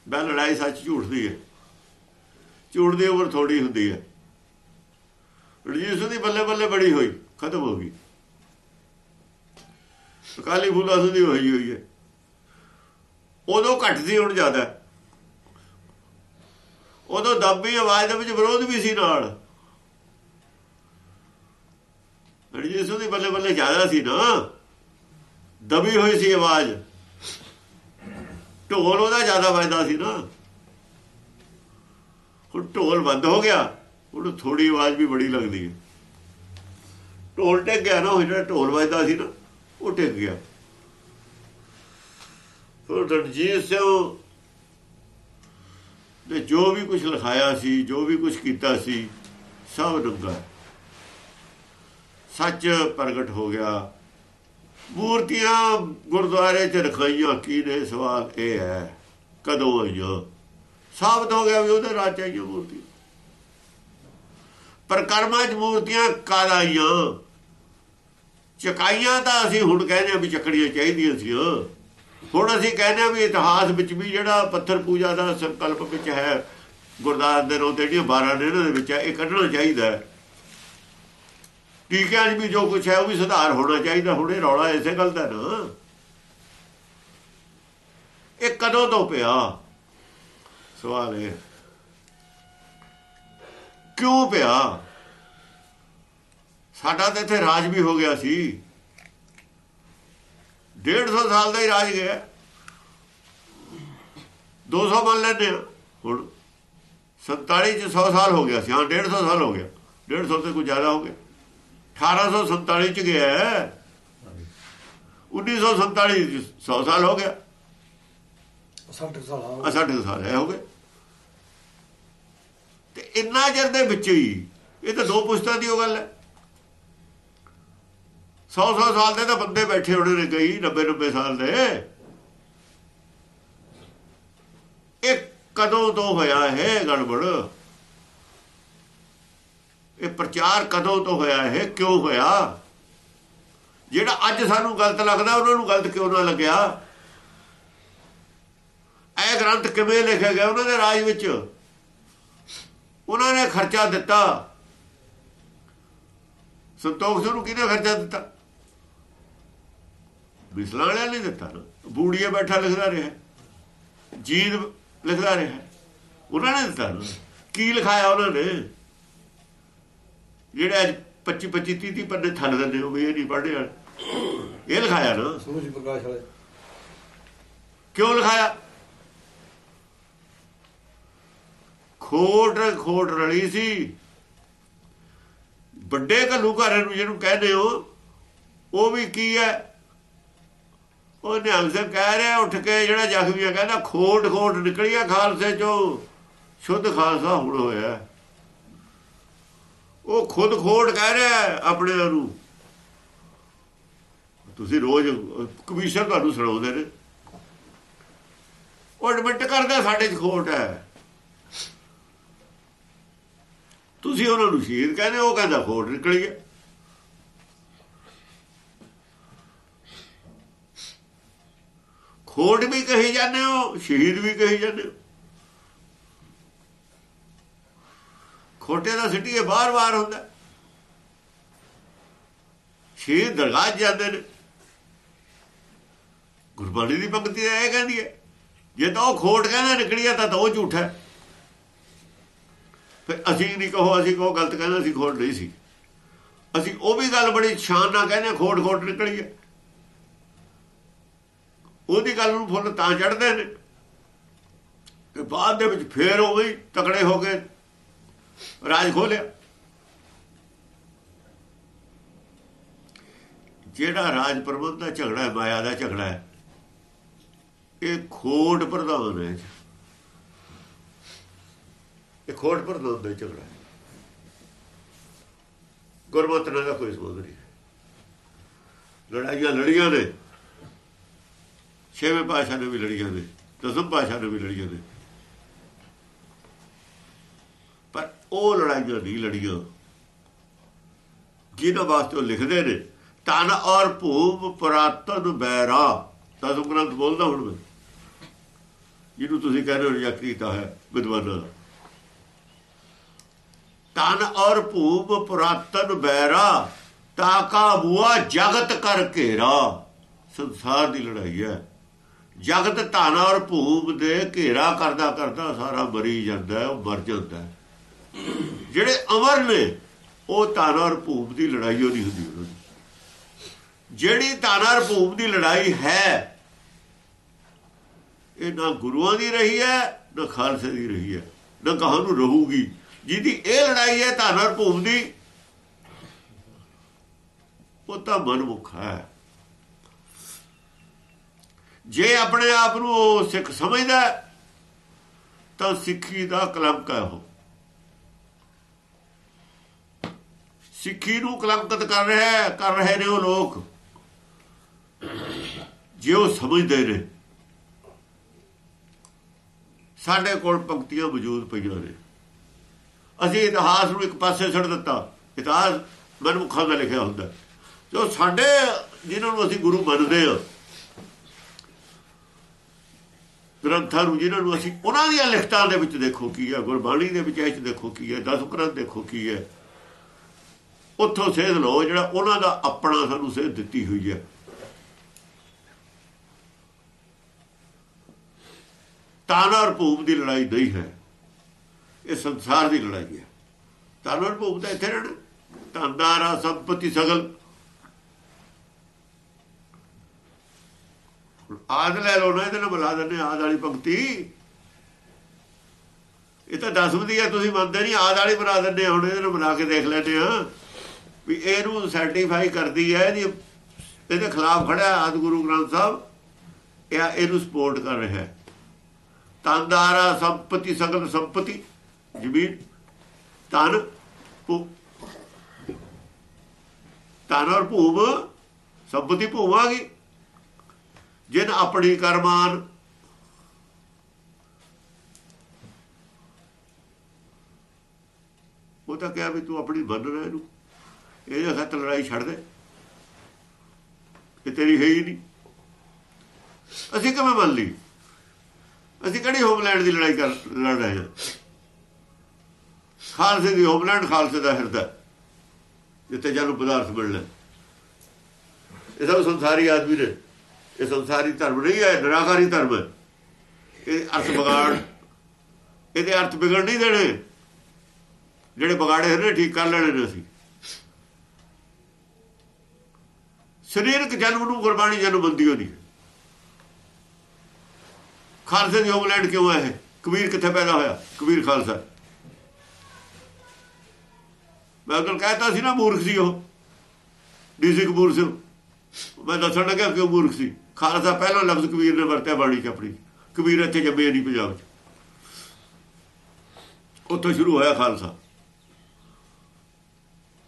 ਬੈ ਲੜਾਈ ਸੱਚ ਝੂਠ ਦੀ ਹੈ। ਝੂਠ ਦੀ ਉਮਰ ਥੋੜੀ ਹੁੰਦੀ ਹੈ। ਰਜੀਸ ਦੀ ਬੱਲੇ ਬੱਲੇ ਬੜੀ ਹੋਈ, ਖਤਮ ਹੋ ਗਈ। ਅਕਾਲੀ ਫੂਲਾ ਦੀ ਹੋਈ ਹੋਈ ਹੈ। ਉਦੋਂ ਘੱਟ ਸੀ, ਹੁਣ ਜ਼ਿਆਦਾ। ਉਦੋਂ ਦੱਬੀ ਆਵਾਜ਼ ਦੇ ਵਿੱਚ ਵਿਰੋਧ ਵੀ ਸੀ ਨਾਲ। ਰਜੀਸ ਦੀ ਬੱਲੇ ਬੱਲੇ ਜ਼ਿਆਦਾ ਸੀ ਨਾ, ਦਬੀ ਹੋਈ ਸੀ ਆਵਾਜ਼। ਢੋਲ ਉਹਦਾ ਜ਼ਿਆਦਾ ਵੱਜਦਾ ਸੀ ਨਾ। ਹੁਣ ਢੋਲ ਬੰਦ ਹੋ ਗਿਆ ਉਹਨੂੰ ਥੋੜੀ ਆਵਾਜ਼ ਵੀ ਬੜੀ ਲੱਗਦੀ ਹੈ। ਢੋਲ ਟਿਕ ਗਿਆ ਨਾ ਉਹ ਜਿਹੜਾ ਢੋਲ ਵੱਜਦਾ ਸੀ ਨਾ, ਉਹ ਟਿਕ ਗਿਆ। ਫਿਰ ਰਣਜੀਤ ਸਿੰਘ ਨੇ ਜੋ ਵੀ ਕੁਝ ਲਿਖਾਇਆ ਸੀ, ਜੋ ਵੀ ਕੁਝ ਕੀਤਾ ਸੀ, ਸਭ ਨੰਗਾ ਸੱਚ ਪ੍ਰਗਟ ਹੋ ਗਿਆ। ਮੂਰਤੀਆਂ ਗੁਰਦੁਆਰੇ 'ਚ ਰਖਾਈਆਂ ਕੀ ਨੇ ਸਵਾਲ ਇਹ ਹੈ, ਕਦੋਂ ਆਈਆਂ? ਸਾਬਤ ਹੋ ਗਿਆ ਵੀ ਉਹਦੇ ਰਾਜ ਚਾਹੀਏ ਮੂਰਤੀ ਪਰ ਕਰਮਾਂ 'ਚ ਮੂਰਤੀਆਂ ਕਾਲ ਆਈਆਂ? ਚਕਾਈਆਂ ਤਾਂ ਅਸੀਂ ਹੁਣ ਕਹਿੰਦੇ ਆ ਵੀ ਚੱਕੜੀਆਂ ਚਾਹੀਦੀਆਂ ਸੀ ਹੁਣ ਅਸੀਂ ਕਹਿੰਦੇ ਆ ਵੀ ਇਤਿਹਾਸ ਵਿੱਚ ਵੀ ਜਿਹੜਾ ਪੱਥਰ ਪੂਜਾ ਦਾ ਸੰਕਲਪ ਵਿੱਚ ਹੈ, ਗੁਰਦਾਸ ਦੇ ਰੋਂ ਤੇ ਜਿਹੜੀਆਂ 12 ਨੇ ਇਹਨਾਂ ਦੇ ਵਿੱਚ ਇਹ ਕੱਢਣਾ ਚਾਹੀਦਾ ਟੀਕਿਆਂ 'ਚ ਵੀ ਜੋ ਕੁਝ ਹੈ, ਉਹ ਵੀ ਸੁਧਾਰ ਹੋਣਾ ਚਾਹੀਦਾ, ਹੁਣ ਇਹ ਰੌਲਾ ਇਸੇ ਗੱਲ ਦਾ ਨਾ। ਇਹ ਕਦੋਂ ਤੋਂ ਪਿਆ? ਸਵਾਲ ਇਹ। ਕਿਉਂ ਪਿਆ? ਸਾਡਾ ਤਾਂ ਇੱਥੇ ਰਾਜ ਵੀ ਹੋ ਗਿਆ ਸੀ। 150 ਸਾਲ ਦਾ ਹੀ ਰਾਜ ਗਿਆ। 200 ਮੰਨ ਲੈਂਦੇ ਆ। ਹੁਣ 47 ਚ 100 ਸਾਲ ਹੋ ਗਿਆ ਸੀ। ਹਾਂ 150 ਸਾਲ ਹੋ ਗਿਆ। 150 ਤੇ ਕੁਝ ਜ਼ਿਆਦਾ ਹੋ ਗਿਆ। 1847 ਚ ਗਿਆ ਹੈ। 1947 ਚ 100 ਸਾਲ ਹੋ ਗਿਆ। 60 ਸਾਲ ਹੋ ਆ 60 ਸਾਲ ਹੈ ਹੋ ਗਏ ਤੇ ਇੰਨਾ ਚਿਰ ਦੇ ਵਿੱਚ ਹੀ ਇਹ ਤਾਂ ਦੋ ਪੁਸਤਾਂ ਦੀ ਉਹ ਗੱਲ ਹੈ। 100 100 ਸਾਲ ਦੇ ਤਾਂ ਬੰਦੇ ਬੈਠੇ ਹੋਣੇ ਨੇ ਕਈ 90 90 ਸਾਲ ਦੇ। ਇਹ ਕਦੋਂ ਤੋਂ ਹੋਇਆ ਇਹ ਗੜਬੜ? ਇਹ ਪ੍ਰਚਾਰ ਕਦੋਂ ਤੋਂ ਹੋਇਆ ਇਹ? ਕਿਉਂ ਹੋਇਆ? ਜਿਹੜਾ ਅੱਜ ਸਾਨੂੰ ਗਲਤ ਲੱਗਦਾ, ਉਹਨਾਂ ਨੂੰ ਗਲਤ ਕਿਉਂ ਨਾ ਲੱਗਿਆ? ਇਹ ਗ੍ਰੰਥ ਕਿਵੇਂ ਲਿਖਿਆ ਗਿਆ ਉਹਨਾਂ ਦੇ ਰਾਜ ਵਿੱਚ? ਉਹਨਾਂ ਨੇ ਖਰਚਾ ਦਿੱਤਾ। ਸੰਤੋਖ ਸਿੰਘ ਨੂੰ ਕਿਹਨੇ ਖਰਚਾ ਦਿੱਤਾ? ਬਿਸਲਾਂ ਵਾਲਿਆਂ ਨੇ ਦਿੱਤਾ ਨਾ। ਬੂੜੀਏ ਬੈਠਾ ਲਿਖਦਾ ਰਿਹਾ। ਜੀਦ ਲਿਖਦਾ ਰਿਹਾ। ਉਹਨਾਂ ਨੇ ਦਿੱਤਾ ਕੀ ਲਿਖਾਇਆ ਉਹਨਾਂ ਨੇ? ਜਿਹੜੇ ਅੱਜ 25 25 30 30 ਪੰਨੇ ਥੱਲ ਦਿੰਦੇ ਹੋ ਵੀ ਇਹ ਨਹੀਂ ਪੜ੍ਹਦੇ ਆ। ਇਹ ਲਿਖਾਇਆ ਨਾ। ਸੂਰਜ ਪ੍ਰਕਾਸ਼ ਵਾਲੇ। ਕਿਉਂ ਲਿਖਾਇਆ? ਖੋਟ ਖੋਟ ਰਲੀ ਸੀ। ਵੱਡੇ ਘੱਲੂ ਘਾਰੇ ਨੂੰ ਜਿਹਨੂੰ ਕਹਿੰਦੇ ਹੋ ਉਹ ਵੀ ਕੀ ਹੈ? ਉਹ ਨਿਹੰਗ ਸਿੰਘ ਕਹਿ ਰਿਹਾ, ਉੱਠ ਕੇ ਜਿਹੜਾ ਜ਼ਖਮੀ ਆ ਕਹਿੰਦਾ ਖੋਟ ਖੋਟ ਨਿਕਲੀ ਆ ਖਾਲਸੇ ਚੋਂ। ਸ਼ੁੱਧ ਖਾਲਸਾ ਹੁਣ ਹੋਇਆ ਉਹ ਖੁਦ ਖੋਟ ਕਹਿ ਰਿਹਾ ਹੈ ਆਪਣੇ ਨੂੰ ਤੁਸੀਂ ਰੋਜ਼ ਕਮਿਸ਼ਨ ਤੁਹਾਨੂੰ ਸੁਣਾਉਂਦੇ ਨੇ। ਉਹ ਐਡਮਿਟ ਕਰਦਾ ਸਾਡੇ ਚ ਖੋਟ ਹੈ। ਤੁਸੀਂ ਉਹਨਾਂ ਨੂੰ ਸ਼ਹੀਦ ਕਹਿੰਦੇ, ਉਹ ਕਹਿੰਦਾ ਖੋਟ ਨਿਕਲੀ ਹੈ। ਖੋਟ ਵੀ ਕਹੀ ਜਾਂਦੇ ਹੋ, ਸ਼ਹੀਦ ਵੀ ਕਹੀ ਜਾਂਦੇ ਹੋ। ਖੋਟੇ ਦਾ ਸਿੱਟੀਏ ਬਾਰ-ਬਾਰ ਹੁੰਦਾ। ਸ਼ਹੀਦ ਦਰਗਾਹ 'ਚ ਜਾਂਦੇ ਨੇ। ਗੁਰਬਾਣੀ ਦੀ ਪੰਕਤੀ ਤਾਂ ਇਹ ਕਹਿੰਦੀ ਹੈ, ਜੇ ਤਾਂ ਉਹ ਖੋਟ ਕਹਿੰਦਾ ਨਿਕਲੀਆ ਤਾਂ ਤਾਂ ਉਹ ਝੂਠਾ ਹੈ। ਫਿਰ ਅਸੀਂ ਨਹੀਂ ਕਹੋ, ਅਸੀਂ ਕਹੋ, ਗਲਤ ਕਹਿੰਦਾ ਸੀ ਖੋਟ ਨਹੀਂ ਸੀ। ਅਸੀਂ ਉਹ ਵੀ ਗੱਲ ਬੜੀ ਸ਼ਾਨ ਨਾਲ ਕਹਿੰਦੇ ਖੋਟ ਖੋਟ ਨਿਕਲੀ ਹੈ। ਉਹਦੀ ਗੱਲ ਨੂੰ ਫੁੱਲ ਤਾਂ ਚੜਦੇ ਨੇ। ਤੇ ਬਾਅਦ ਦੇ ਵਿੱਚ ਫੇਰ ਉਹ ਵੀ ਤਕੜੇ ਹੋ ਕੇ ਰਾਜ ਖੋਲਿਆ। ਜਿਹੜਾ ਰਾਜ ਪ੍ਰਬੰਧ ਦਾ ਝਗੜਾ ਹੈ, ਮਾਇਆ ਦਾ ਝਗੜਾ ਹੈ, ਇਹ ਖੋਟ ਪ੍ਰਧਾਨ ਹੈ। ਇਹ ਖੋਟ ਪ੍ਰਧਾਨ ਦਾ ਝਗੜਾ ਹੈ। ਗੁਰਮਤਿ ਨਾਲ ਦਾ ਕੋਈ ਸੰਬੰਧ ਨਹੀਂ। ਲੜਾਈਆਂ ਲੜੀਆਂ ਨੇ। ਛੇਵੇਂ ਪਾਸ਼ਾ ਨੇ ਵੀ ਲੜੀਆਂ ਨੇ ਦਸਮ ਪਾਸ਼ਾ ਨੇ ਵੀ ਲੜੀਆਂ ਨੇ ਪਰ ਉਹ ਲੜਾਈਆਂ ਨਹੀਂ ਲੜੀਆਂ। ਜਿਹਨਾਂ ਵਾਸਤੇ ਉਹ ਲਿਖਦੇ ਨੇ ਤਨ ਔਰ ਭੂਮ ਪ੍ਰਾਤਨ ਬੈਰਾ। ਦਸਮ ਗ੍ਰੰਥ ਬੋਲਦਾ ਹੁਣ ਮੈਂ। ਜਿਹਨੂੰ ਤੁਸੀਂ ਕਹਿੰਦੇ ਹੋ ਰਿਜੈਕਟ ਕੀਤਾ ਹੈ, ਵਿਦਵਾਨਾਂ ਤਨ ਔਰ ਭੂਮ ਪ੍ਰਾਤਨ ਬੈਰਾ ਤਾਕਾ ਬੁਆ ਜਗਤ ਕਰ ਘੇਰਾ। ਸੰਸਾਰ ਦੀ ਲੜਾਈ ਹੈ। ਜਗਤ ਧਨ ਔਰ ਭੂਮ ਦੇ ਘੇਰਾ ਕਰਦਾ ਕਰਦਾ ਸਾਰਾ ਮਰੀ ਜਾਂਦਾ ਉਹ ਮਰ ਜਾਂਦਾ ਜਿਹੜੇ ਅਮਰ ਨੇ, ਉਹ ਧਨ ਔਰ ਭੂਮ ਦੀ ਲੜਾਈ ਹੋਣੀ ਹੁੰਦੀ ਉਹਨਾਂ ਦੀ। ਜਿਹੜੀ ਧਨ ਔਰ ਭੂਮ ਦੀ ਲੜਾਈ ਹੈ, ਇਹ ਨਾ ਗੁਰੂਆਂ ਦੀ ਰਹੀ ਹੈ, ਨਾ ਖਾਲਸੇ ਦੀ ਰਹੀ ਹੈ, ਨਾ ਕਹਾਂ ਨੂੰ ਰਹੂਗੀ। ਜਿਹਦੀ ਇਹ ਲੜਾਈ ਹੈ ਧਨ ਔਰ ਭੂਮ ਦੀ, ਉਹ ਤਾਂ ਮਨਮੁਖ ਹੈ। ਜੇ ਆਪਣੇ ਆਪ ਨੂੰ ਉਹ ਸਿੱਖ ਸਮਝਦਾ ਤਾਂ ਸਿੱਖੀ ਦਾ ਕਲੰਕ ਹੈ ਉਹ। ਸਿੱਖੀ ਨੂੰ ਕਲੰਕਿਤ ਕਰ ਰਿਹਾ ਕਰ ਰਹੇ ਨੇ ਉਹ ਲੋਕ। ਜੇ ਉਹ ਸਮਝਦੇ ਨੇ, ਸਾਡੇ ਕੋਲ ਪੰਕਤੀਆਂ ਮੌਜੂਦ ਪਈਆਂ ਨੇ। ਅਸੀਂ ਇਤਿਹਾਸ ਨੂੰ ਇੱਕ ਪਾਸੇ ਛੱਡ ਦਿੱਤਾ। ਇਤਿਹਾਸ ਮਨਮੁਖਾਂ ਦਾ ਲਿਖਿਆ ਹੁੰਦਾ। ਜੋ ਸਾਡੇ, ਜਿਨ੍ਹਾਂ ਨੂੰ ਅਸੀਂ ਗੁਰੂ ਮੰਨਦੇ ਹਾਂ ਗ੍ਰੰਥਾਂ ਨੂੰ ਜਿਹਨਾਂ ਨੂੰ ਅਸੀਂ ਉਹਨਾਂ ਦੀਆਂ ਲਿਖਤਾਂ ਦੇ ਵਿੱਚ ਦੇਖੋ ਕੀ ਹੈ, ਗੁਰਬਾਣੀ ਦੇ ਵਿੱਚ ਇਹ ਚ ਦੇਖੋ ਕੀ ਹੈ, ਦਸ ਗ੍ਰੰਥ ਦੇਖੋ ਕੀ ਹੈ। ਉੱਥੋਂ ਸੇਧ ਲਓ, ਜਿਹੜਾ ਉਹਨਾਂ ਦਾ ਆਪਣਾ ਸਾਨੂੰ ਸੇਧ ਦਿੱਤੀ ਹੋਈ ਹੈ। ਤਾਨ ਔਰ ਭੂਮ ਦੀ ਲੜਾਈ ਨਹੀਂ ਹੈ। ਇਹ ਸੰਸਾਰ ਦੀ ਲੜਾਈ ਹੈ। ਤਾਨ ਔਰ ਭੂਮ ਦਾ ਇੱਥੇ ਰਹਿਣਾ। ਧੰਦਾਰਾ ਸੰਪਤੀ, ਸਗਲ। ਆਦ ਲੈ ਲਓ ਨਾ ਇਹਦੇ ਨਾਲ ਮਿਲਾ ਦਿੰਦੇ ਆਦ ਵਾਲੀ ਪੰਕਤੀ। ਇਹ ਤਾਂ ਦਸਵਦੀ ਹੈ ਤੁਸੀਂ ਮੰਨਦੇ ਨਹੀਂ, ਆਦ ਵਾਲੀ ਬਣਾ ਦਿੰਦੇ ਹੁਣ ਇਹਦੇ ਨਾਲ ਮਿਲਾ ਕੇ ਦੇਖ ਲੈਂਦੇ ਆ ਵੀ ਇਹਨੂੰ ਸਰਟੀਫਾਈ ਕਰਦੀ ਹੈ ਇਹਦੀ ਇਹਦੇ ਖਿਲਾਫ ਖੜਿਆ ਆਦ ਗੁਰੂ ਗ੍ਰੰਥ ਸਾਹਿਬ। ਇਹ ਇਹਨੂੰ ਸਪੋਰਟ ਕਰ ਰਿਹਾ ਹੈ। ਤੰਦਾਰਾ ਸੰਪਤੀ, ਸਗਲ ਸੰਪਤੀ, ਜ਼ਮੀਨ ਤਨ ਤਨ ਔਰ ਭੂਮ, ਸੰਪਤੀ ਭੋਵਾਂਗੀ ਜਿਨ ਆਪਣੀ ਕਰਮਾਨ। ਉਹ ਤਾਂ ਕਿਹਾ ਵੀ ਤੂੰ ਆਪਣੀ ਬੰਨ ਰਿਹਾ ਇਹਨੂੰ। ਇਹਦੇ ਖਾਤਰ ਲੜਾਈ ਛੱਡ ਦੇ। ਇਹ ਤੇਰੀ ਹੈ ਹੀ ਨਹੀਂ। ਅਸੀਂ ਕਿਵੇਂ ਮੰਨ ਲਈ? ਅਸੀਂ ਕਿਹੜੀ ਹੋਮਲੈਂਡ ਦੀ ਲੜਾਈ ਕਰ ਲੜ ਰਹੇ ਹਾਂ? ਖਾਲਸੇ ਦੀ ਹੋਮਲੈਂਡ, ਖਾਲਸੇ ਦਾ ਹਿਰਦਾ। ਜਿੱਥੇ ਜਨ ਪਦਾਰਥ ਮਿਲਣਾ। ਇਹ ਸਭ ਸੰਸਾਰੀ ਆਦਮੀ ਨੇ। ਇਹ ਸੰਸਾਰੀ ਧਰਮ ਨਹੀਂ ਹੈ, ਨਿਰਾਕਾਰੀ ਧਰਮ ਹੈ। ਇਹ ਅਰਥ ਵਿਗਾੜ ਇਹਦੇ ਅਰਥ ਵਿਗੜ ਨਹੀਂ ਦੇਣੇ। ਜਿਹੜੇ ਵਿਗਾੜੇ ਹੋਏ ਠੀਕ ਕਰ ਲੈਣੇ ਨੇ ਅਸੀਂ। ਸਰੀਰਕ ਜਨਮ ਨੂੰ ਗੁਰਬਾਣੀ ਜਨਮ ਬੰਦੀ ਹੋਣੀ। ਖਾਲਸੇ ਦੀ ਹੋਮਲੈਂਡ ਕਿਉਂ ਹੈ ਇਹ? ਕਬੀਰ ਕਿੱਥੇ ਪੈਦਾ ਹੋਇਆ? ਕਬੀਰ ਖਾਲਸਾ। ਮੈਂ ਉਹਨਾਂ ਕਹਤਾ ਸੀ ਨਾ, ਮੂਰਖ ਸੀ ਉਹ। ਡੀਸੀ ਕਪੂਰ ਸਿੰਘ। ਮੈਂ ਦੱਸਣ ਲੱਗਾ ਕਿਉਂ ਮੂਰਖ ਸੀ। ਖਾਲਸਾ ਪਹਿਲਾ ਲਫ਼ਜ਼ ਕਬੀਰ ਨੇ ਵਰਤਿਆ ਬਾਣੀ ਚ ਆਪਣੀ। ਕਬੀਰ ਇੱਥੇ ਜੰਮੇ ਨਹੀਂ ਪੰਜਾਬ ਚ। ਉੱਥੋਂ ਸ਼ੁਰੂ ਹੋਇਆ ਖਾਲਸਾ।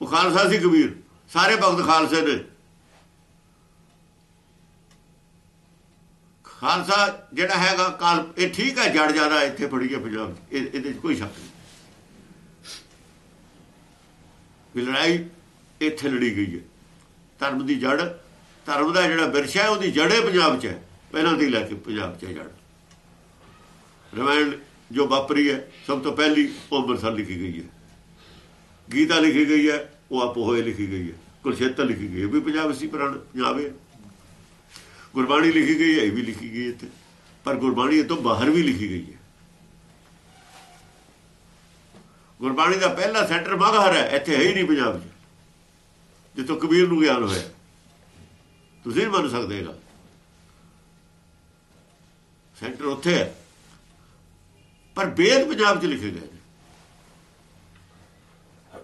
ਉਹ ਖਾਲਸਾ ਸੀ ਕਬੀਰ। ਸਾਰੇ ਭਗਤ ਖਾਲਸੇ ਨੇ ਖਾਲਸਾ ਜਿਹੜਾ ਹੈਗਾ, ਕਾਲ, ਇਹ ਠੀਕ ਹੈ, ਜੜ ਜ਼ਿਆਦਾ ਇੱਥੇ ਫੜੀ ਹੈ ਪੰਜਾਬ 'ਚ। ਇਹ- ਇਹਦੇ 'ਚ ਕੋਈ ਸ਼ੱਕ ਨਹੀਂ। ਵੀ ਲੜਾਈ ਇੱਥੇ ਲੜੀ ਗਈ ਹੈ। ਧਰਮ ਦੀ ਜੜ ਧਰਮ ਦਾ ਜਿਹੜਾ ਵਿਰਸਾ ਹੈ, ਉਹਦੀ ਜੜੇ ਪੰਜਾਬ 'ਚ। ਹੈ ਪਹਿਲਾਂ ਦੀ ਲੈ ਕੇ ਪੰਜਾਬ 'ਚ ਹੈ ਜੜ ਰਮਾਇਣ ਜੋ ਵਾਪਰੀ ਹੈ, ਸਭ ਤੋਂ ਪਹਿਲੀ ਉਹ ਅੰਮ੍ਰਿਤਸਰ ਲਿਖੀ ਗਈ ਹੈ। ਗੀਤਾ ਲਿਖੀ ਗਈ ਹੈ, ਉਹ ਆਪੋ ਹੋਏ ਲਿਖੀ ਗਈ ਹੈ। ਕੁਰਸ਼ੇਤਰ ਲਿਖੀ ਗਈ ਇਹ ਵੀ ਪੰਜਾਬ ਸੀ ਪੁਰਾਣ ਪੰਜਾਬ ਹੈ ਗੁਰਬਾਣੀ ਲਿਖੀ ਗਈ ਹੈ, ਇਹ ਵੀ ਲਿਖੀ ਗਈ ਇੱਥੇ। ਪਰ ਗੁਰਬਾਣੀ ਇਹ ਤੋਂ ਬਾਹਰ ਵੀ ਲਿਖੀ ਗਈ ਹੈ। ਗੁਰਬਾਣੀ ਦਾ ਪਹਿਲਾ ਸੈਂਟਰ ਮਗਹਰ ਹੈ, ਇੱਥੇ ਹੈ ਹੀ ਨਹੀਂ ਪੰਜਾਬ 'ਚ। ਜਿੱਥੋਂ ਕਬੀਰ ਨੂੰ ਗਿਆਨ ਹੋਇਆ। ਤੁਸੀਂ ਨਹੀਂ ਮੰਨ ਸਕਦੇ ਇਹ ਗੱਲ ਸੈਂਟਰ ਉੱਥੇ ਹੈ ਪਰ ਵੇਦ ਪੰਜਾਬ 'ਚ ਲਿਖੇ ਗਏ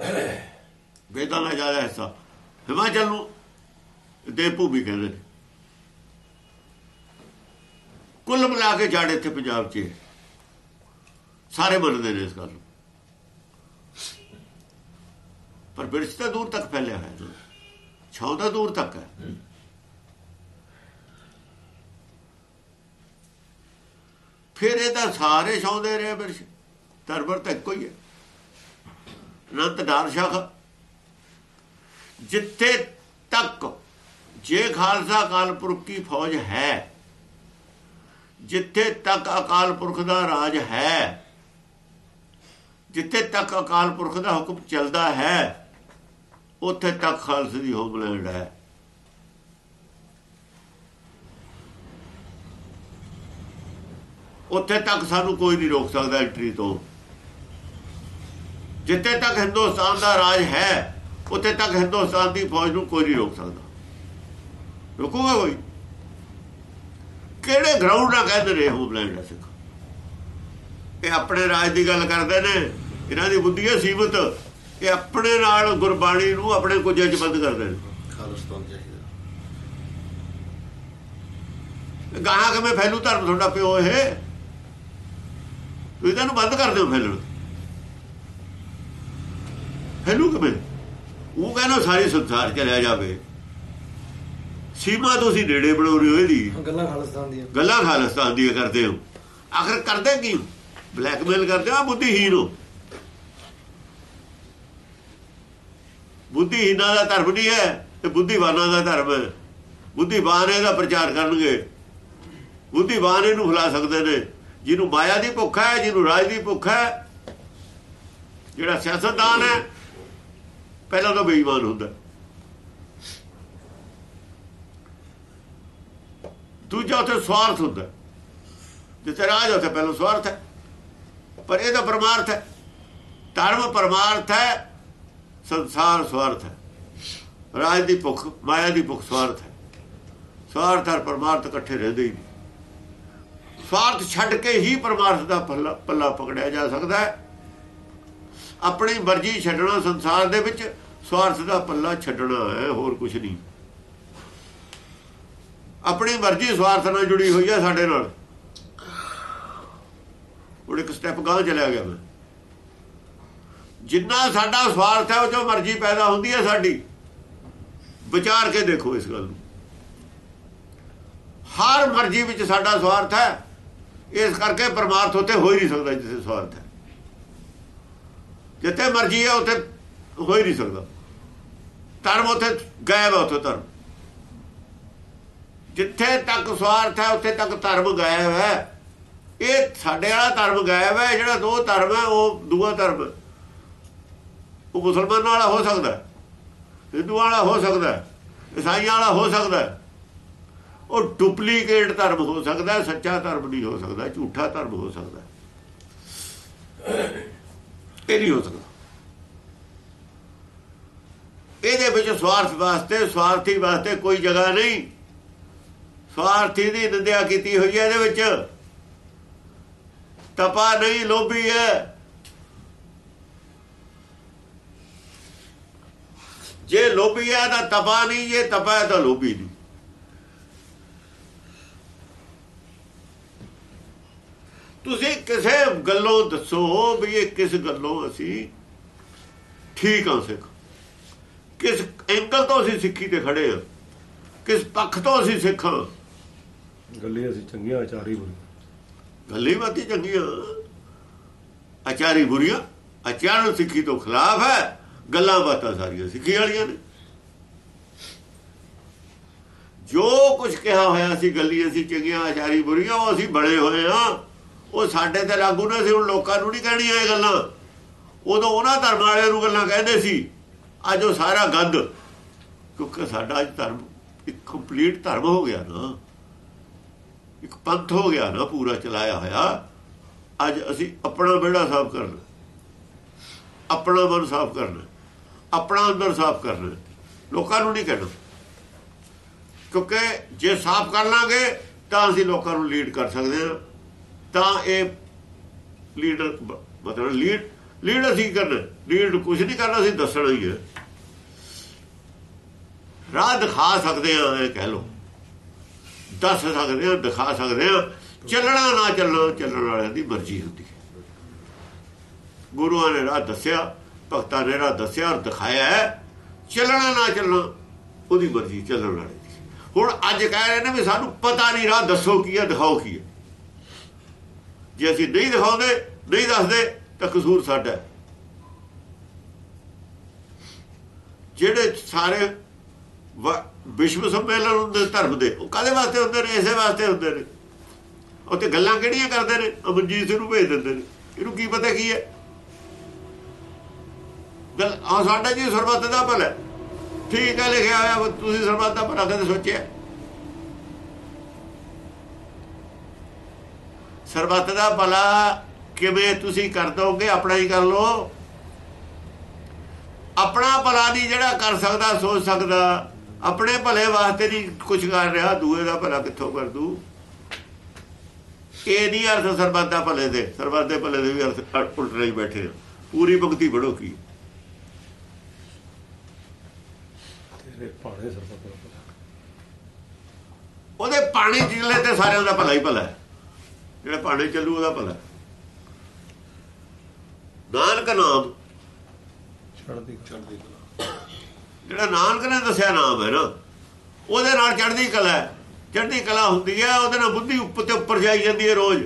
ਨੇ ਵੇਦਾਂ ਦਾ ਜ਼ਿਆਦਾ ਹਿੱਸਾ ਹਿਮਾਚਲ ਨੂੰ ਦੇਵ ਭੂਮੀ ਕਹਿੰਦੇ ਨੇ ਕੁੱਲ ਮਿਲਾ ਕੇ ਜੜ ਇੱਥੇ ਪੰਜਾਬ 'ਚ ਸਾਰੇ ਮੰਨਦੇ ਨੇ ਇਸ ਗੱਲ ਨੂੰ ਪਰ ਬਿਰਸ਼ ਤਾਂ ਦੂਰ ਤੱਕ ਫੈਲਿਆ ਹੈ ਛਾਂ ਦੂਰ ਤੱਕ ਹੈ ਫਿਰ ਇਹ ਤਾਂ ਸਾਰੇ ਛਾਉਂਦੇ ਰਹੇ ਬਿਰਸ਼ ਤਰਬਰ ਤਾਂ ਇੱਕੋ ਹੀ ਹੈ। ਅਨੰਤ ਡਾਰ ਸ਼ਖ ਜਿੱਥੇ ਤੱਕ ਜੇ ਖਾਲਸਾ ਅਕਾਲ ਪੁਰਖ ਕੀ ਫੌਜ ਹੈ, ਜਿੱਥੇ ਤੱਕ ਅਕਾਲ ਪੁਰਖ ਦਾ ਰਾਜ ਹੈ, ਜਿੱਥੇ ਤੱਕ ਅਕਾਲ ਪੁਰਖ ਦਾ ਹੁਕਮ ਚੱਲਦਾ ਹੈ, ਉੱਥੇ ਤੱਕ ਖਾਲਸੇ ਦੀ ਹੋਮਲੈਂਡ ਹੈ। ਉੱਥੇ ਤੱਕ ਸਾਨੂੰ ਕੋਈ ਨਹੀਂ ਰੋਕ ਸਕਦਾ ਐਂਟਰੀ ਤੋਂ। ਜਿੱਥੇ ਤੱਕ ਹਿੰਦੁਸਤਾਨ ਦਾ ਰਾਜ ਹੈ ਉੱਥੇ ਤੱਕ ਹਿੰਦੁਸਤਾਨ ਦੀ ਫੌਜ ਨੂੰ ਕੋਈ ਨਹੀਂ ਰੋਕ ਸਕਦਾ। ਰੁਕੂਗਾ ਕੋਈ? ਕਿਹੜੇ ਗਰਾਊਂਡ ਨਾਲ ਕਹਿੰਦੇ ਨੇ ਹੋਮਲੈਂਡ ਸਿੱਖ? ਇਹ ਆਪਣੇ ਰਾਜ ਦੀ ਗੱਲ ਕਰਦੇ ਨੇ। ਇਹਨਾਂ ਦੀ ਬੁੱਧੀ ਹੈ ਸੀਮਤ। ਇਹ ਆਪਣੇ ਨਾਲ ਗੁਰਬਾਣੀ ਨੂੰ ਆਪਣੇ ਕੁਝੇ ਚ ਬੰਦ ਕਰਦੇ ਨੇ। ਖਾਲਸਤਾਨ ਚਾਹੀਦਾ। ਗਾਹਾਂ ਕਿਵੇਂ ਫੈਲੂ ਧਰਮ ਤੁਹਾਡਾ ਪਿਓ ਇਹ? ਤੁਸੀਂ ਇਹਨੂੰ ਬੰਦ ਕਰ ਦਿਓ ਫੈਲਣ ਫੈਲੂ ਕਿਵੇਂ? ਉਹ ਕਹਿੰਦਾ ਸਾਰੇ ਸੰਸਾਰ ਚਲਿਆ ਜਾਵੇ। ਸੀਮਾ ਤੁਸੀਂ ਨੇੜੇ ਬਣਾਉ ਰਹੇ ਹੋ ਇਹਦੀ ਗੱਲਾਂ ਖਾਲਸਤਾਨ ਦੀਆਂ। ਗੱਲਾਂ ਖਾਲਸਤਾਨ ਦੀਆਂ ਕਰਦੇ ਹੋ। ਆਖਰ ਕਰਦੇ ਕੀ ਬਲੈਕਮੇਲ ਕਰਦੇ ਹੋ ਬੁੱਧੀਹੀਨ ਹੋ? ਬੁੱਧੀਹੀਨਾਂ ਦਾ ਧਰਮ ਨਹੀਂ ਹੈ ਤੇ ਬੁੱਧੀਵਾਨਾਂ ਦਾ ਧਰਮ ਹੈ। ਬੁੱਧੀਵਾਨ ਇਹਦਾ ਪ੍ਰਚਾਰ ਕਰਨਗੇ। ਬੁੱਧੀਵਾਨ ਇਹਨੂੰ ਫਲਾ ਸਕਦੇ ਨੇ। ਜਿਹਨੂੰ ਮਾਇਆ ਦੀ ਭੁੱਖ ਹੈ, ਜਿਹਨੂੰ ਰਾਜ ਦੀ ਭੁੱਖ ਹੈ, ਜਿਹੜਾ ਸਿਆਸਤਦਾਨ ਹੈ, ਪਹਿਲਾਂ ਤਾਂ ਬੇਈਮਾਨ ਹੁੰਦਾ। ਦੂਜਾ ਉੱਥੇ ਸਵਾਰਥ ਹੁੰਦਾ। ਜਿੱਥੇ ਰਾਜ ਉੱਥੇ ਪਹਿਲਾਂ ਸਵਾਰਥ ਹੈ। ਪਰ ਇਹਦਾ ਪਰਮਾਰਥ ਹੈ। ਧਰਮ ਪਰਮਾਰਥ ਹੈ, ਸੰਸਾਰ ਸਵਾਰਥ ਹੈ। ਰਾਜ ਦੀ ਭੁੱਖ, ਮਾਇਆ ਦੀ ਭੁੱਖ ਸਵਾਰਥ ਹੈ। ਸਵਾਰਥ ਔਰ ਪਰਮਾਰਥ ਇਕੱਠੇ ਰਹਿੰਦੇ ਹੀ ਨਹੀਂ। ਸਵਾਰਥ ਛੱਡ ਕੇ ਹੀ ਪਰਮਾਰਥ ਦਾ ਪੱਲਾ ਪੱਲਾ ਪਕੜਿਆ ਜਾ ਸਕਦਾ ਹੈ। ਆਪਣੀ ਮਰਜ਼ੀ ਛੱਡਣਾ ਸੰਸਾਰ ਦੇ ਵਿੱਚ, ਸਵਾਰਥ ਦਾ ਪੱਲਾ ਛੱਡਣਾ ਹੈ, ਹੋਰ ਕੁਝ ਨਹੀਂ। ਆਪਣੀ ਮਰਜ਼ੀ ਸਵਾਰਥ ਨਾਲ ਜੁੜੀ ਹੋਈ ਹੈ ਸਾਡੇ ਨਾਲ। ਉਹ ਇੱਕ ਸਟੈਪ ਗਾਂ ਚਲਿਆ ਗਿਆ ਮੈਂ। ਜਿੰਨਾ ਸਾਡਾ ਸਵਾਰਥ ਹੈ, ਉਹ ਜੋ ਮਰਜ਼ੀ ਪੈਦਾ ਹੁੰਦੀ ਹੈ ਸਾਡੀ। ਵਿਚਾਰ ਕੇ ਦੇਖੋ ਇਸ ਗੱਲ ਨੂੰ। ਹਰ ਮਰਜ਼ੀ ਵਿੱਚ ਸਾਡਾ ਸਵਾਰਥ ਹੈ। ਇਸ ਕਰਕੇ ਪਰਮਾਰਥ ਉੱਤੇ ਹੋ ਹੀ ਨਹੀਂ ਸਕਦਾ ਜਿੱਥੇ ਸਵਾਰਥ ਹੈ। ਜਿੱਥੇ ਮਰਜ਼ੀ ਹੈ ਉੱਥੇ ਹੋ ਹੀ ਨਹੀਂ ਸਕਦਾ। ਧਰਮ ਉੱਥੇ ਗਾਇਬ ਹੈ ਉੱਥੇ ਧਰਮ। ਜਿੱਥੇ ਤੱਕ ਸਵਾਰਥ ਹੈ ਉੱਥੇ ਤੱਕ ਧਰਮ ਗਾਇਬ ਹੈ। ਇਹ ਸਾਡੇ ਵਾਲਾ ਧਰਮ ਗਾਇਬ ਹੈ ਜਿਹੜਾ ਦੋ ਧਰਮ ਹੈ ਉਹ ਦੂਆ ਧਰਮ ਉਹ ਮੁਸਲਮਾਨਾਂ ਵਾਲਾ ਹੋ ਸਕਦਾ ਹੈ, ਹਿੰਦੂਆਂ ਵਾਲਾ ਹੋ ਸਕਦਾ ਹੈ, ਈਸਾਈਆਂ ਵਾਲਾ ਹੋ ਸਕਦਾ ਉਹ ਡੁਪਲੀਕੇਟ ਧਰਮ ਹੋ ਸਕਦਾ, ਸੱਚਾ ਧਰਮ ਨਹੀਂ ਹੋ ਸਕਦਾ, ਝੂਠਾ ਧਰਮ ਹੋ ਸਕਦਾ। ਇਹ ਨਹੀਂ ਹੋ ਸਕਦਾ। ਇਹਦੇ ਵਿੱਚ ਸਵਾਰਥ ਵਾਸਤੇ, ਸਵਾਰਥੀ ਵਾਸਤੇ ਕੋਈ ਜਗ੍ਹਾ ਨਹੀਂ। ਸਵਾਰਥੀ ਦੀ ਨਿੰਦਿਆ ਕੀਤੀ ਹੋਈ ਹੈ ਇਹਦੇ ਵਿੱਚ। ਤਪਾ ਨਹੀਂ, ਲੋਭੀ ਹੈ। ਜੇ ਲੋਭੀ ਹੈ ਤਾਂ ਤਪਾ ਨਹੀਂ, ਜੇ ਤਪਾ ਹੈ ਤਾਂ ਲੋਭੀ ਨਹੀਂ। ਤੁਸੀਂ ਕਿਸੇ ਗੱਲੋਂ ਦੱਸੋ ਵੀ ਇਹ ਕਿਸ ਗੱਲੋਂ ਅਸੀਂ ਠੀਕ ਹਾਂ ਸਿੱਖ? ਕਿਸ ਐਂਗਲ ਤੋਂ ਅਸੀਂ ਸਿੱਖੀ ਤੇ ਖੜੇ ਹਾਂ? ਕਿਸ ਪੱਖ ਤੋਂ ਅਸੀਂ ਸਿੱਖ ਹਾਂ? ਗੱਲੀ ਅਸੀਂ ਚੰਗੀਆਂ ਆਚਾਰੀ ਬੁਰੀ ਗੱਲੀ ਬਾਤੀ ਚੰਗੀਆਂ। ਆਚਾਰੀ ਬੁਰੀਆਂ ਆਚਾਰਨ ਸਿੱਖੀ ਤੋਂ ਖਿਲਾਫ ਹੈ। ਗੱਲਾਂ ਬਾਤਾਂ ਸਾਰੀਆਂ ਸਿੱਖੀ ਵਾਲੀਆਂ ਨੇ। ਜੋ ਕੁਝ ਕਿਹਾ ਹੋਇਆ ਸੀ ਗੱਲੀ ਅਸੀਂ ਚੰਗੀਆਂ ਆਚਾਰੀ ਬੁਰੀਆਂ ਉਹ ਅਸੀਂ ਬੜੇ ਹੋਏ ਆ ਉਹ ਸਾਡੇ ਤੇ ਲਾਗੂ ਨਾ ਸੀ, ਹੁਣ ਲੋਕਾਂ ਨੂੰ ਨਹੀਂ ਕਹਿਣੀਆਂ ਇਹ ਗੱਲਾਂ। ਉਦੋਂ ਉਹਨਾਂ ਧਰਮ ਵਾਲਿਆਂ ਨੂੰ ਗੱਲਾਂ ਕਹਿੰਦੇ ਸੀ। ਅੱਜ ਉਹ ਸਾਰਾ ਗੰਦ। ਕਿਉਂਕਿ ਸਾਡਾ ਅੱਜ ਧਰਮ ਇੱਕ ਕੰਪਲੀਟ ਧਰਮ ਹੋ ਗਿਆ ਨਾ। ਇੱਕ ਪੰਥ ਹੋ ਗਿਆ ਨਾ, ਪੂਰਾ ਚਲਾਇਆ ਹੋਇਆ। ਅੱਜ ਅਸੀਂ ਆਪਣਾ ਵਿਹੜਾ ਸਾਫ਼ ਕਰਨਾ। ਆਪਣਾ ਮਨ ਸਾਫ਼ ਕਰਨਾ। ਆਪਣਾ ਅੰਦਰ ਸਾਫ਼ ਕਰਨਾ। ਲੋਕਾਂ ਨੂੰ ਨਹੀਂ ਕਹਿਣਾ। ਕਿਉਂਕਿ ਜੇ ਸਾਫ਼ ਕਰ ਲਾਂਗੇ, ਤਾਂ ਅਸੀਂ ਲੋਕਾਂ ਨੂੰ ਲੀਡ ਕਰ ਸਕਦੇ ਹਾਂ। ਤਾਂ ਇਹ ਲੀਡਰ ਮਤਲਬ ਲੀਡ ਲੀਡ ਅਸੀਂ ਕਰਨਾ ਲੀਡ ਕੁਝ ਨਹੀਂ ਕਰਨਾ, ਅਸੀਂ ਦੱਸਣਾ ਹੀ ਹੈ। ਰਾਹ ਦਿਖਾ ਸਕਦੇ ਹਾਂ, ਇਹ ਕਹਿ ਲਓ। ਦੱਸ ਸਕਦੇ ਹਾਂ, ਦਿਖਾ ਸਕਦੇ ਹਾਂ। ਚੱਲਣਾ ਨਾ ਚੱਲਣਾ, ਚੱਲਣ ਵਾਲਿਆਂ ਦੀ ਮਰਜ਼ੀ ਹੁੰਦੀ ਹੈ। ਗੁਰੂਆਂ ਨੇ ਰਾਹ ਦੱਸਿਆ, ਭਗਤਾਂ ਨੇ ਰਾਹ ਦੱਸਿਆ ਔਰ ਦਿਖਾਇਆ ਚੱਲਣਾ ਨਾ ਚੱਲਣਾ, ਉਹਦੀ ਮਰਜ਼ੀ ਚੱਲਣ ਵਾਲੇ ਦੀ। ਹੁਣ ਅੱਜ ਕਹਿ ਰਹੇ ਨੇ ਵੀ ਸਾਨੂੰ ਪਤਾ ਨਹੀਂ ਰਾਹ ਦੱਸੋ ਕੀ ਹੈ, ਦਿਖਾਓ ਕੀ ਹੈ। ਜੇ ਅਸੀਂ ਨਹੀਂ ਦਿਖਾਉਂਦੇ, ਨਹੀਂ ਦੱਸਦੇ, ਤਾਂ ਕਸੂਰ ਸਾਡਾ ਜਿਹੜੇ ਸਾਰੇ ਵ- ਵਿਸ਼ਵ ਸੰਮੇਲਨ ਹੁੰਦੇ ਧਰਮ ਦੇ, ਉਹ ਕਾਦੇ ਵਾਸਤੇ ਹੁੰਦੇ ਨੇ? ਇਸੇ ਵਾਸਤੇ ਹੁੰਦੇ ਨੇ। ਉੱਥੇ ਗੱਲਾਂ ਕਿਹੜੀਆਂ ਕਰਦੇ ਨੇ? ਅਮਨਜੀਤ ਸਿੰਘ ਨੂੰ ਭੇਜ ਦਿੰਦੇ ਨੇ। ਇਹਨੂੰ ਕੀ ਪਤਾ ਕੀ ਹੈ? ਗੱਲ ਆ ਸਾਡਾ ਜੀ ਸਰਬੱਤ ਦਾ ਭਲਾ ਹੈ। ਠੀਕ ਹੈ, ਲਿਖਿਆ ਹੋਇਆ, ਤੁਸੀਂ ਸਰਬੱਤ ਦਾ ਭਲਾ ਕਦੇ ਸੋਚਿਆ? ਸਰਬੱਤ ਦਾ ਭਲਾ ਕਿਵੇਂ ਤੁਸੀਂ ਕਰ ਦੋਗੇ? ਆਪਣਾ ਹੀ ਕਰ ਲਓ। ਆਪਣਾ ਭਲਾ ਨਹੀਂ ਜਿਹੜਾ ਕਰ ਸਕਦਾ ਸੋਚ ਸਕਦਾ। ਆਪਣੇ ਭਲੇ ਵਾਸਤੇ ਨਹੀਂ ਕੁਝ ਕਰ ਰਿਹਾ ਦੂਏ ਦਾ ਭਲਾ ਕਿੱਥੋਂ ਕਰ ਦੂ? ਇਹ ਨਹੀਂ ਅਰਥ ਸਰਬੱਤ ਦਾ ਭਲੇ ਦੇ। ਸਰਬੱਤ ਦੇ ਭਲੇ ਦੇ ਵੀ ਅਰਥ ਉਲਟ ਰਹੀ ਬੈਠੇ। ਪੂਰੀ ਭਗਤੀ ਬੜੋ ਕੀ। ਉਹਦੇ ਪਾਣੀ ਜਿਲੇ ਤੇ ਸਾਰਿਆਂ ਦਾ ਭਲਾ ਹੀ ਭਲਾ ਹੈ। ਜਿਹੜਾ ਪਾਣੀ ਚੱਲੂ ਉਹਦਾ ਭਲਾ। ਨਾਨਕ ਨਾਮ। ਚੜ੍ਹਦੀ ਚੜ੍ਹਦੀ ਕਲਾ। ਜਿਹੜਾ ਨਾਨਕ ਨੇ ਦੱਸਿਆ ਨਾਮ ਹੈ ਨਾ ਉਹਦੇ ਨਾਲ ਚੜ੍ਹਦੀ ਕਲਾ ਹੈ। ਚੜ੍ਹਦੀ ਕਲਾ ਹੁੰਦੀ ਹੈ ਉਹਦੇ ਨਾਲ ਬੁੱਧੀ ਉੱਪਰ ਤੇ ਉੱਪਰ ਜਾਈ ਜਾਂਦੀ ਹੈ ਰੋਜ਼।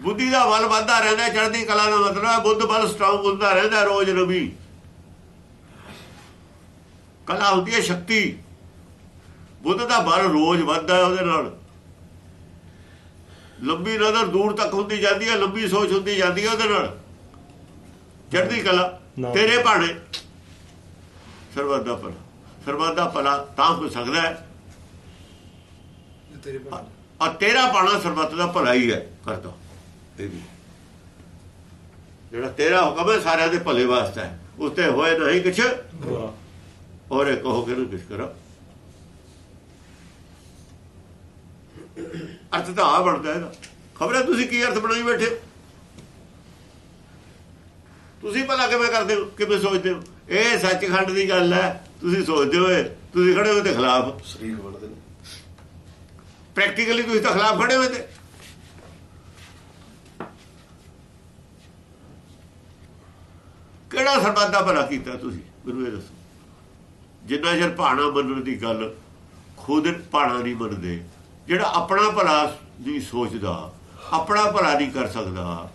ਬੁੱਧੀ ਦਾ ਬਲ ਵੱਧਦਾ ਰਹਿੰਦਾ ਹੈ, ਚੜ੍ਹਦੀ ਕਲਾ ਦਾ ਮਤਲਬ ਹੈ ਬੁੱਧ ਬਲ ਸਟਰੋਂਗ ਹੁੰਦਾ ਰਹਿੰਦਾ ਰੋਜ਼ ਰਵੀ। ਕਲਾ ਹੁੰਦੀ ਹੈ ਸ਼ਕਤੀ। ਬੁੱਧ ਦਾ ਬਲ ਰੋਜ਼ ਵੱਧਦਾ ਹੈ ਉਹਦੇ ਨਾਲ। ਲੰਬੀ ਨਜ਼ਰ ਦੂਰ ਤੱਕ ਹੁੰਦੀ ਜਾਂਦੀ ਹੈ ਲੰਬੀ ਸੋਚ ਹੁੰਦੀ ਜਾਂਦੀ ਹੈ ਉਹਦੇ ਨਾਲ। ਚੜ੍ਹਦੀ ਕਲਾ। ਤੇਰੇ ਭਾਣੇ। ਸਰਬੱਤ ਦਾ ਭਲਾ। ਸਰਬੱਤ ਦਾ ਭਲਾ ਤਾਂ ਹੋ ਸਕਦਾ ਹੈ। ਤੇਰੇ ਆ ਤੇਰਾ ਪਾਣਾ ਸਰਬੱਤ ਦਾ ਭਲਾ ਹੀ ਹੈ। ਕਰਦਾ ਇਹ ਵੀ। ਜਿਹੜਾ ਤੇਰਾ ਹੁਕਮ ਹੈ ਸਾਰਿਆਂ ਦੇ ਭਲੇ ਵਾਸਤੇ ਹੈ। ਉਤੇ ਹੋਏ ਨਹੀਂ ਕੁਛ। ਔਰ ਇਹ ਕਹੋ ਕਿ ਨੂੰ ਕੁਛ ਕਰੋ। ਅਰਥ ਤਾਂ ਆ ਬਣਦਾ ਇਹਦਾ। ਖਬਰ ਤੁਸੀਂ ਕੀ ਅਰਥ ਬਣਾਈ ਬੈਠੇ ਹੋ? ਤੁਸੀਂ ਭਲਾ ਕਿਵੇਂ ਕਰਦੇ ਹੋ? ਕਿਵੇਂ ਸੋਚਦੇ ਹੋ? ਇਹ ਸੱਚਖੰਡ ਦੀ ਗੱਲ ਹੈ। ਤੁਸੀਂ ਸੋਚਦੇ ਹੋਏ ਤੁਸੀਂ ਖੜੇ ਹੋ ਤੇ ਖਿਲਾਫ। ਸਰੀਰ ਵੜਦੇ ਨੇ। ਪ੍ਰੈਕਟੀਕਲੀ ਤੁਸੀਂ ਤਾਂ ਖਿਲਾਫ ਖੜੇ ਹੋਏ ਤੇ। ਕਿਹੜਾ ਸਰਬੱਤ ਦਾ ਭਲਾ ਕੀਤਾ ਤੁਸੀਂ? ਮੈਨੂੰ ਇਹ ਦੱਸੋ। ਜਿੰਨਾ ਚਿਰ ਭਾਣਾ ਮੰਨਣ ਦੀ ਗੱਲ ਖੁਦ ਭਾਣਾ ਨਹੀਂ ਮੰਨਦੇ। ਜਿਹੜਾ ਆਪਣਾ ਭਲਾ ਨਹੀਂ ਸੋਚਦਾ, ਆਪਣਾ ਭਲਾ ਨਹੀਂ ਕਰ ਸਕਦਾ,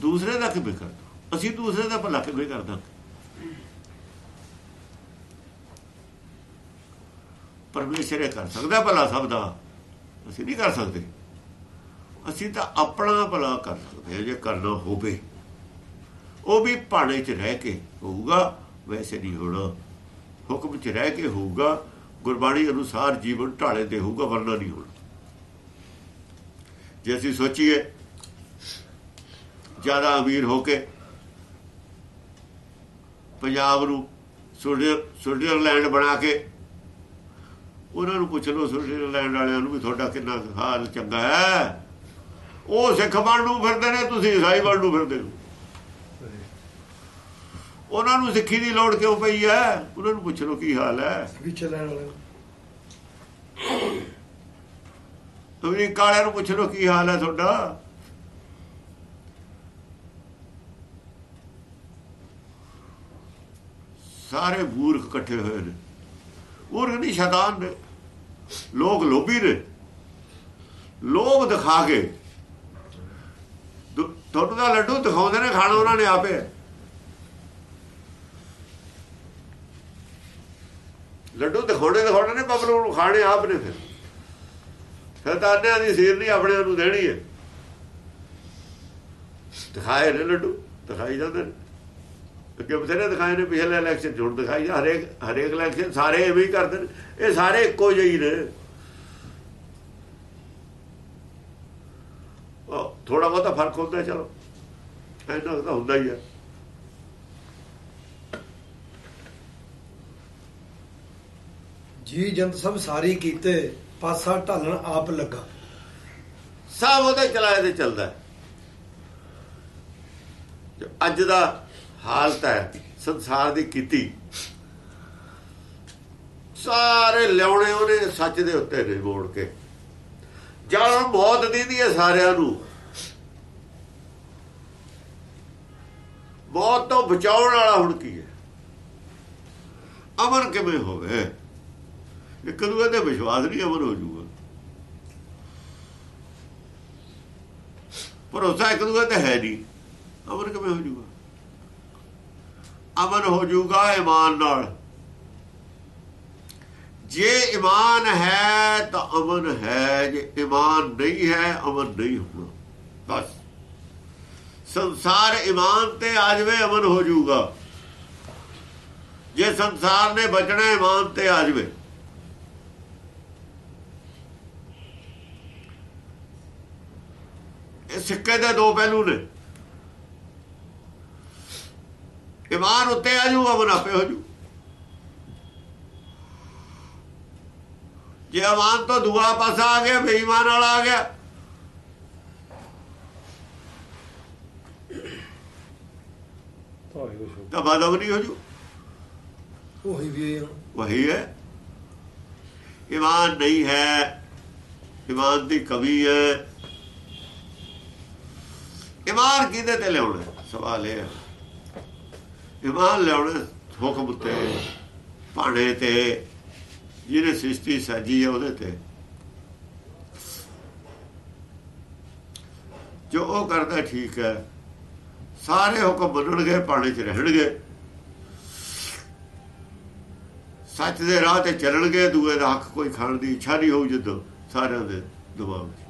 ਦੂਸਰੇ ਦਾ ਕਿਵੇਂ ਕਰਦਾ? ਅਸੀਂ ਦੂਸਰੇ ਦਾ ਭਲਾ ਕਿਵੇਂ ਕਰਦਾ ਪਰਮੇਸ਼ਰ ਇਹ ਕਰ ਸਕਦਾ ਭਲਾ ਸਭ ਦਾ, ਅਸੀਂ ਨਹੀਂ ਕਰ ਸਕਦੇ। ਅਸੀਂ ਤਾਂ ਆਪਣਾ ਭਲਾ ਕਰ ਸਕਦੇ ਹਾਂ, ਜੇ ਕਰਨਾ ਹੋਵੇ। ਉਹ ਵੀ ਭਾਣੇ 'ਚ ਰਹਿ ਕੇ ਹੋਊਗਾ, ਵੈਸੇ ਨਹੀਂ ਹੋਣਾ। ਹੁਕਮ 'ਚ ਰਹਿ ਕੇ ਹੋਊਗਾ, ਗੁਰਬਾਣੀ ਅਨੁਸਾਰ ਜੀਵਨ ਢਾਲੇ ਤੇ ਹੋਊਗਾ, ਵਰਨਾ ਨਹੀਂ ਹੋਣਾ। ਜੇ ਅਸੀਂ ਸੋਚੀਏ, ਜ਼ਿਆਦਾ ਅਮੀਰ ਹੋ ਕੇ ਪੰਜਾਬ ਨੂੰ ਸਵਿਟਜ਼ਰਲੈਂਡ ਬਣਾ ਕੇ ਉਹਨਾਂ ਨੂੰ ਪੁੱਛ ਲਓ ਸਵਿਟਜ਼ਰਲੈਂਡ ਵਾਲਿਆਂ ਨੂੰ ਵੀ ਤੁਹਾਡਾ ਕਿੰਨਾ ਹਾਲ ਚੰਗਾ ਹੈ। ਉਹ ਸਿੱਖ ਬਣ ਨੂੰ ਫਿਰਦੇ ਨੇ, ਤੁਸੀਂ ਈਸਾਈ ਬਣ ਨੂੰ ਫਿਰਦੇ ਹੋ। ਉਹਨਾਂ ਨੂੰ ਸਿੱਖੀ ਦੀ ਲੋੜ ਕਿਉਂ ਪਈ ਹੈ? ਉਹਨਾਂ ਨੂੰ ਪੁੱਛ ਲਓ, ਕੀ ਹਾਲ ਹੈ? ਵਿੱਚ ਲੈਣ ਵਾਲੇ ਅਮਰੀਕਾ ਵਾਲਿਆਂ ਨੂੰ ਪੁੱਛ ਲਓ ਕੀ ਹਾਲ ਹੈ ਤੁਹਾਡਾ। ਸਾਰੇ ਮੂਰਖ ਇਕੱਠੇ ਹੋਏ ਨੇ। ਮੂਰਖ ਨਹੀਂ, ਸ਼ੈਤਾਨ ਨੇ। ਲੋਕ ਲੋਭੀ ਨੇ। ਲੋਭ ਦਿਖਾ ਕੇ। ਤੁਹਾਨੂੰ ਦਾ ਲੱਡੂ ਦਿਖਾਉਂਦੇ ਨੇ, ਖਾਣਾ ਉਹਨਾਂ ਨੇ ਆਪੇ। ਲੱਡੂ ਦਿਖਾਉਣੇ ਦਿਖਾਉਣੇ ਨੇ ਪਬਲਿਕ ਨੂੰ ਖਾਣੇ ਆਪ ਨੇ ਫਿਰ। ਸ਼ੈਤਾਨਿਆਂ ਦੀ ਸੀਰ ਨਹੀਂ ਆਪਣੇ ਨੂੰ ਦੇਣੀ ਹੈ। ਦਿਖਾਏ ਨੇ ਲੱਡੂ, ਦਿਖਾਈ ਜਾਂਦੇ ਨੇ। ਅੱਗੇ ਬਥੇਰੇ ਦਿਖਾਏ ਨੇ, ਪਿਛਲੇ ਇਲੈਕਸ਼ਨ ਝੂਠ ਦਿਖਾਈ ਹਰੇਕ ਹਰੇਕ ਇਲੈਕਸ਼ਨ ਸਾਰੇ ਐਵੇਂ ਹੀ ਕਰਦੇ ਨੇ। ਇਹ ਸਾਰੇ ਇੱਕੋ ਜਿਹੇ ਨੇ। ਥੋੜਾ ਬਹੁਤਾ ਫ਼ਰਕ ਹੁੰਦਾ, ਚਲੋ। ਇੰਨਾ ਕੁ ਹੁੰਦਾ ਹੀ ਹੈ ਜੀ ਜੰਤ ਸਭ ਸਾਰੇ ਕੀਤੇ। ਪਾਸਾ ਢਾਲਣ ਆਪ ਲੱਗਾ। ਸਭ ਉਹਦੇ ਚਲਾਏ ਤੇ ਚੱਲਦਾ ਜੋ ਅੱਜ ਦਾ ਹਾਲਤ ਹੈ, ਸੰਸਾਰ ਦੀ ਕੀਤੀ। ਸਾਰੇ ਲਿਆਉਣੇ ਉਹਨੇ ਸੱਚ ਦੇ ਉੱਤੇ ਨੇ ਮੋੜ ਕੇ। ਜਾਣ ਮੌਤ ਦੀਦੀ ਹੈ ਸਾਰਿਆਂ ਨੂੰ। ਮੌਤ ਤੋਂ ਬਚਾਉਣ ਵਾਲਾ ਹੁਣ ਕੀ ਹੈ? ਅਮਨ ਕਿਵੇਂ ਹੋਵੇ? ਇੱਕ ਦੂਏ ਤੇ ਵਿਸ਼ਵਾਸ ਨਹੀਂ ਅਮਰ ਹੋ ਜਾਊਗਾ? ਭਰੋਸਾ ਇੱਕ ਦੂਜੇ ਤੇ ਹੈ ਨਹੀਂ। ਅਮਨ ਕਿਵੇਂ ਹੋ ਜਾਊਗਾ? ਅਮਨ ਹੋ ਜਾਊਗਾ ਇਮਾਨ ਨਾਲ। ਜੇ ਇਮਾਨ ਹੈ ਤਾਂ ਅਮਨ ਹੈ, ਜੇ ਇਮਾਨ ਨਹੀਂ ਹੈ ਅਮਨ ਨਹੀਂ ਹੋਣਾ। ਬਸ। ਸੰਸਾਰ ਇਮਾਨ ਤੇ ਆ ਜਾਵੇ ਅਮਨ ਹੋ ਜਾਊਗਾ। ਜੇ ਸੰਸਾਰ ਨੇ ਬਚਣਾ, ਇਮਾਨ ਤੇ ਆ ਜਾਵੇ। ਸਿੱਕੇ ਦੇ ਦੋ ਪਹਿਲੂ ਨੇ। ਇਮਾਨ ਉੱਤੇ ਆ ਜੂ ਅਮਨ ਆਪੇ ਹੋ ਜੂ ਜੇ ਇਮਾਨ ਤੋਂ ਦੂਆ ਪਾਸਾ ਆ ਗਿਆ ਬੇਈਮਾਨ ਵਾਲਾ ਆ ਗਿਆ। ਤਾਂ ਬਦਮਨੀ ਹੋ ਜੂ ਉਹੀ ਵੀ ਵਹੀ ਹੈ। ਈਮਾਨ ਨਹੀਂ ਹੈ ਈਮਾਨ ਦੀ ਕਮੀ ਹੈ। ਇਮਾਨ ਕਿਹਦੇ ਤੇ ਲਿਆਉਣਾ? ਸਵਾਲ ਇਹ ਹੈ। ਇਮਾਨ ਲਿਆਉਣਾ ਹੁਕਮ ਤੇ ਭਾਣੇ ਤੇ, ਜਿਹਨੇ ਸ੍ਰਿਸ਼ਟੀ ਸਾਜੀ ਹੈ ਉਹਦੇ ਤੇ। ਜੋ ਉਹ ਕਰਦਾ ਠੀਕ ਹੈ, ਸਾਰੇ ਹੁਕਮ ਮੰਨਣਗੇ ਭਾਣੇ 'ਚ ਰਹਿਣਗੇ। ਸੱਚ ਦੇ ਰਾਹ ਤੇ ਚੱਲਣਗੇ, ਦੂਏ ਦਾ ਹੱਕ ਕੋਈ ਖਾਣ ਦੀ ਇੱਛਾ ਨਹੀਂ ਹੋਊ ਜਦੋਂ ਸਾਰਿਆਂ ਦੇ ਦਿਮਾਗ 'ਚ।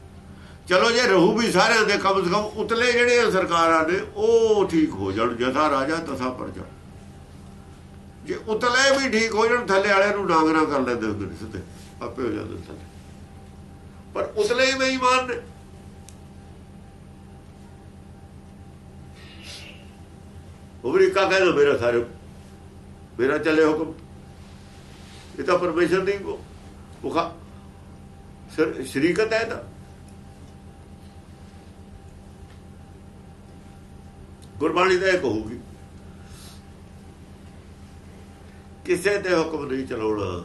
ਚਲੋ ਜੇ ਰਹੂ ਵੀ ਸਾਰਿਆਂ ਦੇ ਕਮ ਸੇ ਕਮ ਉਤਲੇ ਜਿਹੜੇ ਆ ਸਰਕਾਰਾਂ ਨੇ ਉਹ ਠੀਕ ਹੋ ਜਾਣ, ਜਥਾ ਰਾਜਾ ਤਥਾ ਪ੍ਰਜਾ। ਜੇ ਉਤਲੇ ਵੀ ਠੀਕ ਹੋ ਜਾਣ, ਥੱਲੇ ਵਾਲਿਆਂ ਨੂੰ ਡਾਂਗਰਾ ਕਰ ਲੈਂਦੇ ਹੁੰਦੇ ਨੇ ਸਿੱਧੇ, ਆਪੇ ਹੋ ਜਾਂਦੇ ਥੱਲੇ। ਪਰ ਉਤਲੇ ਹੀ ਬੇਈਮਾਨ ਨੇ। ਅਮਰੀਕਾ ਕਹਿੰਦਾ ਮੇਰਾ ਸਾਰੇ, ਮੇਰਾ ਚੱਲੇ ਹੁਕਮ। ਇਹ ਤਾਂ ਪਰਮੇਸ਼ਰ ਦੀ ਮੁਖਾ ਸ਼ਰੀਕਤ ਹੈ ਤਾਂ ਗੁਰਬਾਣੀ ਤਾਂ ਇਹ ਕਹੂਗੀ, ਕਿਸੇ ਤੇ ਹੁਕਮ ਨਹੀਂ ਚਲਾਉਣਾ,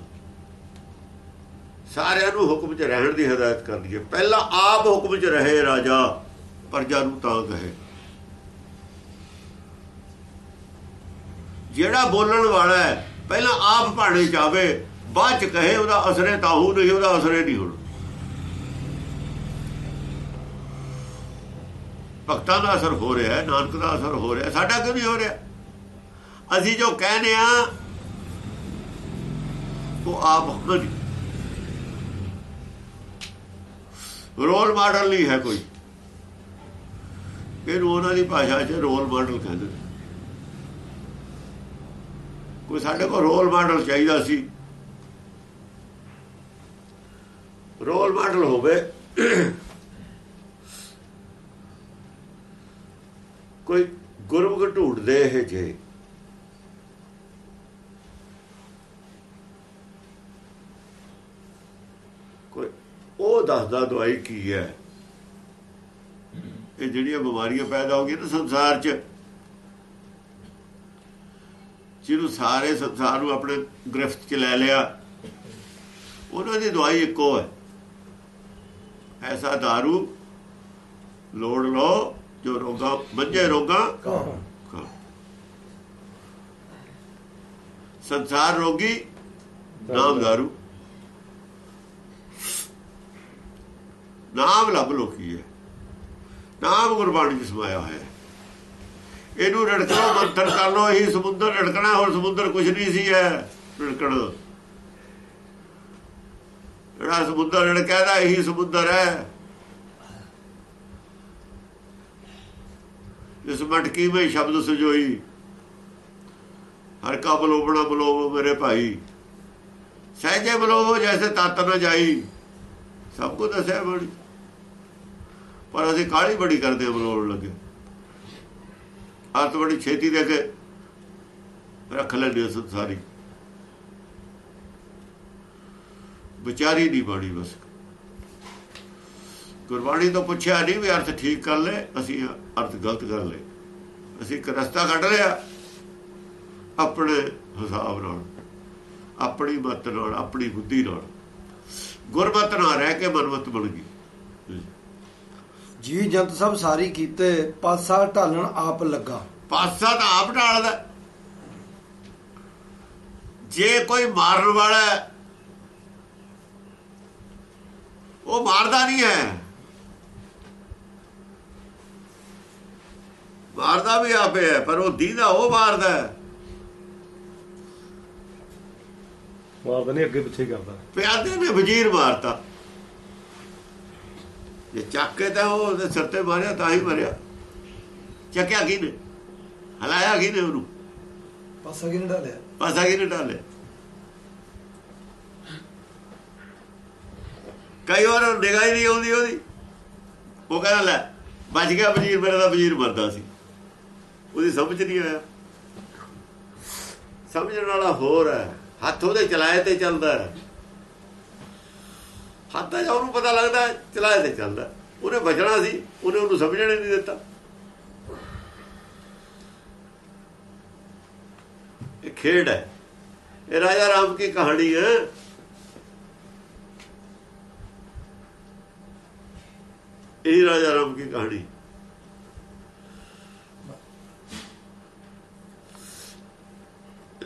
ਸਾਰਿਆਂ ਨੂੰ ਹੁਕਮ 'ਚ ਰਹਿਣ ਦੀ ਹਦਾਇਤ ਕਰਨੀ ਹੈ। ਪਹਿਲਾਂ ਆਪ ਹੁਕਮ 'ਚ ਰਹੇ ਰਾਜਾ, ਪ੍ਰਜਾ ਨੂੰ ਤਾਂ ਕਹੇ। ਜਿਹੜਾ ਬੋਲਣ ਵਾਲਾ ਹੈ, ਪਹਿਲਾਂ ਆਪ ਭਾਣੇ ਜਾਵੇ ਬਾਅਦ ਚ ਕਹੇ, ਉਹਦਾ ਅਸਰੇ ਤਾਹੂ ਨਹੀਂ ਉਹਦਾ ਅਸਰੇ ਨਹੀਂ ਹੁਣ। ਭਗਤਾਂ ਦਾ ਅਸਰ ਹੋ ਰਿਹਾ ਹੈ, ਨਾਨਕ ਦਾ ਅਸਰ ਹੋ ਰਿਹਾ ਸਾਡਾ ਕਿਉਂ ਨਹੀਂ ਹੋ ਰਿਹਾ? ਅਸੀਂ ਜੋ ਕਹਿੰਦੇ ਆ ਉਹ ਆਪ ਹੁੰਦਾ ਰੋਲ ਮਾਡਲ ਨਹੀਂ ਹੈ ਕੋਈ। ਇਹਨੂੰ ਉਹਨਾਂ ਦੀ ਭਾਸ਼ਾ 'ਚ ਰੋਲ ਮਾਡਲ ਕਹਿੰਦੇ ਕੋਈ ਸਾਡੇ ਕੋਲ ਰੋਲ ਮਾਡਲ ਚਾਹੀਦਾ ਸੀ। ਰੋਲ ਮਾਡਲ ਹੋਵੇ ਕੋਈ ਗੁਰਮੁਖ ਢੂੰਡਦੇ ਇਹ ਜੇ ਕੋਈ ਉਹ ਦੱਸਦਾ ਦਵਾਈ ਕੀ ਹੈ? ਇਹ ਜਿਹੜੀਆਂ ਬਿਮਾਰੀਆਂ ਪੈਦਾ ਹੋ ਗਈਆਂ ਨਾ ਸੰਸਾਰ 'ਚ, ਜਿਹਨੂੰ ਸਾਰੇ ਸੰਸਾਰ ਨੂੰ ਆਪਣੇ ਗ੍ਰਿਫਤ 'ਚ ਲੈ ਲਿਆ, ਉਹਨਾਂ ਦੀ ਦਵਾਈ ਇੱਕੋ ਹੈ। ਐਸਾ दारू ਲੋੜ ਲੋ ਜੋ ਰੋਗਾ ਮੰਜੇ ਰੋਗਾ। ਕਾ। ਸੰਸਾਰ ਰੋਗੀ ਨਾਮ दारू ਨਾਮ ਲੱਭ ਲੋ ਕੀ ਹੈ। ਨਾਮ ਗੁਰਬਾਣੀ ਚ ਸਮਾਇਆ ਹੋਇਆ ਹੈ। ਇਹਨੂੰ ਰੜਕਣੋਂ ਮੰਥਨ ਕਰ ਲੋ ਇਹੀ ਸਮੁੰਦਰ ਰੜਕਣਾ ਹੋਰ ਸਮੁੰਦਰ ਕੁਝ ਨਹੀਂ ਸੀ ਹੈ ਰੜਕਣ। ਜਿਹੜਾ ਸਮੁੰਦਰ ਰੜਕਿਆ ਦਾ ਇਹੀ ਸਮੁੰਦਰ ਹੈ। ਇਸ ਮਟਕੀ ਵਿੱਚ ਸ਼ਬਦ ਸਜੋਈ। ਹਰ ਕਾ ਬਲੋਬਣਾ ਬਲੋਵੋ ਮੇਰੇ ਭਾਈ। ਸਹਜੇ ਬਲੋਵੋ ਜੈਸੇ ਤਤ ਨਾ ਜਾਈ। ਸਭ ਕੁਝ ਦੱਸਿਆ ਬੜੀ। ਪਰ ਅਸੀਂ ਕਾਲੀ ਬੜੀ ਕਰਦੇ ਹਾਂ ਬਲੋਣ ਲੱਗੇ। ਅਰਥ ਬੜੀ ਛੇਤੀ ਦੇ ਕੇ ਰੱਖ ਲੈਂਦੇ ਹਾਂ ਸੰਸਾਰੀ ਵਿਚਾਰੀ ਨਹੀਂ ਬਾਣੀ ਬਸ। ਗੁਰਬਾਣੀ ਤੋਂ ਪੁੱਛਿਆ ਨਹੀਂ ਵੀ ਅਰਥ ਠੀਕ ਕਰ ਲੈ ਅਸੀਂ ਅਰਥ ਗਲਤ ਕਰ ਲੈ ਅਸੀਂ ਇੱਕ ਰਸਤਾ ਕੱਢ ਲਿਆ। ਆਪਣੇ ਹਿਸਾਬ ਨਾਲ ਆਪਣੀ ਮਤ ਨਾਲ ਆਪਣੀ ਬੁੱਧੀ ਨਾਲ। ਗੁਰਮਤ ਨਾਲ ਰਹਿ ਕੇ ਮਨਮਤ ਬਣ ਗਈ। ਜੀ ਜੰਤ ਸਭ ਸਾਰੀ ਕੀਤੇ ਪਾਸਾ ਢਾਲਣ ਆਪ ਲੱਗਾ। ਪਾਸਾ ਤਾਂ ਆਪ ਢਾਲਦਾ। ਜੇ ਕੋਈ ਮਾਰਨ ਵਾਲਾ ਉਹ ਮਾਰਦਾ ਨਹੀਂ ਹੈ। ਮਾਰਦਾ ਵੀ ਆਪੇ ਹੈ ਪਰ ਉਹ ਦੀਦਾ ਉਹ ਮਾਰਦਾ ਹੈ। ਮਾਰਦਾ ਨਹੀਂ ਅੱਗੇ ਪਿੱਛੇ ਕਰਦਾ। ਪਿਆਦੇ ਨੇ ਵਜ਼ੀਰ ਮਾਰਤਾ ਜੇ ਚੱਕ ਕੇ ਤਾਂ ਉਹ ਉਹਦੇ ਸਿਰ ਤੇ ਮਾਰਿਆ ਤਾਂ ਹੀ ਮਰਿਆ। ਚੱਕਿਆ ਕੀ ਨੇ ਹਲਾਇਆ ਕੀ ਨੇ ਉਹਨੂੰ? ਪਾਸਾ ਕਿਨ ਢਾਲਿਆ ਪਾਸਾ ਕੀ ਨੇ ਡਾਲੇ ਕਈ ਵਾਰ ਨਿਗਾਹ ਹੀ ਨਹੀਂ ਆਉਂਦੀ ਉਹਦੀ। ਉਹ ਕਹਿੰਦਾ ਲੈ ਬਚ ਗਿਆ ਵਜ਼ੀਰ ਮੇਰਾ ਦਾ ਵਜ਼ੀਰ ਮਰਦਾ ਸੀ। ਉਹਦੀ ਸਮਝ ਨਹੀਂ ਆਇਆ। ਸਮਝਣ ਵਾਲਾ ਹੋਰ ਹੈ। ਹੱਥ ਉਹਦੇ ਚਲਾਏ ਤੇ ਚੱਲਦਾ ਹੈ। ਹੱਥ ਦਾ ਉਹਨੂੰ ਪਤਾ ਲੱਗਦਾ ਚਲਾਏ ਤੇ ਚੱਲਦਾ ਉਹਨੇ ਬਚਣਾ ਸੀ, ਉਹਨੇ ਉਹਨੂੰ ਸਮਝਣ ਨਹੀਂ ਦਿੱਤਾ। ਇਹ ਖੇਡ ਹੈ। ਇਹ ਰਾਜਾ ਰਾਮ ਕੀ ਕਹਾਣੀ ਹੈ? ਇਹ ਰਾਜਾ ਰਾਮ ਕੀ ਕਹਾਣੀ।